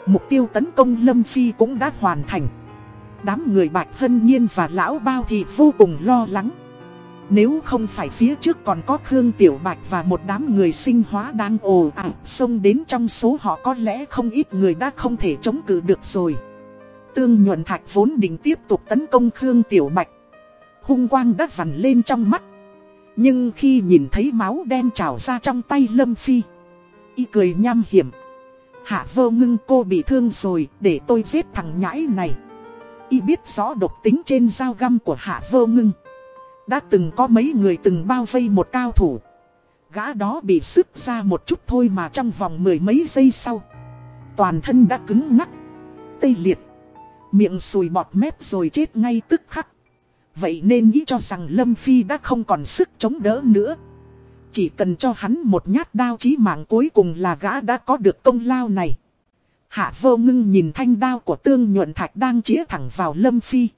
Mục tiêu tấn công Lâm Phi cũng đã hoàn thành. Đám người Bạch Hân Nhiên và Lão Bao thì vô cùng lo lắng. Nếu không phải phía trước còn có Khương Tiểu Bạch và một đám người sinh hóa đang ồ ạt xông đến trong số họ, có lẽ không ít người đã không thể chống cự được rồi. Tương nhuận thạch vốn định tiếp tục tấn công Khương Tiểu Bạch. Hung quang đã vằn lên trong mắt. Nhưng khi nhìn thấy máu đen trào ra trong tay Lâm Phi, Y cười nham hiểm. Hạ vô ngưng cô bị thương rồi, để tôi giết thằng nhãi này. Y biết rõ độc tính trên dao găm của hạ vô ngưng. Đã từng có mấy người từng bao vây một cao thủ. Gã đó bị sức ra một chút thôi mà trong vòng mười mấy giây sau, Toàn thân đã cứng ngắc, Tê liệt. Miệng sùi bọt mép rồi chết ngay tức khắc. Vậy nên nghĩ cho rằng Lâm Phi đã không còn sức chống đỡ nữa. Chỉ cần cho hắn một nhát đao chí mạng cuối cùng là gã đã có được công lao này. Hạ vô ngưng nhìn thanh đao của tương nhuận thạch đang chĩa thẳng vào Lâm Phi.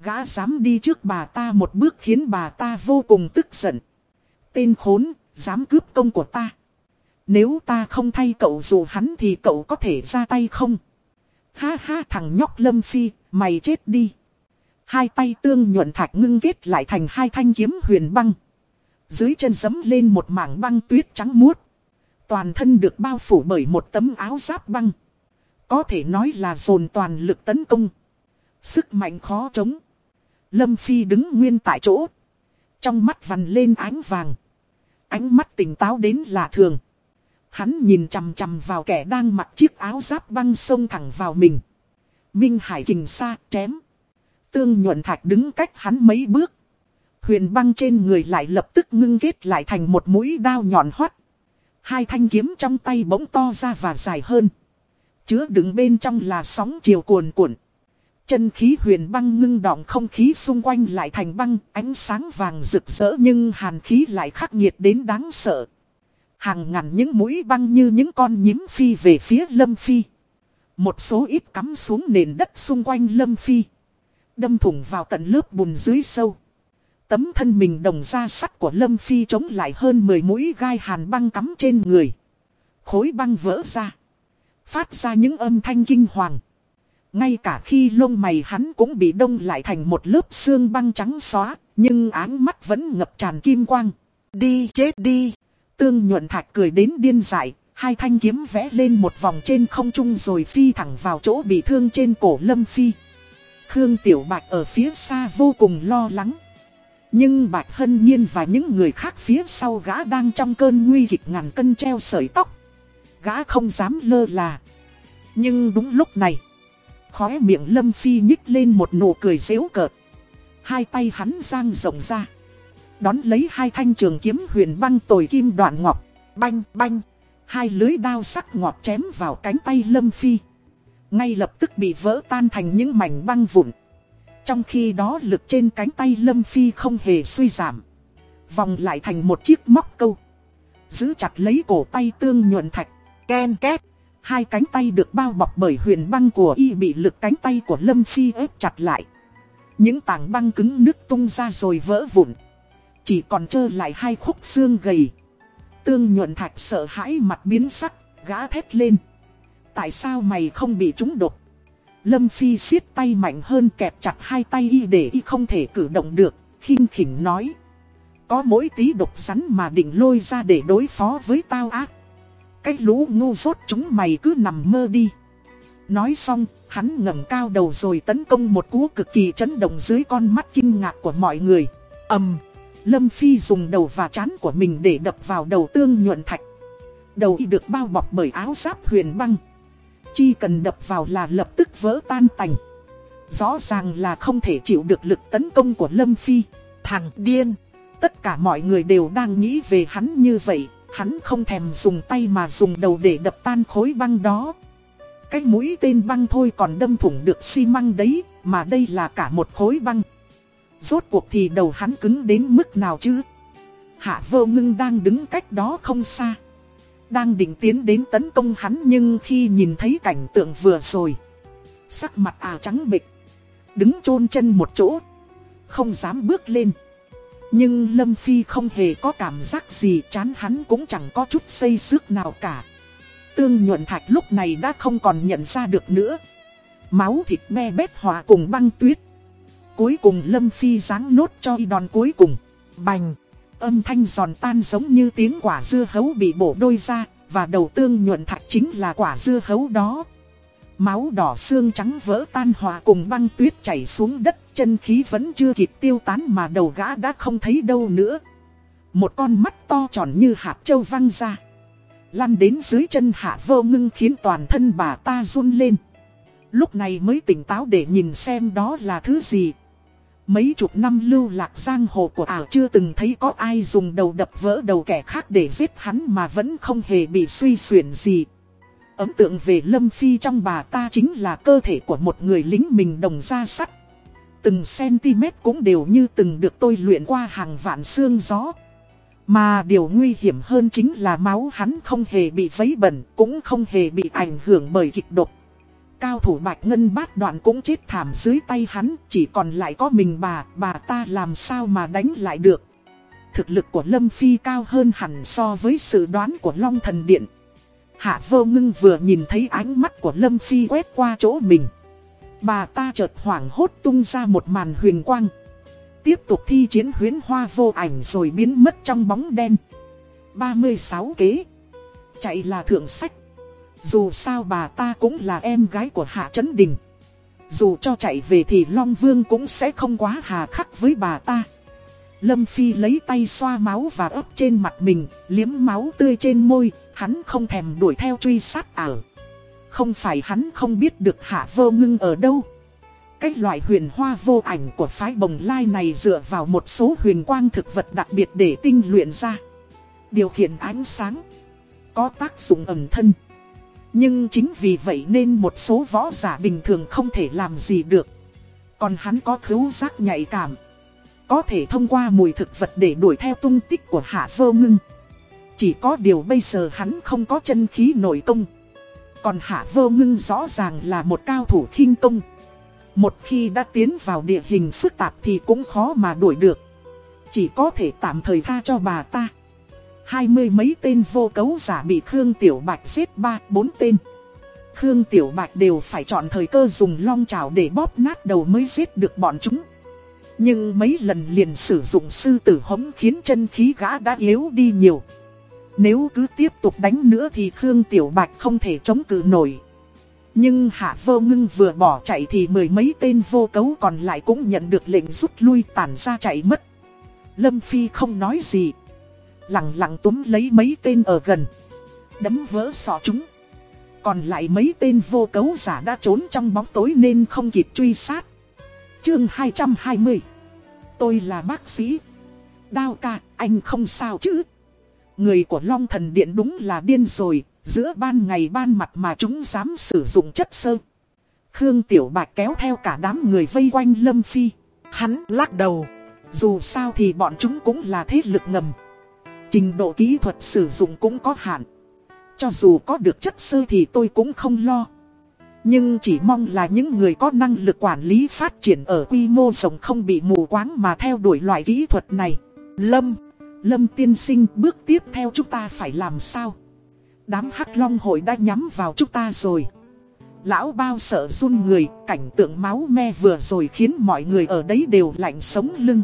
Gã dám đi trước bà ta một bước khiến bà ta vô cùng tức giận. Tên khốn, dám cướp công của ta. Nếu ta không thay cậu dù hắn thì cậu có thể ra tay không? Ha ha thằng nhóc Lâm Phi, mày chết đi. Hai tay tương nhuận thạch ngưng kết lại thành hai thanh kiếm huyền băng. Dưới chân dấm lên một mảng băng tuyết trắng muốt. Toàn thân được bao phủ bởi một tấm áo giáp băng. Có thể nói là dồn toàn lực tấn công. Sức mạnh khó chống. Lâm Phi đứng nguyên tại chỗ. Trong mắt vằn lên ánh vàng. Ánh mắt tỉnh táo đến lạ thường. Hắn nhìn chằm chằm vào kẻ đang mặc chiếc áo giáp băng xông thẳng vào mình. Minh Hải kình xa chém. Tương nhuận thạch đứng cách hắn mấy bước. Huyền băng trên người lại lập tức ngưng kết lại thành một mũi đao nhọn hoắt. Hai thanh kiếm trong tay bỗng to ra và dài hơn. Chứa đựng bên trong là sóng chiều cuồn cuộn. Chân khí huyền băng ngưng đọng không khí xung quanh lại thành băng, ánh sáng vàng rực rỡ nhưng hàn khí lại khắc nghiệt đến đáng sợ. Hàng ngàn những mũi băng như những con nhím phi về phía lâm phi. Một số ít cắm xuống nền đất xung quanh lâm phi. Đâm thủng vào tận lớp bùn dưới sâu. Tấm thân mình đồng ra sắt của Lâm Phi chống lại hơn 10 mũi gai hàn băng cắm trên người. Khối băng vỡ ra. Phát ra những âm thanh kinh hoàng. Ngay cả khi lông mày hắn cũng bị đông lại thành một lớp xương băng trắng xóa. Nhưng áng mắt vẫn ngập tràn kim quang. Đi, chết đi. Tương nhuận thạch cười đến điên dại. Hai thanh kiếm vẽ lên một vòng trên không trung rồi phi thẳng vào chỗ bị thương trên cổ Lâm Phi. Khương Tiểu Bạch ở phía xa vô cùng lo lắng. Nhưng Bạch Hân Nhiên và những người khác phía sau gã đang trong cơn nguy kịch ngàn cân treo sợi tóc. Gã không dám lơ là. Nhưng đúng lúc này, khóe miệng Lâm Phi nhích lên một nụ cười dễu cợt. Hai tay hắn giang rộng ra. Đón lấy hai thanh trường kiếm huyền băng tồi kim đoạn ngọc. Banh banh. Hai lưới đao sắc ngọt chém vào cánh tay Lâm Phi. Ngay lập tức bị vỡ tan thành những mảnh băng vụn. Trong khi đó lực trên cánh tay Lâm Phi không hề suy giảm. Vòng lại thành một chiếc móc câu. Giữ chặt lấy cổ tay tương nhuận thạch. Ken két. Hai cánh tay được bao bọc bởi huyền băng của y bị lực cánh tay của Lâm Phi ép chặt lại. Những tảng băng cứng nứt tung ra rồi vỡ vụn. Chỉ còn trơ lại hai khúc xương gầy. Tương nhuận thạch sợ hãi mặt biến sắc, gã thét lên. Tại sao mày không bị trúng độc? Lâm Phi siết tay mạnh hơn kẹp chặt hai tay y để y không thể cử động được, khinh khỉnh nói. Có mỗi tí độc rắn mà định lôi ra để đối phó với tao ác. Cái lũ ngu dốt chúng mày cứ nằm mơ đi. Nói xong, hắn ngẩng cao đầu rồi tấn công một cú cực kỳ chấn động dưới con mắt kinh ngạc của mọi người. ầm, Lâm Phi dùng đầu và chán của mình để đập vào đầu tương nhuận thạch. Đầu y được bao bọc bởi áo giáp huyền băng. Chi cần đập vào là lập tức vỡ tan tành. Rõ ràng là không thể chịu được lực tấn công của Lâm Phi. Thằng điên. Tất cả mọi người đều đang nghĩ về hắn như vậy. Hắn không thèm dùng tay mà dùng đầu để đập tan khối băng đó. Cái mũi tên băng thôi còn đâm thủng được xi măng đấy. Mà đây là cả một khối băng. Rốt cuộc thì đầu hắn cứng đến mức nào chứ? Hạ vô ngưng đang đứng cách đó không xa. Đang định tiến đến tấn công hắn nhưng khi nhìn thấy cảnh tượng vừa rồi, Sắc mặt à trắng bịch Đứng chôn chân một chỗ, Không dám bước lên Nhưng Lâm Phi không hề có cảm giác gì, chán hắn cũng chẳng có chút xây xước nào cả. Tương nhuận thạch lúc này đã không còn nhận ra được nữa. Máu thịt me bét hòa cùng băng tuyết. Cuối cùng Lâm Phi giáng nốt cho y đòn cuối cùng. Bành! Âm thanh giòn tan giống như tiếng quả dưa hấu bị bổ đôi ra. Và đầu tương nhuận thạch chính là quả dưa hấu đó. Máu đỏ xương trắng vỡ tan hòa cùng băng tuyết chảy xuống đất, chân khí vẫn chưa kịp tiêu tán mà đầu gã đã không thấy đâu nữa. Một con mắt to tròn như hạt châu văng ra. Lăn đến dưới chân hạ vô ngưng khiến toàn thân bà ta run lên. Lúc này mới tỉnh táo để nhìn xem đó là thứ gì. Mấy chục năm lưu lạc giang hồ của ảo chưa từng thấy có ai dùng đầu đập vỡ đầu kẻ khác để giết hắn mà vẫn không hề bị suy xuyển gì. Ấn tượng về Lâm Phi trong bà ta chính là cơ thể của một người lính mình đồng ra sắt. Từng cm cũng đều như từng được tôi luyện qua hàng vạn xương gió. Mà điều nguy hiểm hơn chính là máu hắn không hề bị vấy bẩn, cũng không hề bị ảnh hưởng bởi kịch độc. Cao thủ Bạch Ngân bát đoạn cũng chết thảm dưới tay hắn, chỉ còn lại có mình bà, bà ta làm sao mà đánh lại được. Thực lực của Lâm Phi cao hơn hẳn so với sự đoán của Long Thần Điện. Hạ vô ngưng vừa nhìn thấy ánh mắt của Lâm Phi quét qua chỗ mình. Bà ta chợt hoảng hốt tung ra một màn huyền quang. Tiếp tục thi chiến huyến hoa vô ảnh rồi biến mất trong bóng đen. 36 kế. Chạy là thượng sách. Dù sao bà ta cũng là em gái của Hạ Trấn Đình. Dù cho chạy về thì Long Vương cũng sẽ không quá hà khắc với bà ta. Lâm Phi lấy tay xoa máu và ấp trên mặt mình, liếm máu tươi trên môi, hắn không thèm đuổi theo truy sát ở. Không phải hắn không biết được hạ vô ngưng ở đâu. Cái loại huyền hoa vô ảnh của phái bồng lai này dựa vào một số huyền quang thực vật đặc biệt để tinh luyện ra. Điều khiển ánh sáng, có tác dụng ẩn thân. Nhưng chính vì vậy nên một số võ giả bình thường không thể làm gì được. Còn hắn có khứu giác nhạy cảm. Có thể thông qua mùi thực vật để đuổi theo tung tích của hạ vô ngưng. Chỉ có điều bây giờ hắn không có chân khí nội công. Còn hạ vô ngưng rõ ràng là một cao thủ khinh công. Một khi đã tiến vào địa hình phức tạp thì cũng khó mà đuổi được. Chỉ có thể tạm thời tha cho bà ta. Hai mươi mấy tên vô cấu giả bị Khương Tiểu Bạch giết ba, bốn tên. Khương Tiểu Bạch đều phải chọn thời cơ dùng long trào để bóp nát đầu mới giết được bọn chúng. Nhưng mấy lần liền sử dụng sư tử hống khiến chân khí gã đã yếu đi nhiều. Nếu cứ tiếp tục đánh nữa thì Khương Tiểu Bạch không thể chống cự nổi. Nhưng Hạ Vô Ngưng vừa bỏ chạy thì mười mấy tên vô cấu còn lại cũng nhận được lệnh rút lui tản ra chạy mất. Lâm Phi không nói gì. Lặng lặng túm lấy mấy tên ở gần. Đấm vỡ sọ chúng. Còn lại mấy tên vô cấu giả đã trốn trong bóng tối nên không kịp truy sát. Chương 220 Tôi là bác sĩ. Đao ca, anh không sao chứ? Người của Long Thần Điện đúng là điên rồi, giữa ban ngày ban mặt mà chúng dám sử dụng chất sơ. Khương Tiểu Bạch kéo theo cả đám người vây quanh Lâm Phi. Hắn lắc đầu. Dù sao thì bọn chúng cũng là thế lực ngầm. Trình độ kỹ thuật sử dụng cũng có hạn. Cho dù có được chất sơ thì tôi cũng không lo. Nhưng chỉ mong là những người có năng lực quản lý phát triển ở quy mô rộng không bị mù quáng mà theo đuổi loại kỹ thuật này. Lâm, Lâm tiên sinh bước tiếp theo chúng ta phải làm sao? Đám hắc long hội đã nhắm vào chúng ta rồi. Lão bao sợ run người, cảnh tượng máu me vừa rồi khiến mọi người ở đấy đều lạnh sống lưng.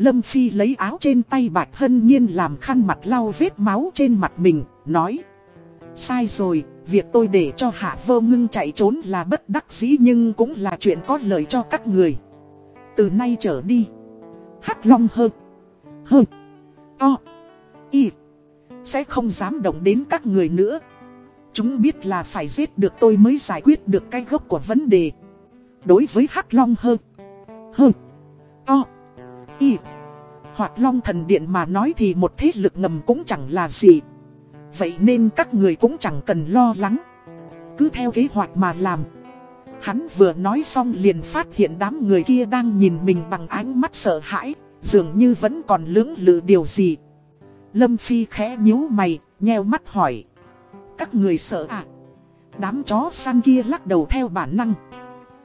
Lâm Phi lấy áo trên tay Bạch Hân Nhiên làm khăn mặt lau vết máu trên mặt mình, nói Sai rồi, việc tôi để cho Hạ Vô Ngưng chạy trốn là bất đắc dĩ nhưng cũng là chuyện có lợi cho các người. Từ nay trở đi, Hắc Long hơ Hơ to, y, sẽ không dám động đến các người nữa. Chúng biết là phải giết được tôi mới giải quyết được cái gốc của vấn đề. Đối với Hắc Long hơ Hơ to, y, hoặc Long Thần Điện mà nói thì một thế lực ngầm cũng chẳng là gì. Vậy nên các người cũng chẳng cần lo lắng. Cứ theo kế hoạch mà làm. Hắn vừa nói xong liền phát hiện đám người kia đang nhìn mình bằng ánh mắt sợ hãi Dường như vẫn còn lưỡng lự điều gì. Lâm Phi khẽ nhíu mày, nheo mắt hỏi. Các người sợ à? Đám chó săn kia lắc đầu theo bản năng.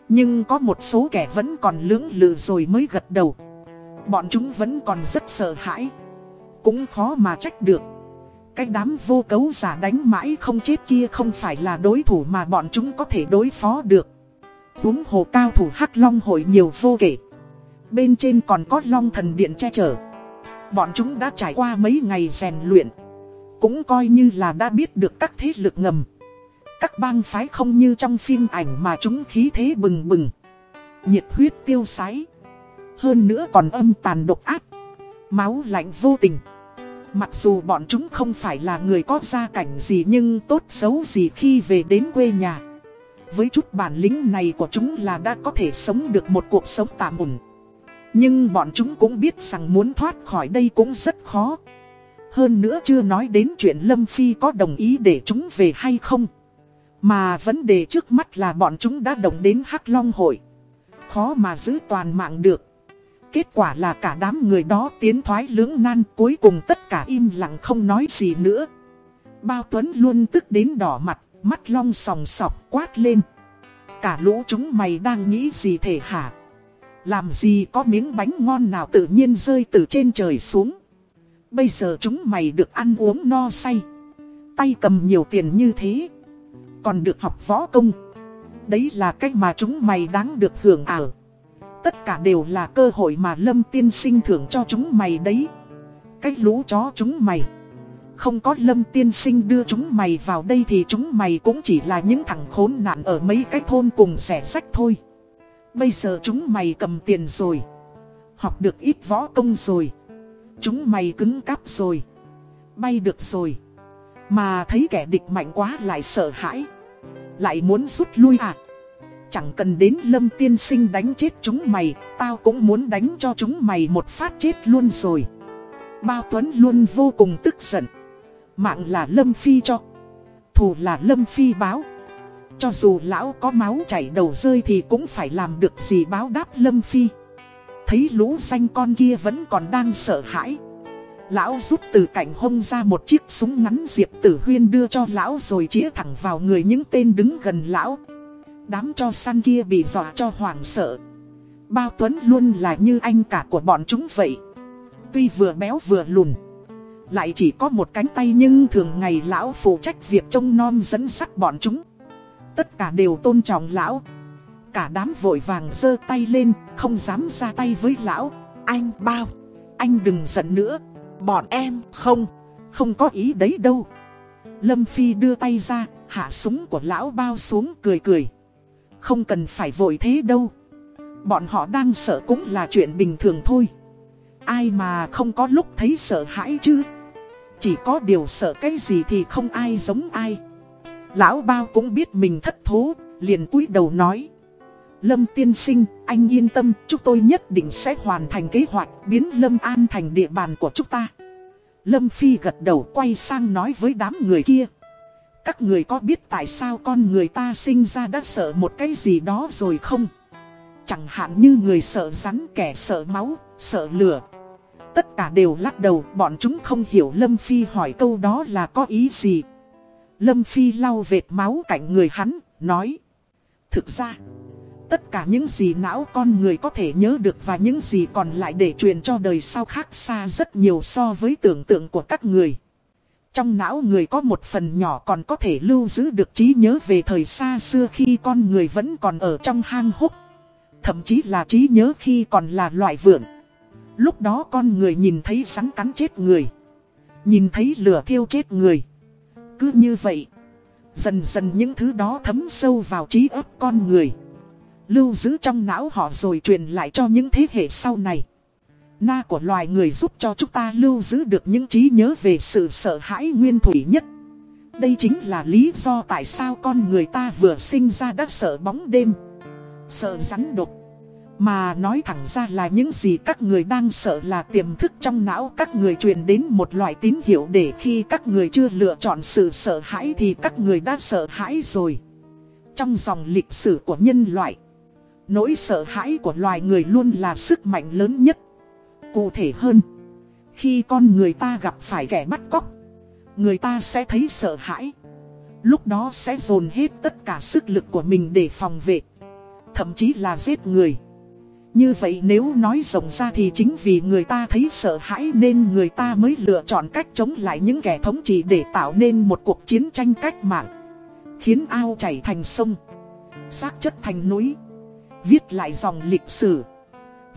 Nhưng có một số kẻ vẫn còn lưỡng lự rồi mới gật đầu. Bọn chúng vẫn còn rất sợ hãi. Cũng khó mà trách được. Cái đám vô cấu giả đánh mãi không chết kia không phải là đối thủ mà bọn chúng có thể đối phó được. Húng hồ cao thủ hắc long hội nhiều vô kể. Bên trên còn có long thần điện che chở. Bọn chúng đã trải qua mấy ngày rèn luyện. Cũng coi như là đã biết được các thế lực ngầm. Các bang phái không như trong phim ảnh mà chúng khí thế bừng bừng. Nhiệt huyết tiêu sái. Hơn nữa còn âm tàn độc ác. Máu lạnh vô tình. Mặc dù bọn chúng không phải là người có gia cảnh gì nhưng tốt xấu gì khi về đến quê nhà. Với chút bản lĩnh này của chúng là đã có thể sống được một cuộc sống tạm ổn. Nhưng bọn chúng cũng biết rằng muốn thoát khỏi đây cũng rất khó. Hơn nữa chưa nói đến chuyện Lâm Phi có đồng ý để chúng về hay không. Mà vấn đề trước mắt là bọn chúng đã đồng đến Hắc Long Hội. Khó mà giữ toàn mạng được. Kết quả là cả đám người đó tiến thoái lưỡng nan cuối cùng tất cả im lặng không nói gì nữa. Bao Tuấn luôn tức đến đỏ mặt, mắt long sòng sọc quát lên. Cả lũ chúng mày đang nghĩ gì thể hả? Làm gì có miếng bánh ngon nào tự nhiên rơi từ trên trời xuống? Bây giờ chúng mày được ăn uống no say. Tay cầm nhiều tiền như thế. Còn được học võ công. Đấy là cách mà chúng mày đáng được hưởng ảo. Tất cả đều là cơ hội mà Lâm tiên sinh thưởng cho chúng mày đấy. Cái lũ chó chúng mày. Không có Lâm tiên sinh đưa chúng mày vào đây thì chúng mày cũng chỉ là những thằng khốn nạn ở mấy cái thôn cùng xẻ sách thôi. Bây giờ chúng mày cầm tiền rồi. Học được ít võ công rồi. Chúng mày cứng cáp rồi. Bay được rồi. Mà thấy kẻ địch mạnh quá lại sợ hãi. Lại muốn rút lui à? Chẳng cần đến lâm tiên sinh đánh chết chúng mày, Tao cũng muốn đánh cho chúng mày một phát chết luôn rồi. Bao Tuấn luôn vô cùng tức giận. Mạng là lâm phi cho. Thù là lâm phi báo. Cho dù lão có máu chảy đầu rơi thì cũng phải làm được gì báo đáp lâm phi. Thấy lũ xanh con kia vẫn còn đang sợ hãi. Lão rút từ cạnh hông ra một chiếc súng ngắn diệp tử huyên đưa cho lão rồi chĩa thẳng vào người những tên đứng gần lão. Đám cho săn kia bị dọa cho hoảng sợ. Bao Tuấn luôn là như anh cả của bọn chúng vậy. Tuy vừa béo vừa lùn, Lại chỉ có một cánh tay nhưng thường ngày lão phụ trách việc trông non dẫn dắt bọn chúng. Tất cả đều tôn trọng lão. Cả đám vội vàng giơ tay lên, Không dám ra tay với lão. Anh bao, Anh đừng giận nữa. Bọn em không Không có ý đấy đâu. Lâm Phi đưa tay ra, Hạ súng của lão bao xuống, cười cười không cần phải vội thế đâu. Bọn họ đang sợ cũng là chuyện bình thường thôi. Ai mà không có lúc thấy sợ hãi chứ? Chỉ có điều sợ cái gì thì không ai giống ai. Lão bao cũng biết mình thất thố Liền cúi đầu nói. Lâm tiên sinh, anh yên tâm, chúng tôi nhất định sẽ hoàn thành kế hoạch biến Lâm An thành địa bàn của chúng ta. Lâm Phi gật đầu quay sang nói với đám người kia. Các người có biết tại sao con người ta sinh ra đã sợ một cái gì đó rồi không? Chẳng hạn như người sợ rắn kẻ sợ máu, sợ lửa. Tất cả đều lắc đầu, bọn chúng không hiểu Lâm Phi hỏi câu đó là có ý gì. Lâm Phi lau vệt máu cạnh người hắn, nói. Thực ra, tất cả những gì não con người có thể nhớ được và những gì còn lại để truyền cho đời sau khác xa rất nhiều so với tưởng tượng của các người. Trong não người có một phần nhỏ còn có thể lưu giữ được trí nhớ về thời xa xưa khi con người vẫn còn ở trong hang húc. Thậm chí là trí nhớ khi còn là loại vượn. Lúc đó con người nhìn thấy rắn cắn chết người. Nhìn thấy lửa thiêu chết người. Cứ như vậy. Dần dần những thứ đó thấm sâu vào trí óc con người. Lưu giữ trong não họ rồi truyền lại cho những thế hệ sau này. Na của loài người giúp cho chúng ta lưu giữ được những trí nhớ về sự sợ hãi nguyên thủy nhất. Đây chính là lý do tại sao con người ta vừa sinh ra đã sợ bóng đêm, sợ rắn độc. Mà nói thẳng ra là những gì các người đang sợ là tiềm thức trong não các người truyền đến một loại tín hiệu để khi các người chưa lựa chọn sự sợ hãi thì các người đã sợ hãi rồi. Trong dòng lịch sử của nhân loại, nỗi sợ hãi của loài người luôn là sức mạnh lớn nhất. Cụ thể hơn, khi con người ta gặp phải kẻ bắt cóc, người ta sẽ thấy sợ hãi. Lúc đó sẽ dồn hết tất cả sức lực của mình để phòng vệ, thậm chí là giết người. Như vậy nếu nói rộng ra thì chính vì người ta thấy sợ hãi nên người ta mới lựa chọn cách chống lại những kẻ thống trị để tạo nên một cuộc chiến tranh cách mạng. Khiến ao chảy thành sông, xác chất thành núi, viết lại dòng lịch sử.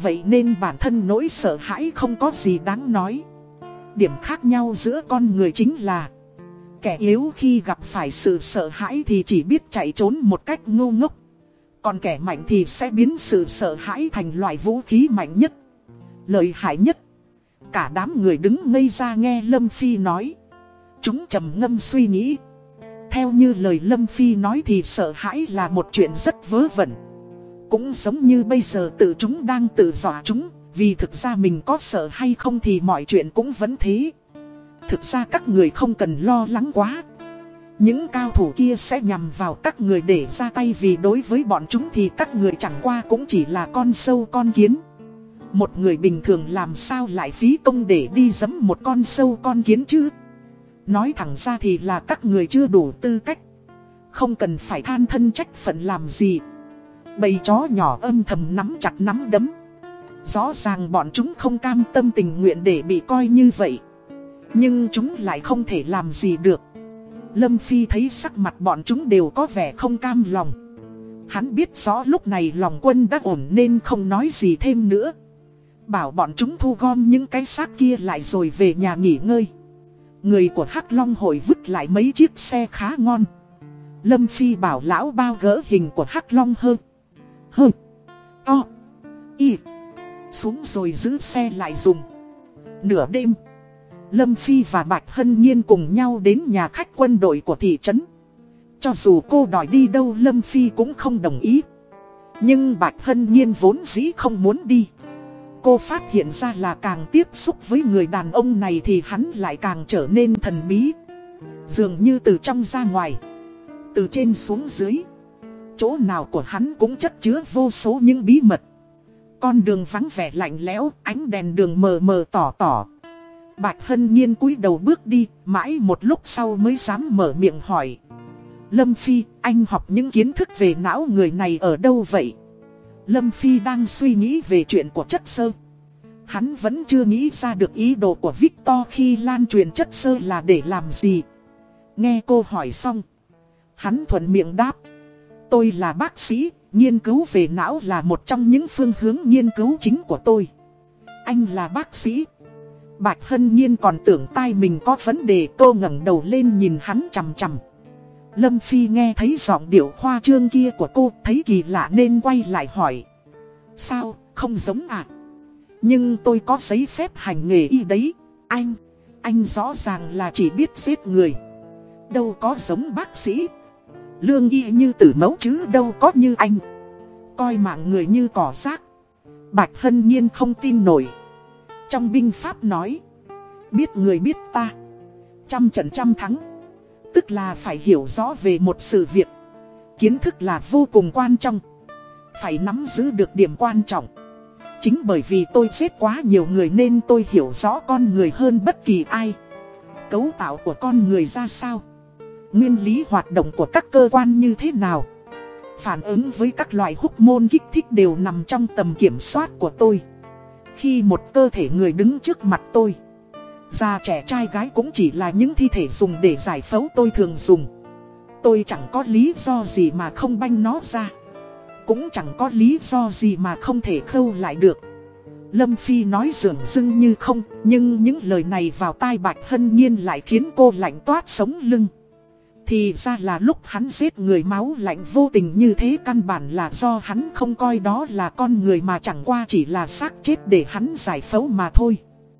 Vậy nên bản thân nỗi sợ hãi không có gì đáng nói. Điểm khác nhau giữa con người chính là, Kẻ yếu khi gặp phải sự sợ hãi thì chỉ biết chạy trốn một cách ngu ngốc. Còn kẻ mạnh thì sẽ biến sự sợ hãi thành loại vũ khí mạnh nhất, Lợi hại nhất. Cả đám người đứng ngây ra nghe Lâm Phi nói. Chúng trầm ngâm suy nghĩ. Theo như lời Lâm Phi nói thì sợ hãi là một chuyện rất vớ vẩn. Cũng giống như bây giờ tự chúng đang tự dọa chúng, Vì thực ra mình có sợ hay không thì mọi chuyện cũng vẫn thế. Thực ra các người không cần lo lắng quá. Những cao thủ kia sẽ nhằm vào các người để ra tay Vì đối với bọn chúng thì các người chẳng qua cũng chỉ là con sâu con kiến. Một người bình thường làm sao lại phí công để đi dẫm một con sâu con kiến chứ? Nói thẳng ra thì là các người chưa đủ tư cách. Không cần phải than thân trách phận làm gì. Bầy chó nhỏ âm thầm nắm chặt nắm đấm. Rõ ràng bọn chúng không cam tâm tình nguyện để bị coi như vậy. Nhưng chúng lại không thể làm gì được. Lâm Phi thấy sắc mặt bọn chúng đều có vẻ không cam lòng. Hắn biết rõ lúc này lòng quân đã ổn nên không nói gì thêm nữa. Bảo bọn chúng thu gom những cái xác kia lại rồi về nhà nghỉ ngơi. Người của Hắc Long hội vứt lại mấy chiếc xe khá ngon. Lâm Phi bảo lão bao gỡ hình của Hắc Long hơn. Hơ. To Y Xuống rồi giữ xe lại dùng Nửa đêm Lâm Phi và Bạch Hân Nhiên cùng nhau đến nhà khách quân đội của thị trấn. Cho dù cô đòi đi đâu Lâm Phi cũng không đồng ý. Nhưng Bạch Hân Nhiên vốn dĩ không muốn đi. Cô phát hiện ra là càng tiếp xúc với người đàn ông này thì hắn lại càng trở nên thần bí. Dường như từ trong ra ngoài, từ trên xuống dưới. Chỗ nào của hắn cũng chất chứa vô số những bí mật. Con đường vắng vẻ lạnh lẽo, ánh đèn đường mờ mờ tỏ tỏ. Bạch Hân Nhiên cúi đầu bước đi, mãi một lúc sau mới dám mở miệng hỏi. Lâm Phi, anh học những kiến thức về não người này ở đâu vậy? Lâm Phi đang suy nghĩ về chuyện của chất sơ. Hắn vẫn chưa nghĩ ra được ý đồ của Victor khi lan truyền chất sơ là để làm gì. Nghe cô hỏi xong. Hắn thuận miệng đáp. Tôi là bác sĩ, nghiên cứu về não là một trong những phương hướng nghiên cứu chính của tôi. Anh là bác sĩ. Bạch Hân Nhiên còn tưởng tai mình có vấn đề cô ngẩng đầu lên nhìn hắn chằm chằm. Lâm Phi nghe thấy giọng điệu khoa trương kia của cô thấy kỳ lạ nên quay lại hỏi. Sao, không giống à? Nhưng tôi có giấy phép hành nghề y đấy. Anh, anh rõ ràng là chỉ biết giết người. Đâu có giống bác sĩ. Lương y như tử mẫu chứ đâu có như anh. Coi mạng người như cỏ rác. Bạch Hân Nhiên không tin nổi. Trong binh pháp nói, biết người biết ta, trăm trận trăm thắng. Tức là phải hiểu rõ về một sự việc. Kiến thức là vô cùng quan trọng. Phải nắm giữ được điểm quan trọng. Chính bởi vì tôi giết quá nhiều người nên tôi hiểu rõ con người hơn bất kỳ ai. Cấu tạo của con người ra sao? Nguyên lý hoạt động của các cơ quan như thế nào? Phản ứng với các loại húc môn kích thích đều nằm trong tầm kiểm soát của tôi. Khi một cơ thể người đứng trước mặt tôi Già trẻ trai gái cũng chỉ là những thi thể dùng để giải phẫu tôi thường dùng Tôi chẳng có lý do gì mà không banh nó ra Cũng chẳng có lý do gì mà không thể khâu lại được Lâm Phi nói dường dưng như không, Nhưng những lời này vào tai Bạch Hân Nhiên lại khiến cô lạnh toát sống lưng thì ra là lúc hắn giết người máu lạnh vô tình như thế căn bản là do hắn không coi đó là con người mà chẳng qua chỉ là xác chết để hắn giải phẫu mà thôi.